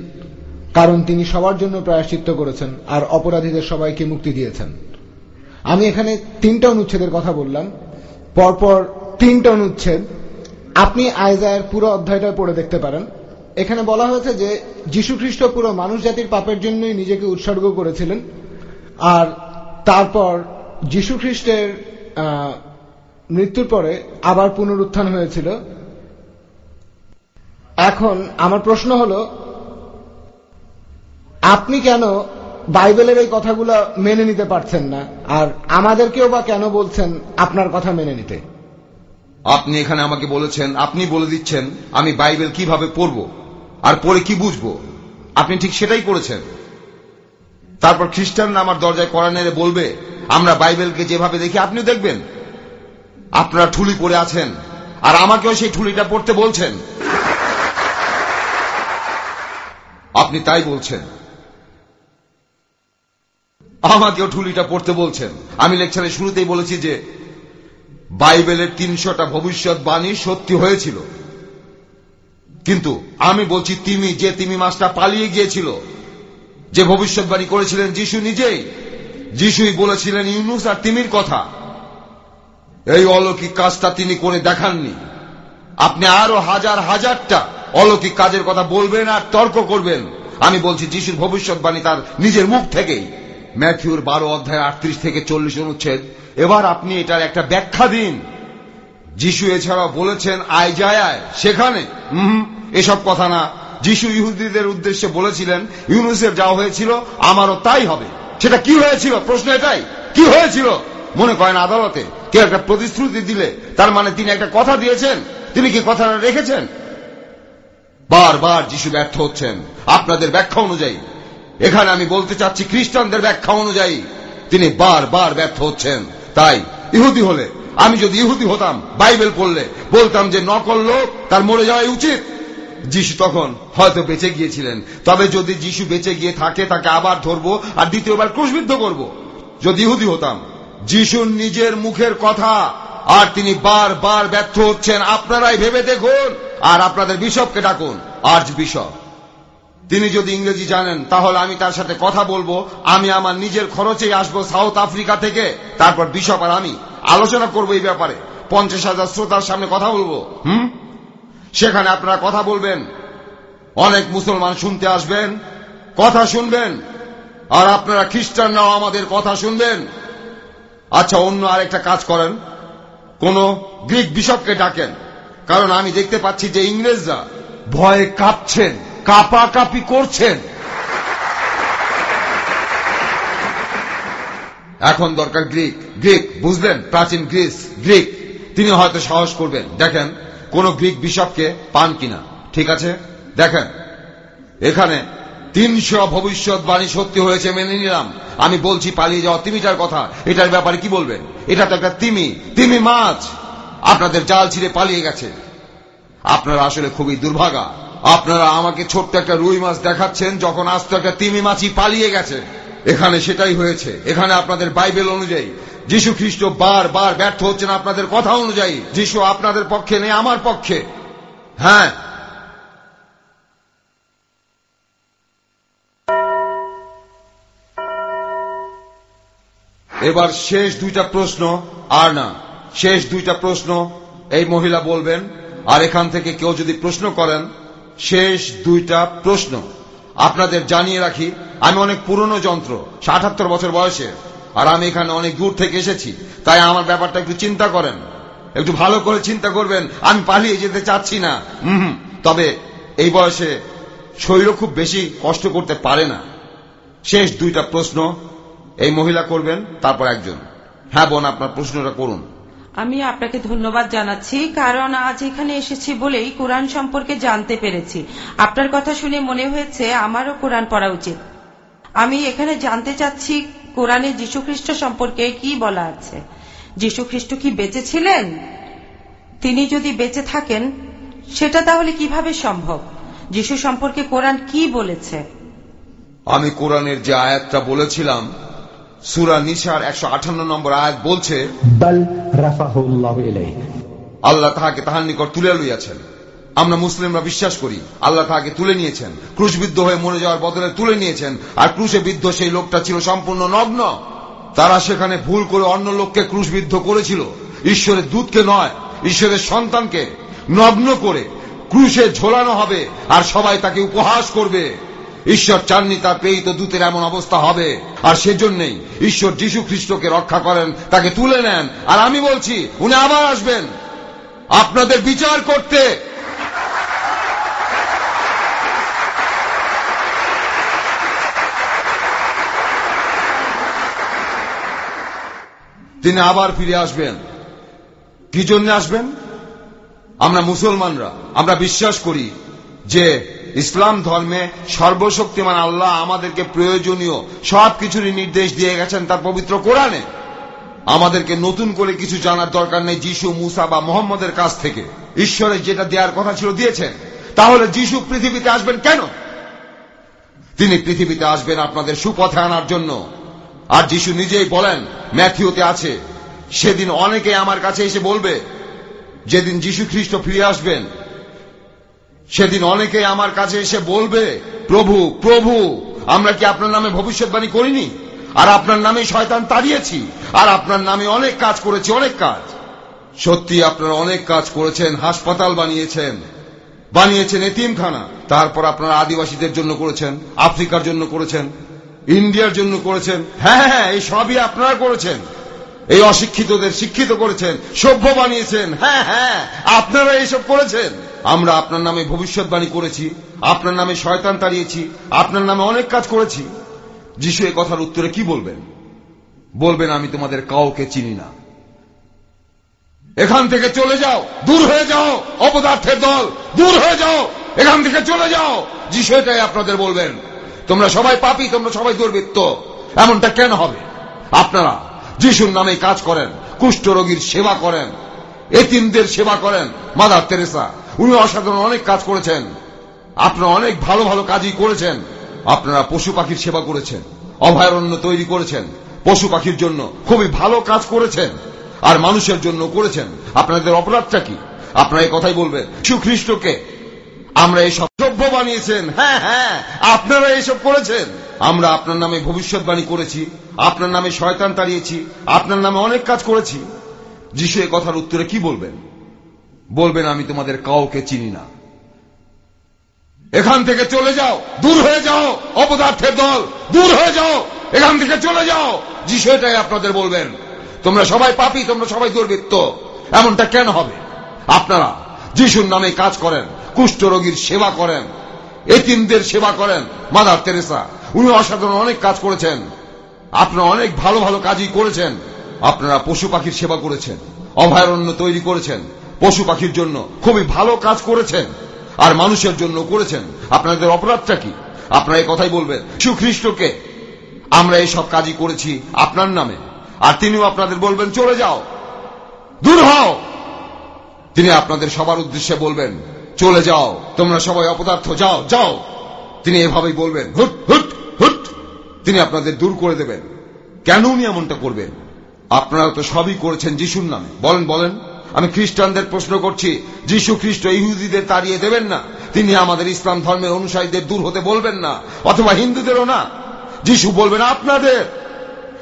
কারণ তিনি সবার জন্য প্রায়শ্চিত্ত করেছেন আর অপরাধীদের সবাইকে মুক্তি দিয়েছেন। আমি এখানে তিনটা অনুচ্ছেদের কথা বললাম। পরপর তিনটা অনুচ্ছেদ। আপনি আয়জায়ের পুরো অধ্যায়টা পড়ে দেখতে পারেন। এখানে বলা হয়েছে যে যীশুখ্রিস্ট পুরো মানুষ জাতির পাপের জন্যই নিজেকে উৎসর্গ করেছিলেন আর তারপর যীশুখ্রিস্টের মৃত্যুর পরে আবার পুনরুত্থান হয়েছিল। এখন আমার প্রশ্ন হলো, আপনি কেন বাইবেলের এই কথাগুলো মেনে নিতে পারছেন না? আর আমাদেরকেও বা কেন বলছেন আপনার কথা মেনে নিতে?
আপনি এখানে আমাকে বলেছেন, আপনি বলে দিচ্ছেন, আমি বাইবেল কীভাবে পড়ব? আর পড়ে কি বুঝব? আপনি ঠিক সেটাই করেছেন। তারপর খ্রিস্টানরা আমার দরজায় কড়া নেড়ে বলবে, আমরা বাইবেলকে যেভাবে দেখি, আপনিও দেখবেন। আপনারা ঠুলি পড়ে আছেন, আর আমাকেও সেই ঠুলিটা পড়তে বলছেন। আপনি তাই বলছেন। আমাকেও ঠুলিটা পড়তে বলছেন। আমি লেকচারের শুরুতেই বলেছি যে, বাইবেলের তিনশোটা ভবিষ্যৎ বাণী সত্যি হয়েছিল। কিন্তু আমি বলছি, তিমি, যে তিমি মাসটা পালিয়ে গিয়েছিল, যে ভবিষ্যৎবাণী করেছিলেন যিশু নিজেই। যিশুই বলেছিলেন, ইউনুস আর তিমির কথা। এই অলৌকিক কাজটা তিনি করে দেখাননি। আপনি আরও হাজার হাজারটা অলৌকিক কাজের কথা বলবেন আর তর্ক করবেন। আমি বলছি, যিশুর ভবিষ্যৎবাণী তার নিজের মুখ থেকেই। ম্যাথিউর বারো অধ্যায় আটত্রিশ থেকে চল্লিশ অনুচ্ছেদ। এবার আপনি এটার একটা ব্যাখ্যা দিন। যিশু এছাড়া বলেছেন আয় যায় আয় সেখানে। হুম এসব কথা না। যিশু ইহুদিদের উদ্দেশ্যে বলেছিলেন ইউনুসের যা হয়েছিল, আমারও তাই হবে। সেটা কি হয়েছিল? প্রশ্ন এটাই। কি হয়েছিল? মনে করেন আদালতে। কেউ একটা প্রতিশ্রুতি দিলে, তার মানে তিনি একটা কথা দিয়েছেন। তিনি কি কথাটা রেখেছেন? বারবার যিশু ব্যর্থ হচ্ছেন। আপনাদের ব্যাখ্যা অনুযায়ী, এখানে আমি বলতে চাচ্ছি খ্রিস্টানদের ব্যাখ্যা অনুযায়ী তিনি বারবার ব্যর্থ হচ্ছেন। তাই ইহুদি হলে, আমি যদি ইহুদি হতাম, বাইবেল পড়লে, বলতাম যে নকল লোক, তার মরে যাওয়াই উচিত। যিশু তখন হয়তো বেঁচে গিয়েছিলেন। তবে যদি যিশু বেঁচে গিয়ে থাকে, তাকে আবার ধরবো আর দ্বিতীয়বার ক্রুশবিদ্ধ করব। যদি ইহুদি হতাম, যিশুর নিজের মুখের কথা আর তিনি বারবার ব্যর্থ হচ্ছেন। আপনারাই ভেবে দেখুন আর আপনাদের বিশপকে ডাকুন আর্চ বিশপ। তিনি যদি ইংরেজি জানেন, তাহলে আমি তার সাথে কথা বলব। আমি আমার নিজের খরচেই আসব সাউথ আফ্রিকা থেকে, তারপর বিশপ আর আমি আলোচনা করব এই ব্যাপারে। পঞ্চাশ হাজার শ্রোতার সামনে কথা বলব, হুম? সেখানে আপনারা কথা বলবেন, অনেক মুসলমান শুনতে আসবেন, কথা শুনবেন, আর আপনারা খ্রিস্টানরাও আমাদের কথা শুনবেন। আচ্ছা অন্য আরেকটা কাজ করেন। কোন গ্রিক বিশপকে ডাকেন। কারণ আমি দেখতে পাচ্ছি যে ইংরেজরা ভয়ে কাঁপছেন, কাপাকাপি করছেন। এখন দরকার গ্রিক। গ্রিক, বুঝলেন? প্রাচীন গ্রিস, গ্রিক। তিনি হয়তো সাহস করবেন। দেখেন, কোন গ্রিক বিশপকে পান কিনা। ঠিক আছে? দেখেন, এখানে তিনশো ভবিষ্যৎবাণী সত্যি হয়েছে, মেনে নিলাম। আমি বলছি পালিয়ে যাওয়া তিমিটার কথা। এটার ব্যাপারে কি বলবেন? এটা তো একটা তিমি তিমি মাছ। আপনাদের জাল ছিঁড়ে পালিয়ে গেছে। আপনারা আসলে খুবই দুর্ভাগা। আপনারা আমাকে ছোট্ট একটা রুই মাছ দেখাচ্ছেন, যখন আস্ত একটা তিমি মাছই পালিয়ে গেছে। এখানে সেটাই হয়েছে। এখানে আপনাদের বাইবেল অনুযায়ী, যিশু খ্রিস্ট বার বার ব্যর্থ হচ্ছেন আপনাদের কথা অনুযায়ী, যিশু আপনাদের পক্ষে নেই, আমার পক্ষে। হ্যাঁ এবার শেষ দুইটা প্রশ্ন, আর না, শেষ দুইটা প্রশ্ন, এই মহিলা বলবেন, আর এখান থেকে কেউ যদি প্রশ্ন করেন, শেষ দুইটা প্রশ্ন। আপনাদের জানিয়ে রাখি, আমি অনেক পুরনো যন্ত্র আঠাত্তর বছর বয়সে, আর আমি এখানে অনেক দূর থেকে এসেছি, তাই আমার ব্যাপারটা একটু চিন্তা করেন। একটু ভালো করে চিন্তা করবেন, আমি পালিয়ে যেতে চাচ্ছি না। হুম, তবে এই বয়সে শরীরও খুব বেশি কষ্ট করতে পারে না। শেষ দুইটা প্রশ্ন এই মহিলা করবেন তারপর একজন। হ্যাঁ বোন আপনার প্রশ্নটা করুন।
আমি আপনাকে ধন্যবাদ জানাচ্ছি কারণ আজ এখানে এসেছি বলেই কোরআন সম্পর্কে জানতে পেরেছি। আপনার কথা শুনে মনে হয়েছে আমারও কোরআন পড়া উচিত। আমি এখানে জানতে চাচ্ছি কোরআনে যীশুখ্রিস্ট সম্পর্কে কি বলা আছে। যীশুখ্রিস্ট কি বেঁচে ছিলেন? তিনি যদি বেঁচে থাকেন সেটা তাহলে কীভাবে সম্ভব? যীশু সম্পর্কে কোরআন কি বলেছে?
আমি কোরআনের যে আয়াতটা বলেছিলাম সুরা নিশার একশো আঠান্ন নম্বর আয়াত বলছে আল্লাহ তাহাকে তাহার নিকট তুলে লইয়াছেন। আমরা মুসলিমরা বিশ্বাস করি আল্লাহ তাহাকে তুলে নিয়েছেন। ক্রুশবিদ্ধ হয়ে মরে যাওয়ার বদলে তুলে নিয়েছেন আর ক্রুশে বিদ্ধ সেই লোকটা ছিল সম্পূর্ণ নগ্ন। তারা সেখানে ভুল করে অন্য লোককে ক্রুশবিদ্ধ করেছিল। ঈশ্বরের দুধকে নয় ঈশ্বরের সন্তানকে নগ্ন করে ক্রুশে ঝোলানো হবে আর সবাই তাকে উপহাস করবে। ঈশ্বর চাননি তা তার প্রেরিত দূতের এমন অবস্থা হবে। আর সেজন্যই ঈশ্বর যীশু খ্রিস্টকে রক্ষা করেন, তাকে তুলে নেন। আর আমি বলছি, উনি আবার আসবেন। আপনাদের বিচার করতে। তিনি আবার ফিরে আসবেন। কি জন্য আসবেন? আমরা মুসলমানরা, আমরা বিশ্বাস করি যে ইসলাম ধর্মে সর্বশক্তিমান আল্লাহ আমাদেরকে প্রয়োজনীয় সবকিছুরই নির্দেশ দিয়ে গেছেন তার পবিত্র কোরআনে। আমাদেরকে নতুন করে কিছু জানার দরকার নেই যিশু, মুসা বা মোহাম্মদের কাছ থেকে। ঈশ্বরের যেটা দেওয়ার কথা ছিল দিয়েছেন। তাহলে যিশু পৃথিবীতে আসবেন কেন? তিনি পৃথিবীতে আসবেন আপনাদের সুপথে আনার জন্য। আর যিশু নিজেই বলেন ম্যাথিওতে আছে, সেদিন অনেকে আমার কাছে এসে বলবে, যেদিন যিশু খ্রিস্ট ফিরে আসবেন সেদিন অনেকে আমার কাছে এসে বলবে, প্রভু প্রভু, আমরা কি আপনার নামে ভবিষ্যৎবাণী করিনি? আর আপনার নামে শয়তান তাড়িয়েছি, আর আপনার নামে অনেক কাজ করেছি, অনেক কাজ। সত্যি আপনারা অনেক কাজ করেছেন, হাসপাতাল বানিয়েছেন বানিয়েছেন এতিমখানা, তারপর আপনারা আদিবাসীদের জন্য করেছেন, আফ্রিকার জন্য করেছেন, ইন্ডিয়ার জন্য করেছেন। হ্যাঁ হ্যাঁ এই সবই আপনারা করেছেন। এই অশিক্ষিতদের শিক্ষিত করেছেন, সভ্য বানিয়েছেন। হ্যাঁ হ্যাঁ আপনারা এইসব করেছেন। আমরা আপনার নামে ভবিষ্যৎবাণী করেছি, আপনার নামে শয়তান তাড়িয়েছি, আপনার নামে অনেক কাজ করেছি। যিশু এই কথার উত্তরে কি বলবেন? বলবেন, আমি তোমাদের কাউকে চিনি না। এখান থেকে চলে যাও, দূর হয়ে যাও, অপদার্থের দল, দূর হয়ে যাও, এখান থেকে চলে যাও। যিশু এটাই আপনাদের বলবেন। তোমরা সবাই পাপি, তোমরা সবাই দুর্বৃত্ত। এমনটা কেন হবে? আপনারা যিশুর নামে কাজ করেন কুষ্ঠ রোগীর সেবা করেন, এতিমদের সেবা করেন। মাদার তেরেসা উনি অসাধারণ অনেক কাজ করেছেন। আপনারা অনেক ভালো ভালো কাজই করেছেন। আপনারা পশু পাখির সেবা করেছেন, অভয়ারণ্য তৈরি করেছেন। পশু পাখির জন্য খুবই ভালো কাজ করেছেন। আর মানুষের জন্য করেছেন। আপনাদের অপরাধটা কি? আপনারা এই কথাই বলবেন সুখ্রিস্টকে আমরা এসব সভ্য বানিয়েছেন। হ্যাঁ হ্যাঁ আপনারা এসব করেছেন। আমরা আপনার নামে ভবিষ্যৎবাণী করেছি। আপনার নামে শয়তান তাড়িয়েছি, আপনার নামে অনেক কাজ করেছি। যিশু এ কথার উত্তরে কি বলবেন? বলবেন, আমি তোমাদের কাউকে চিনি না। এখান থেকে চলে যাও, দূর হয়ে যাও, অপদার্থের দল, দূর হয়ে যাও, এখান থেকে চলে যাও। যিশু এটাই আপনাদের বলবেন। তোমরা সবাই পাপি, তোমরা সবাই দুর্বৃত্ত। এমনটা কেন হবে? আপনারা যিশুর নামে কাজ করেন, কুষ্ঠ রোগীর সেবা করেন, এতিমদের সেবা করেন। মাদার তেরেসা, উনি অসাধারণ অনেক কাজ করেছেন। আপনারা অনেক ভালো ভালো কাজই করেছেন। আপনারা পশু পাখির সেবা করেছেন, অভয়ারণ্য তৈরি করেছেন, পশু পাখির জন্য খুবই ভালো কাজ করেছেন, আর মানুষের জন্য করেছেন। আপনাদের অপরাধটা কি? আপনারা এই কথাই বলবেন, সুখ্রিস্টকে আমরা এই সব কাজই করেছি আপনার নামে, আর তিনিও আপনাদের বলবেন, চলে যাও, দূর হও। তিনি আপনাদের সবার উদ্দেশ্যে বলবেন, চলে যাও, তোমরা সবাই অপদার্থ, যাও যাও। তিনি এভাবেই বলবেন, হুট হুট। তিনি আপনাদের দূর করে দেবেন। কেন উনি এমনটা করবেন? আপনারা তো সবই করেছেন যিশুর নামে। বলেন বলেন। আমি খ্রিস্টানদের প্রশ্ন করছি, যিশু খ্রিস্ট ইহুদিদের তাড়িয়ে দেবেন না? তিনি আমাদের ইসলাম ধর্মের অনুসারীদের দূর হতে বলবেন না, অথবা হিন্দুদেরও না। যিশু বলবেন, আপনাদের?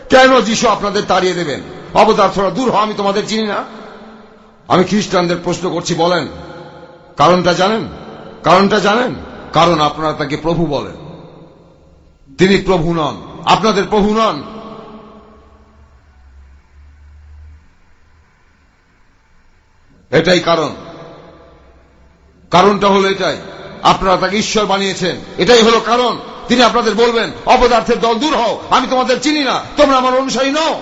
কেন যিশু আপনাদের তাড়িয়ে দেবেন? অবদার্থরা দূর হও আমি তোমাদের চিনি না। আমি খ্রিস্টানদের প্রশ্ন করছি, বলেন। কারণটা জানেন? কারণটা জানেন? কারণ আপনারা তাকে প্রভু বলেন। তিনি প্রভু নন, আপনাদের প্রভু নন। এটাই কারণ। কারণটা হলো এটাই, আপনারা তাকে ঈশ্বর বানিয়েছেন। এটাই হলো কারণ। তিনি আপনাদের বলবেন, অপদার্থের দল দূর হও, আমি তোমাদের চিনি না, তোমরা আমার অনুসারী নও।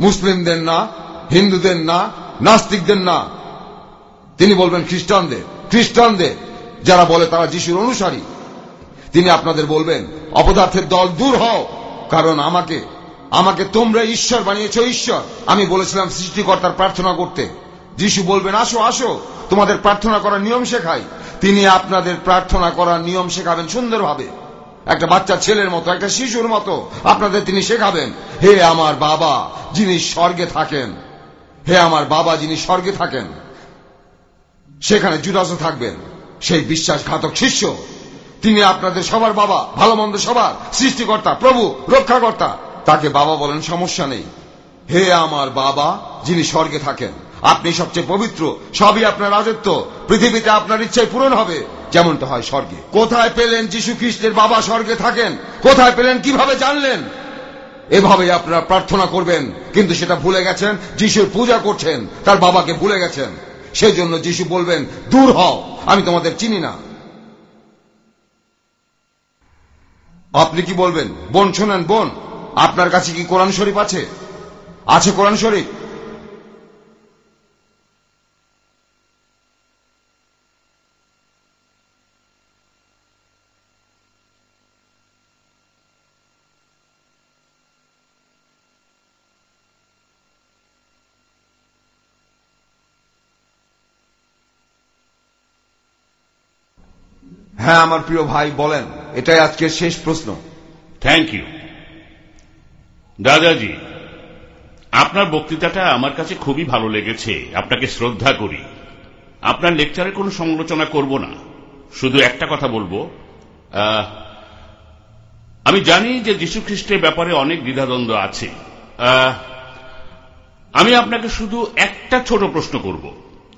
মুসলিমদের না, হিন্দুদের না, নাস্তিকদের না। তিনি বলবেন খ্রিস্টানদের খ্রিস্টানদের, যারা বলে তারা যিশুর অনুসারী। তিনি আপনাদের বলবেন অপদার্থের দল দূর হও। কারণ আমাকে আমাকে তোমরা ঈশ্বর বানিয়েছ ঈশ্বর। আমি বলেছিলাম সৃষ্টিকর্তার প্রার্থনা করতে। যিশু বলবেন, আসো আসো, তোমাদের প্রার্থনা করার নিয়ম শেখাই। তিনি আপনাদের প্রার্থনা করার নিয়ম শেখাবেন সুন্দরভাবে। একটা বাচ্চা ছেলের মতো, একটা শিশুর মতো, আপনাদের তিনি শেখাবেন, হে আমার বাবা, যিনি স্বর্গে থাকেন, হে আমার বাবা, যিনি স্বর্গে থাকেন, সেখানে জুদাসও থাকবেন, সেই বিশ্বাসঘাতক শিষ্য তিনি আপনাদের সবার বাবা, ভালো মন্দ সবার, সৃষ্টিকর্তা, প্রভু, রক্ষাকর্তা। তাকে বাবা বলেন, সমস্যা নেই। হে আমার বাবা, যিনি স্বর্গে থাকেন, আপনি সবচেয়ে পবিত্র, সবই আপনার রাজত্ব, পৃথিবীতে আপনার ইচ্ছায় পূরণ হবে, যেমনটা হয় স্বর্গে। কোথায় পেলেন যিশু খ্রিস্টের বাবা স্বর্গে থাকেন? কোথায় পেলেন, কীভাবে জানলেন? এভাবেই আপনারা প্রার্থনা করবেন, কিন্তু সেটা ভুলে গেছেন, যিশুর পূজা করছেন, তার বাবাকে ভুলে গেছেন। সেই জন্য যিশু বলবেন, দূর হও, আমি তোমাদের চিনি না। আপনি কি বলবেন? বোন, শোনেন, বোন, আপনার কাছে কি কোরআন শরীফ আছে? আছে কোরআন শরীফ? হ্যাঁ আমার প্রিয় ভাই, বলেন, এটাই আজকের শেষ প্রশ্ন।
থ্যাংক ইউ দাদাজি, আপনার বক্তৃতাটা আমার কাছে খুবই ভালো লেগেছে, আপনাকে শ্রদ্ধা করি। আপনার লেকচারে কোনো সমালোচনা করব না, শুধু একটা কথা বলব। আমি জানি যে যীশু খ্রিস্টের ব্যাপারে অনেক দ্বিধাদ্বন্দ্ব আছে। আমি আপনাকে শুধু একটা ছোট প্রশ্ন করব।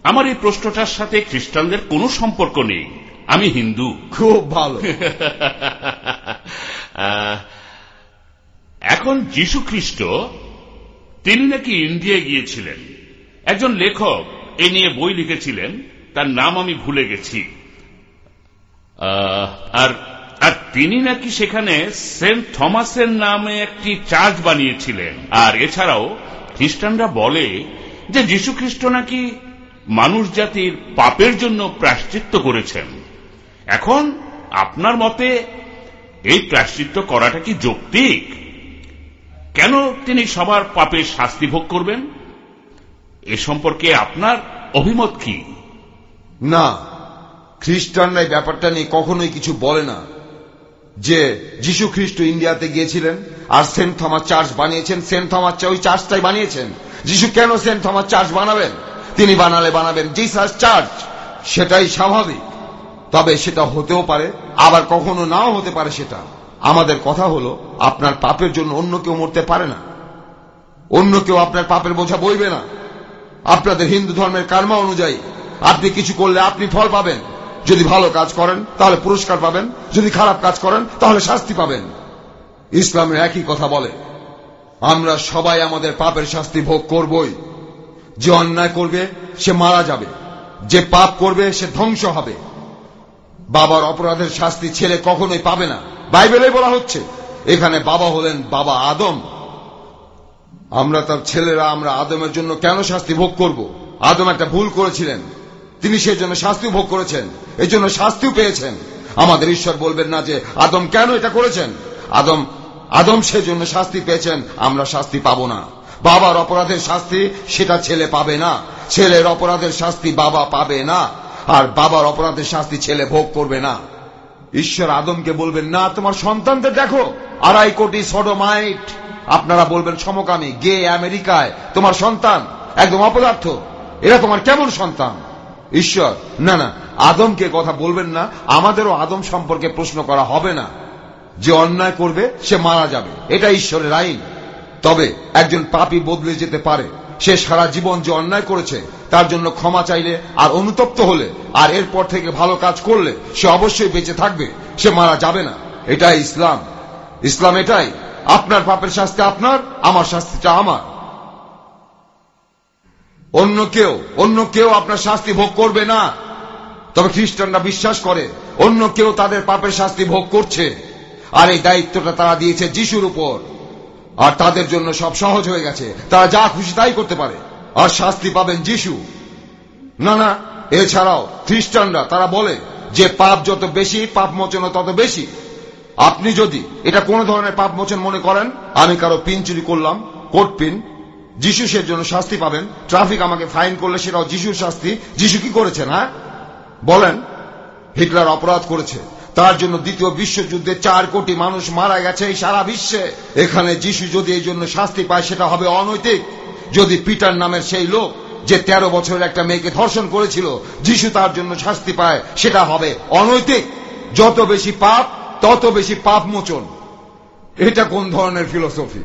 আমার এই প্রশ্নটার সাথে খ্রিস্টানদের কোনো সম্পর্ক নেই। আমি হিন্দু।
খুব ভালো। [LAUGHS]
এখন যীশু খ্রিস্ট তিনি নাকি ইন্ডিয়ায় গিয়েছিলেন। একজন লেখক এ নিয়ে বই লিখেছিলেন তার নাম আমি ভুলে গেছি। আর আর তিনি নাকি সেখানে সেন্ট থমাসের নামে একটি চার্চ বানিয়েছিলেন। আর এছাড়াও খ্রিস্টানরা বলে যে যীশু খ্রিস্ট নাকি মানুষ জাতির পাপের জন্য প্রাশ্চিত্য করেছেন। এখন আপনার মতে এই প্রাশ্চিত্য করাটা কি যৌক্তিক? কেন তিনি সবার পাপের শাস্তি ভোগ করবেন? এ সম্পর্কে আপনার অভিমত কি?
না খ্রিস্টানরা এই ব্যাপারটা নিয়ে কখনোই কিছু বলে না। যে যিশু খ্রিস্ট ইন্ডিয়াতে গিয়েছিলেন আর সেন্ট থমাস চার্চ বানিয়েছেন, সেন্ট থমাস ওই চার্চটাই বানিয়েছেন। যিশু কেন সেন্ট থমাস চার্চ বানাবেন? তিনি বানালে বানাবেন। জিসাস চার্চ, সেটাই স্বাভাবিক। তবে সেটা হতেও পারে, আবার কখনো নাও হতে পারে সেটা। আমাদের কথা হলো, আপনার পাপের জন্য অন্য কেউ মরতে পারে না। অন্য কেউ আপনার পাপের বোঝা বইবে না। আপনাদের হিন্দু ধর্মের কার্মা অনুযায়ী, আপনি কিছু করলে আপনি ফল পাবেন। যদি ভালো কাজ করেন, তাহলে পুরস্কার পাবেন। যদি খারাপ কাজ করেন, তাহলে শাস্তি পাবেন। ইসলামের একই কথা বলে, আমরা সবাই আমাদের পাপের শাস্তি ভোগ করবই। যে অন্যায় করবে, সে মারা যাবে। যে পাপ করবে, সে ধ্বংস হবে। বাবার অপরাধের শাস্তি ছেলে কখনোই পাবে না। বাইবেলে বলা হচ্ছে, এখানে বাবা হলেন বাবা আদম। আমরা তার ছেলেরা, আমরা আদমের জন্য কেন শাস্তি ভোগ করব? আদম একটা ভুল করেছিলেন। তিনি সেই জন্য শাস্তি ভোগ করেছেন এই জন্য শাস্তিও পেয়েছেন। আমাদের ঈশ্বর বলবেন না যে, আদম কেন এটা করেছেন? আদম আদম সেজন্য শাস্তি পেয়েছেন, আমরা শাস্তি পাবো না। বাবার অপরাধের শাস্তি সেটা ছেলে পাবে না। ছেলের অপরাধের শাস্তি বাবা পাবে না। আর বাবার অপরাধের শাস্তি ছেলে ভোগ করবে না। ঈশ্বর আদমকে বলবেন, না, তোমার সন্তানদের দেখো। আড়াই কোটি সডোমাইট। আপনারা বলবেন, সমকামী, গে, আমেরিকায়, তোমার সন্তান, একদম অপদার্থ। এরা তোমার কেমন সন্তান? ঈশ্বর, না না, আদমকে কথা বলবেন না। আমাদেরও আদম সম্পর্কে প্রশ্ন করা হবে না। যে অন্যায় করবে, সে মারা যাবে। এটা ঈশ্বরের আইন। তবে একজন পাপী বদলে যেতে পারে। সে সারা জীবন যে অন্যায় করেছে, তার জন্য ক্ষমা চাইলে আর অনুতপ্ত হলে, আর এরপর থেকে ভালো কাজ করলে সে অবশ্যই বেঁচে থাকবে, সে মারা যাবে না। এটাই ইসলাম। ইসলাম এটাই, আপনার পাপের শাস্তি আপনার, আমার শাস্তিটা আমার। অন্য কেউ অন্য কেউ আপনার শাস্তি ভোগ করবে না। তবে খ্রিস্টানরা বিশ্বাস করে, অন্য কেউ তাদের পাপের শাস্তি ভোগ করছে। আর এই দায়িত্বটা তারা দিয়েছে যিশুর উপর। আর তাদের জন্য সব সহজ হয়ে গেছে। তারা যা খুশি তাই করতে পারে। আর শাস্তি পাবেন যিশু। না না, এছাড়াও খ্রিস্টানরা, তারা বলে যে পাপ যত বেশি, পাপ মোচনও তত বেশি। আপনি যদি এটা কোন ধরনের পাপ মোচন মনে করেন, আমি কারও পিন চুরি করলাম, কোট পিন যিশু সের জন্য শাস্তি পাবেন। ট্রাফিক আমাকে ফাইন করলে সেটাও যিশুর শাস্তি। যিশু কি করেছেন হ্যাঁ? বলেন, হিটলার অপরাধ করেছে। তার জন্য দ্বিতীয় বিশ্বযুদ্ধে চার কোটি মানুষ মারা গেছে এই সারা বিশ্বে। এখানে যিশু যদি এই জন্য শাস্তি পায়, সেটা হবে অনৈতিক। যদি পিটার নামের সেই লোক যে তেরো বছরের একটা মেয়েকে ধর্ষণ করেছিল, যিশু তার জন্য শাস্তি পায়, সেটা হবে অনৈতিক। যত বেশি পাপ, তত বেশি পাপ মোচন। এটা কোন ধরনের ফিলোসফি?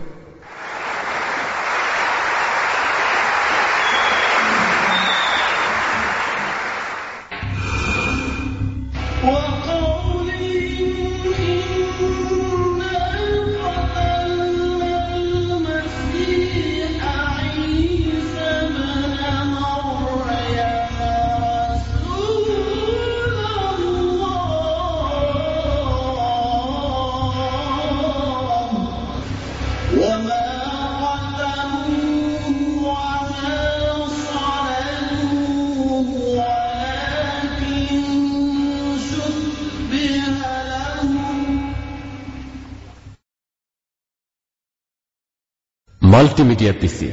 মাল্টিমিডিয়া পিসি।